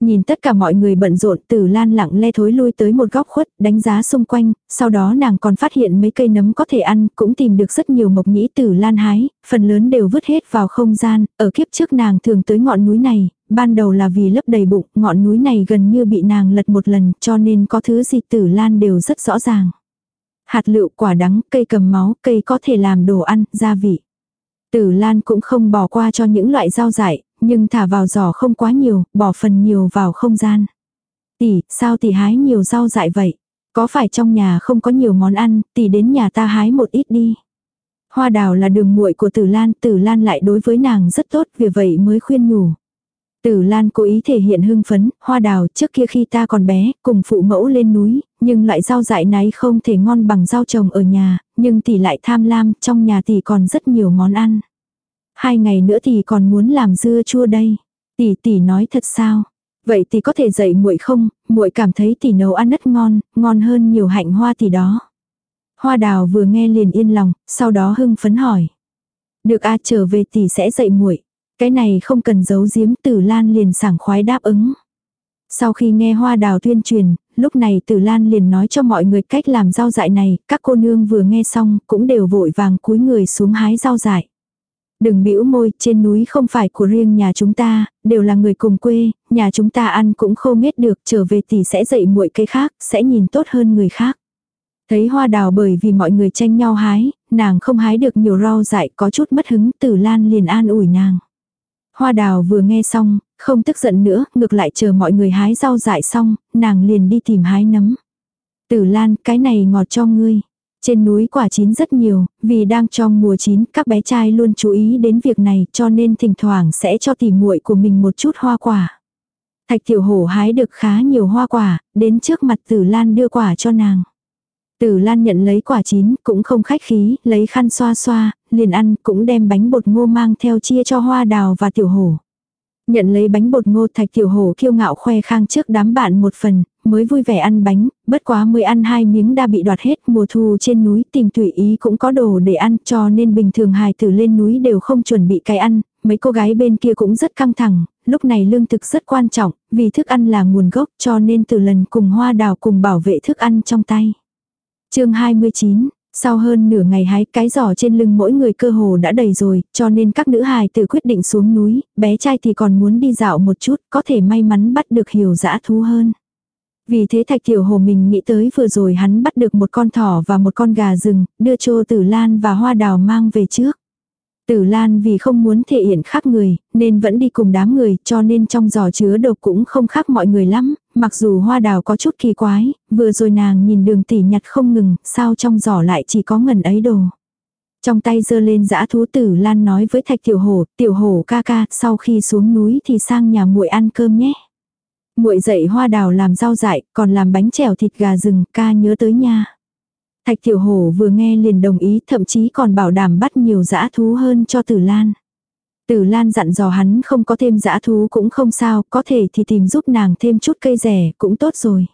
Nhìn tất cả mọi người bận rộn tử lan lặng lẽ thối lui tới một góc khuất, đánh giá xung quanh, sau đó nàng còn phát hiện mấy cây nấm có thể ăn, cũng tìm được rất nhiều mộc nhĩ tử lan hái, phần lớn đều vứt hết vào không gian, ở kiếp trước nàng thường tới ngọn núi này, ban đầu là vì lấp đầy bụng, ngọn núi này gần như bị nàng lật một lần, cho nên có thứ gì tử lan đều rất rõ ràng. Hạt lựu quả đắng, cây cầm máu, cây có thể làm đồ ăn, gia vị. Tử Lan cũng không bỏ qua cho những loại rau dại, nhưng thả vào giỏ không quá nhiều, bỏ phần nhiều vào không gian. Tỷ, sao tỷ hái nhiều rau dại vậy? Có phải trong nhà không có nhiều món ăn, tỷ đến nhà ta hái một ít đi. Hoa đào là đường muội của Tử Lan, Tử Lan lại đối với nàng rất tốt, vì vậy mới khuyên nhủ. Tử Lan cố ý thể hiện hưng phấn, hoa đào trước kia khi ta còn bé, cùng phụ mẫu lên núi, nhưng loại rau dại này không thể ngon bằng rau trồng ở nhà, nhưng tỷ lại tham lam, trong nhà tỷ còn rất nhiều món ăn. Hai ngày nữa thì còn muốn làm dưa chua đây. Tỷ tỷ nói thật sao? Vậy tỷ có thể dạy muội không? Muội cảm thấy tỷ nấu ăn rất ngon, ngon hơn nhiều hạnh hoa tỷ đó. Hoa đào vừa nghe liền yên lòng, sau đó hưng phấn hỏi. Được a trở về tỷ sẽ dạy muội. Cái này không cần giấu giếm tử lan liền sảng khoái đáp ứng. Sau khi nghe hoa đào tuyên truyền, lúc này tử lan liền nói cho mọi người cách làm rau dại này, các cô nương vừa nghe xong cũng đều vội vàng cúi người xuống hái rau dại. Đừng bĩu môi, trên núi không phải của riêng nhà chúng ta, đều là người cùng quê, nhà chúng ta ăn cũng không biết được, trở về thì sẽ dậy muội cây khác, sẽ nhìn tốt hơn người khác. Thấy hoa đào bởi vì mọi người tranh nhau hái, nàng không hái được nhiều rau dại có chút mất hứng, tử lan liền an ủi nàng. Hoa đào vừa nghe xong, không tức giận nữa, ngược lại chờ mọi người hái rau dại xong, nàng liền đi tìm hái nấm. Tử Lan, cái này ngọt cho ngươi. Trên núi quả chín rất nhiều, vì đang trong mùa chín, các bé trai luôn chú ý đến việc này, cho nên thỉnh thoảng sẽ cho tỉ muội của mình một chút hoa quả. Thạch tiểu hổ hái được khá nhiều hoa quả, đến trước mặt Tử Lan đưa quả cho nàng. Tử Lan nhận lấy quả chín, cũng không khách khí, lấy khăn xoa xoa, liền ăn, cũng đem bánh bột ngô mang theo chia cho hoa đào và tiểu hổ. Nhận lấy bánh bột ngô thạch tiểu hổ kiêu ngạo khoe khang trước đám bạn một phần, mới vui vẻ ăn bánh, bất quá mới ăn hai miếng đã bị đoạt hết mùa thu trên núi tìm tùy ý cũng có đồ để ăn cho nên bình thường hài tử lên núi đều không chuẩn bị cái ăn, mấy cô gái bên kia cũng rất căng thẳng, lúc này lương thực rất quan trọng, vì thức ăn là nguồn gốc cho nên từ lần cùng hoa đào cùng bảo vệ thức ăn trong tay. chương 29 sau hơn nửa ngày hái cái giỏ trên lưng mỗi người cơ hồ đã đầy rồi, cho nên các nữ hài tự quyết định xuống núi, bé trai thì còn muốn đi dạo một chút, có thể may mắn bắt được hiểu dã thú hơn. Vì thế thạch tiểu hồ mình nghĩ tới vừa rồi hắn bắt được một con thỏ và một con gà rừng, đưa Trô tử lan và hoa đào mang về trước. Tử Lan vì không muốn thể hiện khác người, nên vẫn đi cùng đám người, cho nên trong giỏ chứa độc cũng không khác mọi người lắm, mặc dù hoa đào có chút kỳ quái, vừa rồi nàng nhìn đường tỉ nhặt không ngừng, sao trong giỏ lại chỉ có ngần ấy đồ. Trong tay giơ lên dã thú tử Lan nói với thạch tiểu hổ, tiểu hổ ca ca, sau khi xuống núi thì sang nhà muội ăn cơm nhé muội dậy hoa đào làm rau dại, còn làm bánh chèo thịt gà rừng, ca nhớ tới nha. Thạch Tiểu Hổ vừa nghe liền đồng ý thậm chí còn bảo đảm bắt nhiều dã thú hơn cho Tử Lan. Tử Lan dặn dò hắn không có thêm dã thú cũng không sao, có thể thì tìm giúp nàng thêm chút cây rẻ cũng tốt rồi.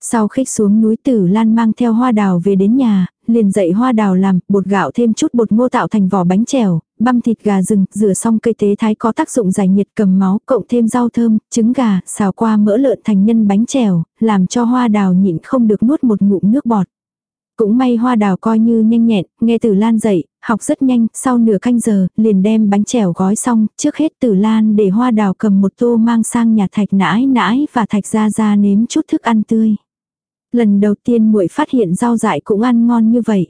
Sau khích xuống núi Tử Lan mang theo hoa đào về đến nhà, liền dậy hoa đào làm, bột gạo thêm chút bột ngô tạo thành vỏ bánh chèo, băm thịt gà rừng, rửa xong cây tế thái có tác dụng giải nhiệt cầm máu, cộng thêm rau thơm, trứng gà, xào qua mỡ lợn thành nhân bánh chèo, làm cho hoa đào nhịn không được nuốt một ngụm nước bọt. Cũng may hoa đào coi như nhanh nhẹn, nghe tử lan dậy, học rất nhanh, sau nửa canh giờ, liền đem bánh chèo gói xong, trước hết tử lan để hoa đào cầm một tô mang sang nhà thạch nãi nãi và thạch ra ra nếm chút thức ăn tươi. Lần đầu tiên muội phát hiện rau dại cũng ăn ngon như vậy.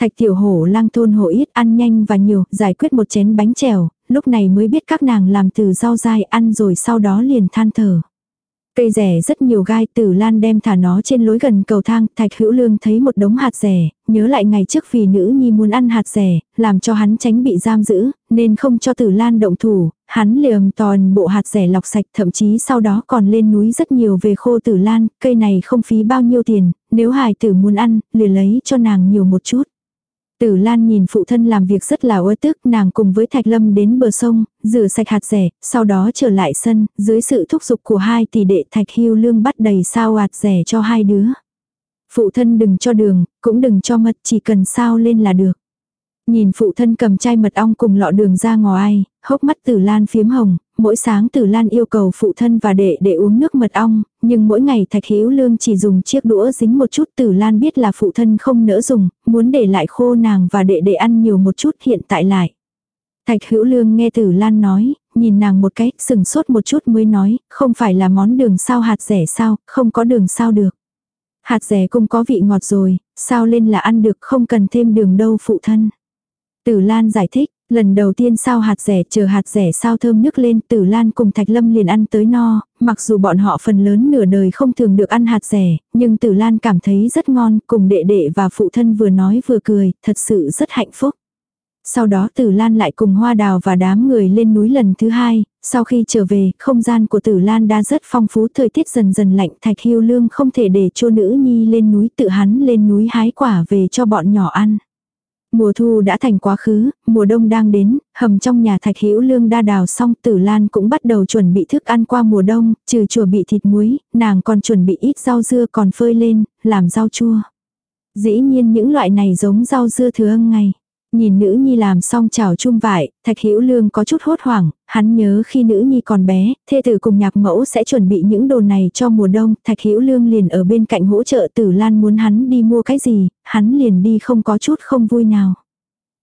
Thạch tiểu hổ lang thôn hổ ít ăn nhanh và nhiều, giải quyết một chén bánh trèo lúc này mới biết các nàng làm từ rau dai ăn rồi sau đó liền than thở. Cây rẻ rất nhiều gai tử lan đem thả nó trên lối gần cầu thang, thạch hữu lương thấy một đống hạt rẻ, nhớ lại ngày trước vì nữ nhi muốn ăn hạt rẻ, làm cho hắn tránh bị giam giữ, nên không cho tử lan động thủ, hắn liềm toàn bộ hạt rẻ lọc sạch thậm chí sau đó còn lên núi rất nhiều về khô tử lan, cây này không phí bao nhiêu tiền, nếu hài tử muốn ăn, liền lấy cho nàng nhiều một chút. Tử Lan nhìn phụ thân làm việc rất là uất tức, nàng cùng với Thạch Lâm đến bờ sông, rửa sạch hạt rẻ, sau đó trở lại sân, dưới sự thúc giục của hai tỷ đệ Thạch Hưu Lương bắt đầy sao hạt rẻ cho hai đứa. Phụ thân đừng cho đường, cũng đừng cho mật, chỉ cần sao lên là được. Nhìn phụ thân cầm chai mật ong cùng lọ đường ra ngoài, hốc mắt Tử Lan phiếm hồng, mỗi sáng Tử Lan yêu cầu phụ thân và đệ để uống nước mật ong, nhưng mỗi ngày Thạch Hữu Lương chỉ dùng chiếc đũa dính một chút Tử Lan biết là phụ thân không nỡ dùng, muốn để lại khô nàng và đệ để ăn nhiều một chút hiện tại lại. Thạch Hữu Lương nghe Tử Lan nói, nhìn nàng một cái, sừng sốt một chút mới nói, không phải là món đường sao hạt rẻ sao, không có đường sao được. Hạt rẻ cũng có vị ngọt rồi, sao lên là ăn được không cần thêm đường đâu phụ thân. Tử Lan giải thích, lần đầu tiên sao hạt rẻ chờ hạt rẻ sao thơm nước lên Tử Lan cùng Thạch Lâm liền ăn tới no, mặc dù bọn họ phần lớn nửa đời không thường được ăn hạt rẻ, nhưng Tử Lan cảm thấy rất ngon, cùng đệ đệ và phụ thân vừa nói vừa cười, thật sự rất hạnh phúc. Sau đó Tử Lan lại cùng Hoa Đào và đám người lên núi lần thứ hai, sau khi trở về, không gian của Tử Lan đã rất phong phú, thời tiết dần dần lạnh, Thạch Hiêu Lương không thể để cho nữ nhi lên núi tự hắn lên núi hái quả về cho bọn nhỏ ăn. Mùa thu đã thành quá khứ, mùa đông đang đến, hầm trong nhà thạch hữu lương đa đào xong tử lan cũng bắt đầu chuẩn bị thức ăn qua mùa đông, trừ chùa bị thịt muối, nàng còn chuẩn bị ít rau dưa còn phơi lên, làm rau chua. Dĩ nhiên những loại này giống rau dưa thừa ngày. Nhìn nữ nhi làm xong chảo chung vải, thạch hữu lương có chút hốt hoảng, hắn nhớ khi nữ nhi còn bé, thê tử cùng nhạc mẫu sẽ chuẩn bị những đồ này cho mùa đông, thạch hữu lương liền ở bên cạnh hỗ trợ tử lan muốn hắn đi mua cái gì, hắn liền đi không có chút không vui nào.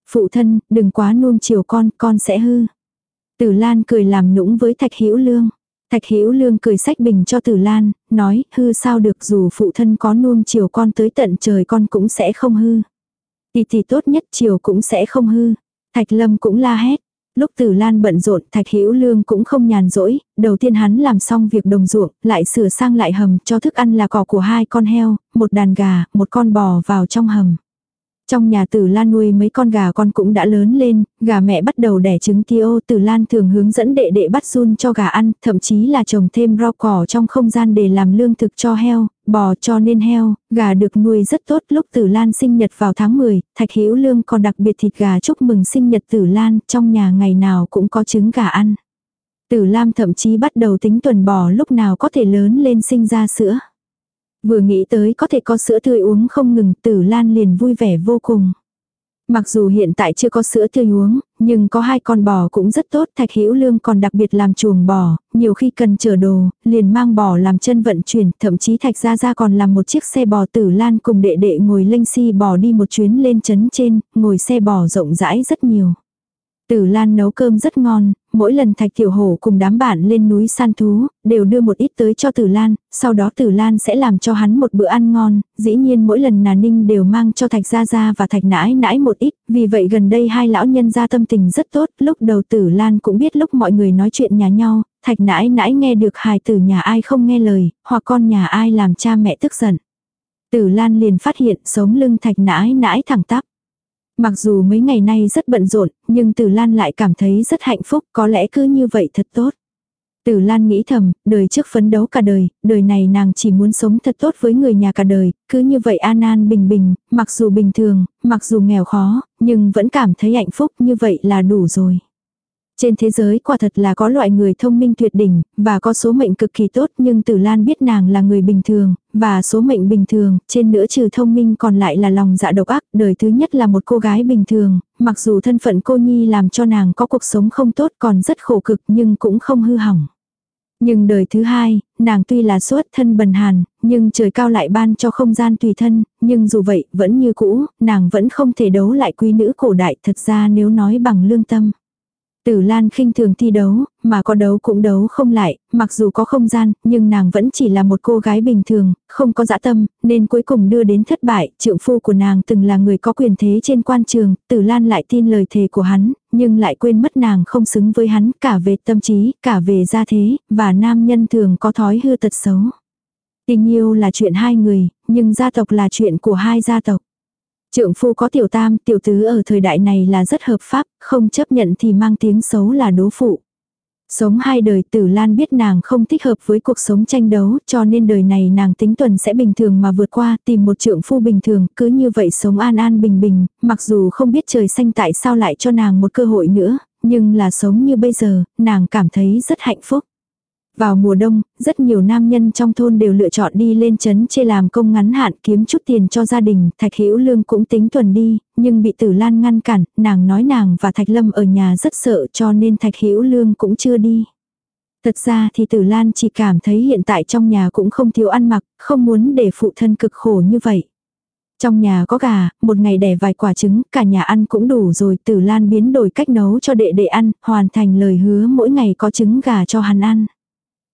Phụ thân, đừng quá nuông chiều con, con sẽ hư. Tử lan cười làm nũng với thạch hữu lương. Thạch Hữu Lương cười sách bình cho Tử Lan, nói, hư sao được dù phụ thân có nuông chiều con tới tận trời con cũng sẽ không hư. Tỷ tỷ tốt nhất chiều cũng sẽ không hư. Thạch Lâm cũng la hét. Lúc Tử Lan bận rộn, Thạch Hữu Lương cũng không nhàn rỗi, đầu tiên hắn làm xong việc đồng ruộng, lại sửa sang lại hầm, cho thức ăn là cỏ của hai con heo, một đàn gà, một con bò vào trong hầm. Trong nhà tử lan nuôi mấy con gà con cũng đã lớn lên, gà mẹ bắt đầu đẻ trứng tiêu, tử lan thường hướng dẫn đệ đệ bắt run cho gà ăn, thậm chí là trồng thêm rau cỏ trong không gian để làm lương thực cho heo, bò cho nên heo, gà được nuôi rất tốt lúc tử lan sinh nhật vào tháng 10, thạch hữu lương còn đặc biệt thịt gà chúc mừng sinh nhật tử lan, trong nhà ngày nào cũng có trứng gà ăn. Tử Lam thậm chí bắt đầu tính tuần bò lúc nào có thể lớn lên sinh ra sữa. Vừa nghĩ tới có thể có sữa tươi uống không ngừng Tử Lan liền vui vẻ vô cùng. Mặc dù hiện tại chưa có sữa tươi uống, nhưng có hai con bò cũng rất tốt, Thạch Hữu Lương còn đặc biệt làm chuồng bò, nhiều khi cần chở đồ, liền mang bò làm chân vận chuyển, thậm chí Thạch Gia Gia còn làm một chiếc xe bò tử lan cùng đệ đệ ngồi lênh si bò đi một chuyến lên chấn trên, ngồi xe bò rộng rãi rất nhiều. Tử Lan nấu cơm rất ngon, mỗi lần Thạch Tiểu Hổ cùng đám bạn lên núi săn thú, đều đưa một ít tới cho Tử Lan, sau đó Tử Lan sẽ làm cho hắn một bữa ăn ngon, dĩ nhiên mỗi lần Nà Ninh đều mang cho Thạch Gia Gia và Thạch Nãi Nãi một ít, vì vậy gần đây hai lão nhân gia tâm tình rất tốt, lúc đầu Tử Lan cũng biết lúc mọi người nói chuyện nhà nhau, Thạch Nãi Nãi nghe được hài tử nhà ai không nghe lời, hoặc con nhà ai làm cha mẹ tức giận. Tử Lan liền phát hiện sống lưng Thạch Nãi Nãi thẳng tắp. Mặc dù mấy ngày nay rất bận rộn, nhưng Tử Lan lại cảm thấy rất hạnh phúc, có lẽ cứ như vậy thật tốt. Tử Lan nghĩ thầm, đời trước phấn đấu cả đời, đời này nàng chỉ muốn sống thật tốt với người nhà cả đời, cứ như vậy an an bình bình, mặc dù bình thường, mặc dù nghèo khó, nhưng vẫn cảm thấy hạnh phúc như vậy là đủ rồi. Trên thế giới quả thật là có loại người thông minh tuyệt đỉnh, và có số mệnh cực kỳ tốt nhưng Tử Lan biết nàng là người bình thường, và số mệnh bình thường, trên nữa trừ thông minh còn lại là lòng dạ độc ác, đời thứ nhất là một cô gái bình thường, mặc dù thân phận cô nhi làm cho nàng có cuộc sống không tốt còn rất khổ cực nhưng cũng không hư hỏng. Nhưng đời thứ hai, nàng tuy là xuất thân bần hàn, nhưng trời cao lại ban cho không gian tùy thân, nhưng dù vậy, vẫn như cũ, nàng vẫn không thể đấu lại quý nữ cổ đại thật ra nếu nói bằng lương tâm. Tử Lan khinh thường thi đấu, mà có đấu cũng đấu không lại, mặc dù có không gian, nhưng nàng vẫn chỉ là một cô gái bình thường, không có dã tâm, nên cuối cùng đưa đến thất bại, trượng phu của nàng từng là người có quyền thế trên quan trường, Tử Lan lại tin lời thề của hắn, nhưng lại quên mất nàng không xứng với hắn, cả về tâm trí, cả về gia thế, và nam nhân thường có thói hư tật xấu. Tình yêu là chuyện hai người, nhưng gia tộc là chuyện của hai gia tộc. Trượng phu có tiểu tam, tiểu tứ ở thời đại này là rất hợp pháp, không chấp nhận thì mang tiếng xấu là đố phụ. Sống hai đời tử lan biết nàng không thích hợp với cuộc sống tranh đấu cho nên đời này nàng tính tuần sẽ bình thường mà vượt qua tìm một trượng phu bình thường cứ như vậy sống an an bình bình, mặc dù không biết trời xanh tại sao lại cho nàng một cơ hội nữa, nhưng là sống như bây giờ, nàng cảm thấy rất hạnh phúc. Vào mùa đông, rất nhiều nam nhân trong thôn đều lựa chọn đi lên trấn chê làm công ngắn hạn kiếm chút tiền cho gia đình, Thạch Hữu Lương cũng tính tuần đi, nhưng bị Tử Lan ngăn cản, nàng nói nàng và Thạch Lâm ở nhà rất sợ cho nên Thạch Hữu Lương cũng chưa đi. Thật ra thì Tử Lan chỉ cảm thấy hiện tại trong nhà cũng không thiếu ăn mặc, không muốn để phụ thân cực khổ như vậy. Trong nhà có gà, một ngày đẻ vài quả trứng, cả nhà ăn cũng đủ rồi, Tử Lan biến đổi cách nấu cho đệ đệ ăn, hoàn thành lời hứa mỗi ngày có trứng gà cho hắn ăn.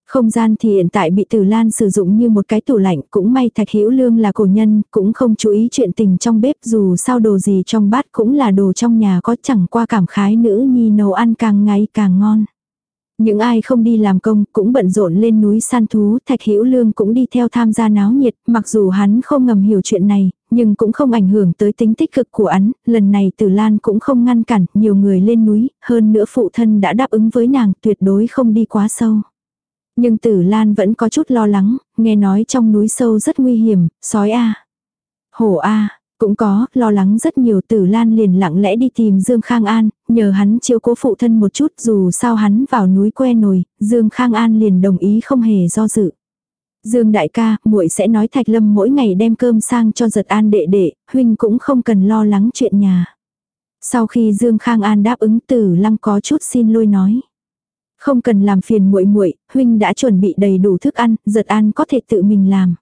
Không gian thì hiện tại bị Tử Lan sử dụng như một cái tủ lạnh, cũng may Thạch Hữu Lương là cổ nhân, cũng không chú ý chuyện tình trong bếp dù sao đồ gì trong bát cũng là đồ trong nhà có chẳng qua cảm khái nữ nhi nấu ăn càng ngày càng ngon. Những ai không đi làm công cũng bận rộn lên núi săn thú, Thạch Hữu Lương cũng đi theo tham gia náo nhiệt, mặc dù hắn không ngầm hiểu chuyện này, nhưng cũng không ảnh hưởng tới tính tích cực của hắn, lần này Tử Lan cũng không ngăn cản, nhiều người lên núi, hơn nữa phụ thân đã đáp ứng với nàng, tuyệt đối không đi quá sâu. Nhưng tử lan vẫn có chút lo lắng, nghe nói trong núi sâu rất nguy hiểm, sói a Hổ a cũng có, lo lắng rất nhiều tử lan liền lặng lẽ đi tìm Dương Khang An, nhờ hắn chiếu cố phụ thân một chút dù sao hắn vào núi que nồi, Dương Khang An liền đồng ý không hề do dự. Dương đại ca, muội sẽ nói Thạch Lâm mỗi ngày đem cơm sang cho giật an đệ đệ, huynh cũng không cần lo lắng chuyện nhà. Sau khi Dương Khang An đáp ứng tử lăng có chút xin lôi nói. Không cần làm phiền muội muội, huynh đã chuẩn bị đầy đủ thức ăn, giật an có thể tự mình làm.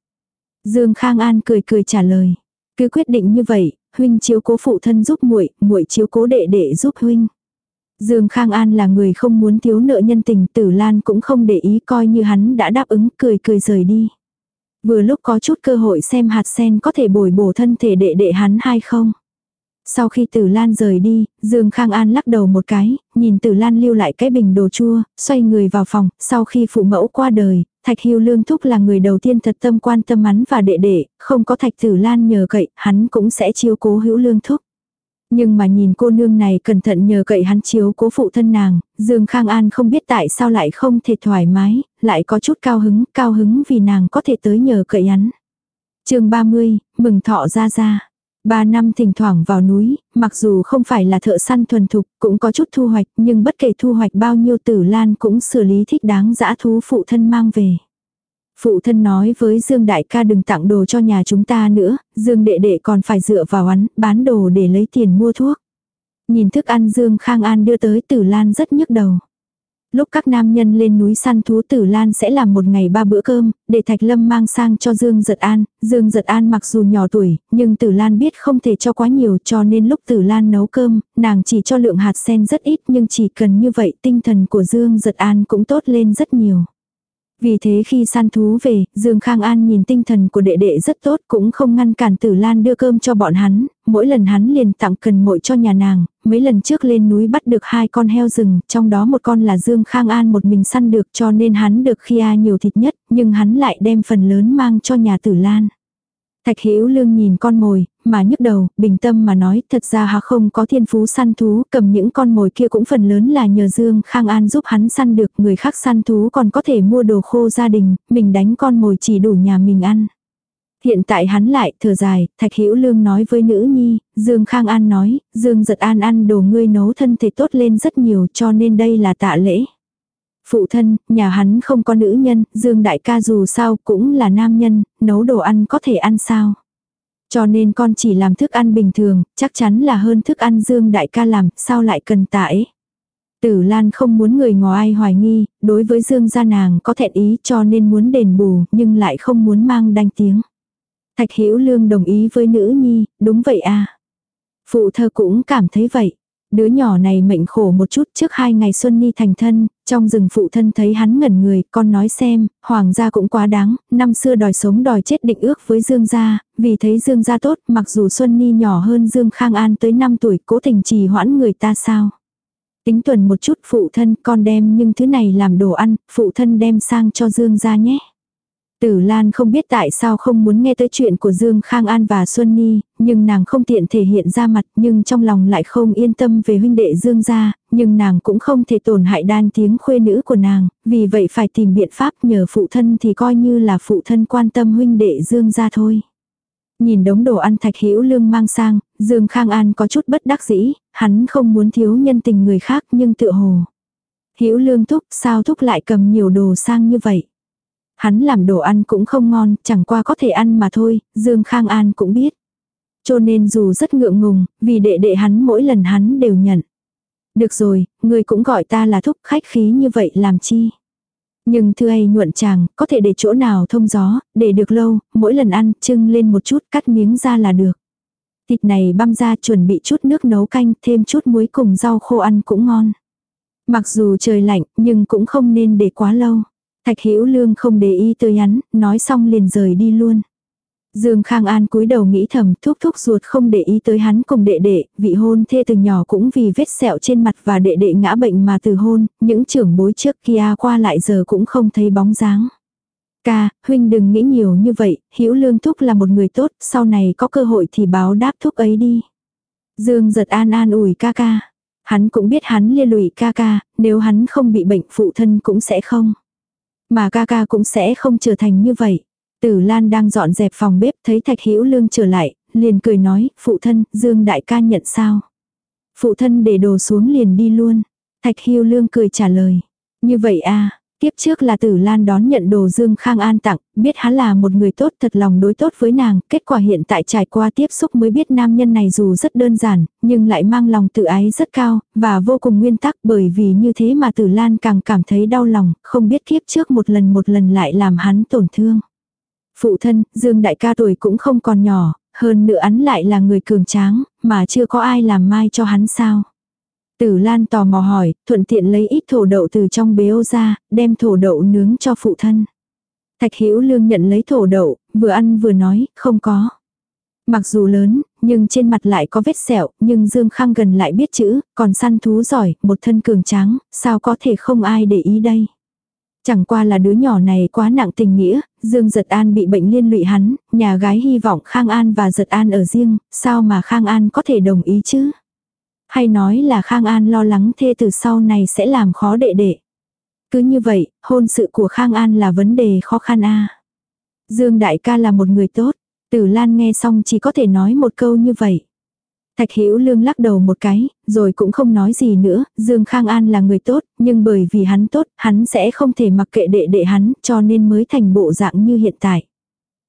Dương Khang An cười cười trả lời. Cứ quyết định như vậy, huynh chiếu cố phụ thân giúp muội, muội chiếu cố đệ đệ giúp huynh. Dương Khang An là người không muốn thiếu nợ nhân tình, Tử Lan cũng không để ý coi như hắn đã đáp ứng, cười cười rời đi. Vừa lúc có chút cơ hội xem hạt sen có thể bồi bổ thân thể đệ đệ hắn hay không. Sau khi Tử Lan rời đi, Dương Khang An lắc đầu một cái, nhìn Tử Lan lưu lại cái bình đồ chua, xoay người vào phòng, sau khi phụ mẫu qua đời, Thạch Hưu Lương Thúc là người đầu tiên thật tâm quan tâm hắn và đệ đệ, không có Thạch Tử Lan nhờ cậy, hắn cũng sẽ chiếu cố hữu Lương Thúc. Nhưng mà nhìn cô nương này cẩn thận nhờ cậy hắn chiếu cố phụ thân nàng, Dương Khang An không biết tại sao lại không thể thoải mái, lại có chút cao hứng, cao hứng vì nàng có thể tới nhờ cậy hắn. chương 30, mừng thọ ra ra. Ba năm thỉnh thoảng vào núi, mặc dù không phải là thợ săn thuần thục, cũng có chút thu hoạch, nhưng bất kể thu hoạch bao nhiêu tử lan cũng xử lý thích đáng dã thú phụ thân mang về. Phụ thân nói với Dương đại ca đừng tặng đồ cho nhà chúng ta nữa, Dương đệ đệ còn phải dựa vào hắn, bán đồ để lấy tiền mua thuốc. Nhìn thức ăn Dương Khang An đưa tới Tử Lan rất nhức đầu. Lúc các nam nhân lên núi săn thú Tử Lan sẽ làm một ngày ba bữa cơm, để Thạch Lâm mang sang cho Dương Giật An. Dương Giật An mặc dù nhỏ tuổi, nhưng Tử Lan biết không thể cho quá nhiều cho nên lúc Tử Lan nấu cơm, nàng chỉ cho lượng hạt sen rất ít nhưng chỉ cần như vậy tinh thần của Dương Giật An cũng tốt lên rất nhiều. Vì thế khi săn thú về, Dương Khang An nhìn tinh thần của đệ đệ rất tốt cũng không ngăn cản Tử Lan đưa cơm cho bọn hắn, mỗi lần hắn liền tặng cần mội cho nhà nàng, mấy lần trước lên núi bắt được hai con heo rừng, trong đó một con là Dương Khang An một mình săn được cho nên hắn được khi a nhiều thịt nhất, nhưng hắn lại đem phần lớn mang cho nhà Tử Lan. Thạch Hữu Lương nhìn con mồi, mà nhức đầu, bình tâm mà nói, thật ra hà không có thiên phú săn thú, cầm những con mồi kia cũng phần lớn là nhờ Dương Khang An giúp hắn săn được, người khác săn thú còn có thể mua đồ khô gia đình, mình đánh con mồi chỉ đủ nhà mình ăn. Hiện tại hắn lại thở dài, Thạch Hữu Lương nói với nữ nhi, Dương Khang An nói, Dương giật an ăn đồ ngươi nấu thân thể tốt lên rất nhiều cho nên đây là tạ lễ. Phụ thân, nhà hắn không có nữ nhân, Dương đại ca dù sao cũng là nam nhân, nấu đồ ăn có thể ăn sao. Cho nên con chỉ làm thức ăn bình thường, chắc chắn là hơn thức ăn Dương đại ca làm, sao lại cần tải. Tử Lan không muốn người ngoài hoài nghi, đối với Dương gia nàng có thẹn ý cho nên muốn đền bù, nhưng lại không muốn mang đanh tiếng. Thạch Hữu Lương đồng ý với nữ nhi, đúng vậy à. Phụ thơ cũng cảm thấy vậy. Đứa nhỏ này mệnh khổ một chút trước hai ngày Xuân Ni thành thân, trong rừng phụ thân thấy hắn ngẩn người, con nói xem, hoàng gia cũng quá đáng, năm xưa đòi sống đòi chết định ước với Dương gia, vì thấy Dương gia tốt, mặc dù Xuân Ni nhỏ hơn Dương Khang An tới 5 tuổi, cố tình trì hoãn người ta sao. Tính tuần một chút phụ thân, con đem nhưng thứ này làm đồ ăn, phụ thân đem sang cho Dương gia nhé. Tử Lan không biết tại sao không muốn nghe tới chuyện của Dương Khang An và Xuân Ni, nhưng nàng không tiện thể hiện ra mặt nhưng trong lòng lại không yên tâm về huynh đệ Dương gia, nhưng nàng cũng không thể tổn hại đan tiếng khuê nữ của nàng, vì vậy phải tìm biện pháp nhờ phụ thân thì coi như là phụ thân quan tâm huynh đệ Dương gia thôi. Nhìn đống đồ ăn thạch hữu lương mang sang, Dương Khang An có chút bất đắc dĩ, hắn không muốn thiếu nhân tình người khác nhưng tựa hồ. Hữu lương thúc sao thúc lại cầm nhiều đồ sang như vậy. Hắn làm đồ ăn cũng không ngon, chẳng qua có thể ăn mà thôi, Dương Khang An cũng biết. Cho nên dù rất ngượng ngùng, vì đệ đệ hắn mỗi lần hắn đều nhận. Được rồi, người cũng gọi ta là thúc khách khí như vậy làm chi. Nhưng thưa hay nhuận chàng, có thể để chỗ nào thông gió, để được lâu, mỗi lần ăn, trưng lên một chút, cắt miếng ra là được. Thịt này băm ra chuẩn bị chút nước nấu canh, thêm chút muối cùng rau khô ăn cũng ngon. Mặc dù trời lạnh, nhưng cũng không nên để quá lâu. Thạch Hữu Lương không để ý tới hắn, nói xong liền rời đi luôn. Dương Khang An cúi đầu nghĩ thầm, thúc thúc ruột không để ý tới hắn cùng đệ đệ, vị hôn thê từ nhỏ cũng vì vết sẹo trên mặt và đệ đệ ngã bệnh mà từ hôn, những trưởng bối trước kia qua lại giờ cũng không thấy bóng dáng. Ca, huynh đừng nghĩ nhiều như vậy, Hữu Lương thúc là một người tốt, sau này có cơ hội thì báo đáp thúc ấy đi. Dương giật an an ủi ca ca. Hắn cũng biết hắn lia lụy ca ca, nếu hắn không bị bệnh phụ thân cũng sẽ không. Mà ca ca cũng sẽ không trở thành như vậy. Tử Lan đang dọn dẹp phòng bếp thấy Thạch Hữu Lương trở lại, liền cười nói, phụ thân, Dương đại ca nhận sao? Phụ thân để đồ xuống liền đi luôn. Thạch Hữu Lương cười trả lời. Như vậy à, tiếp trước là Tử Lan đón nhận đồ Dương Khang An tặng, biết hắn là một người tốt thật lòng đối tốt với nàng, kết quả hiện tại trải qua tiếp xúc mới biết nam nhân này dù rất đơn giản, nhưng lại mang lòng tự ái rất cao, và vô cùng nguyên tắc bởi vì như thế mà Tử Lan càng cảm thấy đau lòng, không biết kiếp trước một lần một lần lại làm hắn tổn thương. Phụ thân, Dương đại ca tuổi cũng không còn nhỏ, hơn nữa hắn lại là người cường tráng, mà chưa có ai làm mai cho hắn sao. Tử Lan tò mò hỏi, thuận tiện lấy ít thổ đậu từ trong bế ô ra, đem thổ đậu nướng cho phụ thân. Thạch Hữu Lương nhận lấy thổ đậu, vừa ăn vừa nói, không có. Mặc dù lớn, nhưng trên mặt lại có vết sẹo, nhưng Dương Khang gần lại biết chữ, còn săn thú giỏi, một thân cường tráng, sao có thể không ai để ý đây. Chẳng qua là đứa nhỏ này quá nặng tình nghĩa, Dương Giật An bị bệnh liên lụy hắn, nhà gái hy vọng Khang An và Giật An ở riêng, sao mà Khang An có thể đồng ý chứ? Hay nói là Khang An lo lắng thê từ sau này sẽ làm khó đệ đệ. Cứ như vậy, hôn sự của Khang An là vấn đề khó khăn a. Dương đại ca là một người tốt. Tử Lan nghe xong chỉ có thể nói một câu như vậy. Thạch Hữu Lương lắc đầu một cái, rồi cũng không nói gì nữa, Dương Khang An là người tốt, nhưng bởi vì hắn tốt, hắn sẽ không thể mặc kệ đệ đệ hắn, cho nên mới thành bộ dạng như hiện tại.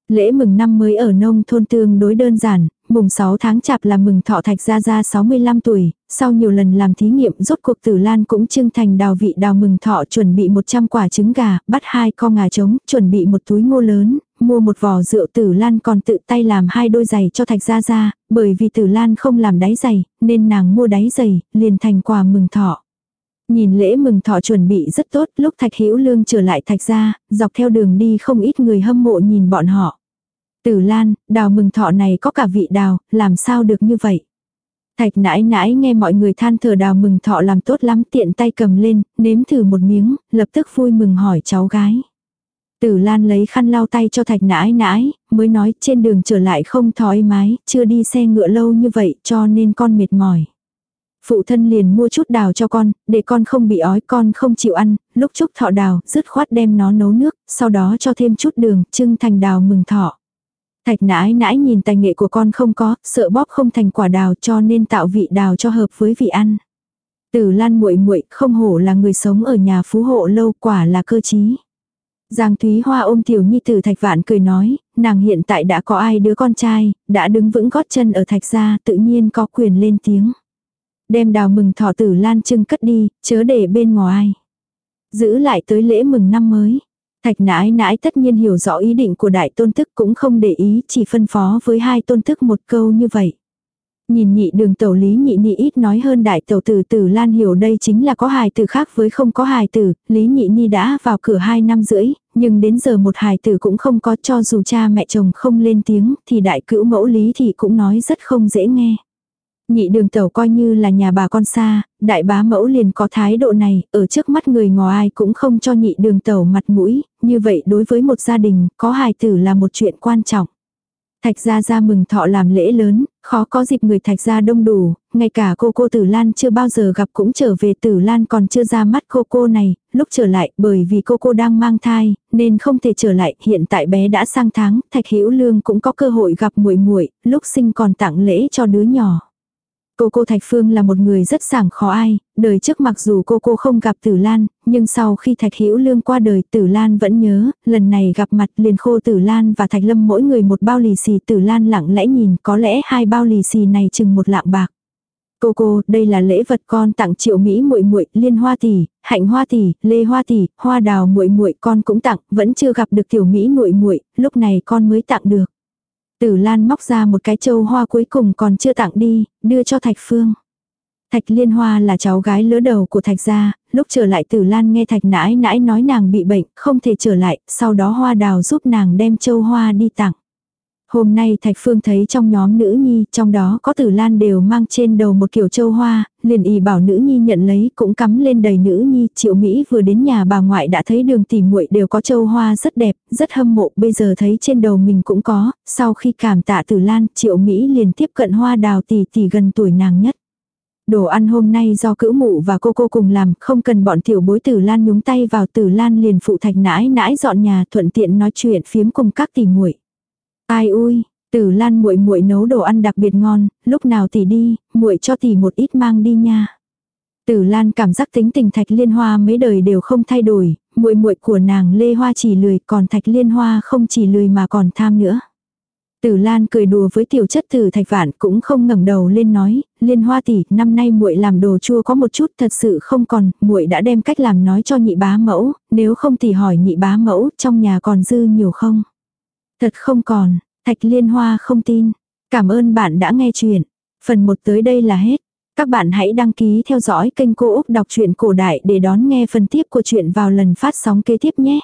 Lễ mừng năm mới ở nông thôn tương đối đơn giản, mùng 6 tháng chạp là mừng thọ thạch gia gia 65 tuổi, sau nhiều lần làm thí nghiệm rốt cuộc tử lan cũng trưng thành đào vị đào mừng thọ chuẩn bị 100 quả trứng gà, bắt hai con ngà trống, chuẩn bị một túi ngô lớn, mua một vò rượu tử lan còn tự tay làm hai đôi giày cho thạch gia gia, bởi vì tử lan không làm đáy giày, nên nàng mua đáy giày, liền thành quà mừng thọ. Nhìn lễ mừng thọ chuẩn bị rất tốt, lúc Thạch Hữu Lương trở lại Thạch gia, dọc theo đường đi không ít người hâm mộ nhìn bọn họ. Tử Lan, đào mừng thọ này có cả vị đào, làm sao được như vậy? Thạch nãi nãi nghe mọi người than thở đào mừng thọ làm tốt lắm tiện tay cầm lên, nếm thử một miếng, lập tức vui mừng hỏi cháu gái. Tử Lan lấy khăn lau tay cho thạch nãi nãi, mới nói trên đường trở lại không thói mái, chưa đi xe ngựa lâu như vậy cho nên con mệt mỏi. Phụ thân liền mua chút đào cho con, để con không bị ói con không chịu ăn, lúc chúc thọ đào, dứt khoát đem nó nấu nước, sau đó cho thêm chút đường, trưng thành đào mừng thọ. Thạch nãi nãi nhìn tài nghệ của con không có, sợ bóp không thành quả đào cho nên tạo vị đào cho hợp với vị ăn. Tử Lan muội muội không hổ là người sống ở nhà phú hộ lâu quả là cơ trí. Giang Thúy Hoa ôm tiểu nhi tử thạch vạn cười nói, nàng hiện tại đã có ai đứa con trai, đã đứng vững gót chân ở thạch gia tự nhiên có quyền lên tiếng. Đem đào mừng thọ tử lan trưng cất đi, chớ để bên ngoài. Giữ lại tới lễ mừng năm mới. Thạch nãi nãi tất nhiên hiểu rõ ý định của đại tôn thức cũng không để ý chỉ phân phó với hai tôn thức một câu như vậy. Nhìn nhị đường tẩu lý nhị nhị ít nói hơn đại tẩu tử tử Lan hiểu đây chính là có hài tử khác với không có hài tử, lý nhị ni đã vào cửa hai năm rưỡi, nhưng đến giờ một hài tử cũng không có cho dù cha mẹ chồng không lên tiếng thì đại cữu mẫu lý thì cũng nói rất không dễ nghe. Nhị đường tẩu coi như là nhà bà con xa, đại bá mẫu liền có thái độ này, ở trước mắt người ngò ai cũng không cho nhị đường tẩu mặt mũi, như vậy đối với một gia đình, có hài tử là một chuyện quan trọng. Thạch gia gia mừng thọ làm lễ lớn, khó có dịp người thạch gia đông đủ, ngay cả cô cô Tử Lan chưa bao giờ gặp cũng trở về Tử Lan còn chưa ra mắt cô cô này, lúc trở lại bởi vì cô cô đang mang thai, nên không thể trở lại, hiện tại bé đã sang tháng, Thạch Hữu Lương cũng có cơ hội gặp muội muội, lúc sinh còn tặng lễ cho đứa nhỏ. Cô cô Thạch Phương là một người rất sảng khó ai, đời trước mặc dù cô cô không gặp Tử Lan, nhưng sau khi Thạch Hữu Lương qua đời Tử Lan vẫn nhớ, lần này gặp mặt liền khô Tử Lan và Thạch Lâm mỗi người một bao lì xì Tử Lan lặng lẽ nhìn có lẽ hai bao lì xì này chừng một lạng bạc. Cô cô, đây là lễ vật con tặng Triệu Mỹ muội muội, Liên Hoa tỷ, Hạnh Hoa tỷ, Lê Hoa tỷ, Hoa Đào muội muội con cũng tặng, vẫn chưa gặp được tiểu Mỹ muội muội, lúc này con mới tặng được. Tử Lan móc ra một cái châu hoa cuối cùng còn chưa tặng đi, đưa cho Thạch Phương. Thạch Liên Hoa là cháu gái lứa đầu của Thạch gia, lúc trở lại Tử Lan nghe Thạch nãi nãi nói nàng bị bệnh, không thể trở lại, sau đó Hoa Đào giúp nàng đem châu hoa đi tặng. Hôm nay Thạch Phương thấy trong nhóm nữ nhi, trong đó có tử lan đều mang trên đầu một kiểu châu hoa, liền y bảo nữ nhi nhận lấy cũng cắm lên đầy nữ nhi. Triệu Mỹ vừa đến nhà bà ngoại đã thấy đường tỉ muội đều có châu hoa rất đẹp, rất hâm mộ, bây giờ thấy trên đầu mình cũng có. Sau khi cảm tạ tử lan, Triệu Mỹ liền tiếp cận hoa đào tỷ tỷ gần tuổi nàng nhất. Đồ ăn hôm nay do cữu mụ và cô cô cùng làm, không cần bọn tiểu bối tử lan nhúng tay vào tử lan liền phụ thạch nãi nãi dọn nhà thuận tiện nói chuyện phiếm cùng các tỷ muội Ai ui, Tử Lan muội muội nấu đồ ăn đặc biệt ngon, lúc nào tỷ đi, muội cho tỷ một ít mang đi nha. Tử Lan cảm giác tính tình Thạch Liên Hoa mấy đời đều không thay đổi, muội muội của nàng Lê Hoa chỉ lười, còn Thạch Liên Hoa không chỉ lười mà còn tham nữa. Tử Lan cười đùa với tiểu chất tử Thạch Vạn cũng không ngẩng đầu lên nói, "Liên Hoa tỷ, năm nay muội làm đồ chua có một chút, thật sự không còn, muội đã đem cách làm nói cho nhị bá mẫu, nếu không thì hỏi nhị bá mẫu, trong nhà còn dư nhiều không?" Thật không còn, Thạch Liên Hoa không tin. Cảm ơn bạn đã nghe chuyện. Phần 1 tới đây là hết. Các bạn hãy đăng ký theo dõi kênh Cô Úc Đọc truyện Cổ Đại để đón nghe phần tiếp của chuyện vào lần phát sóng kế tiếp nhé.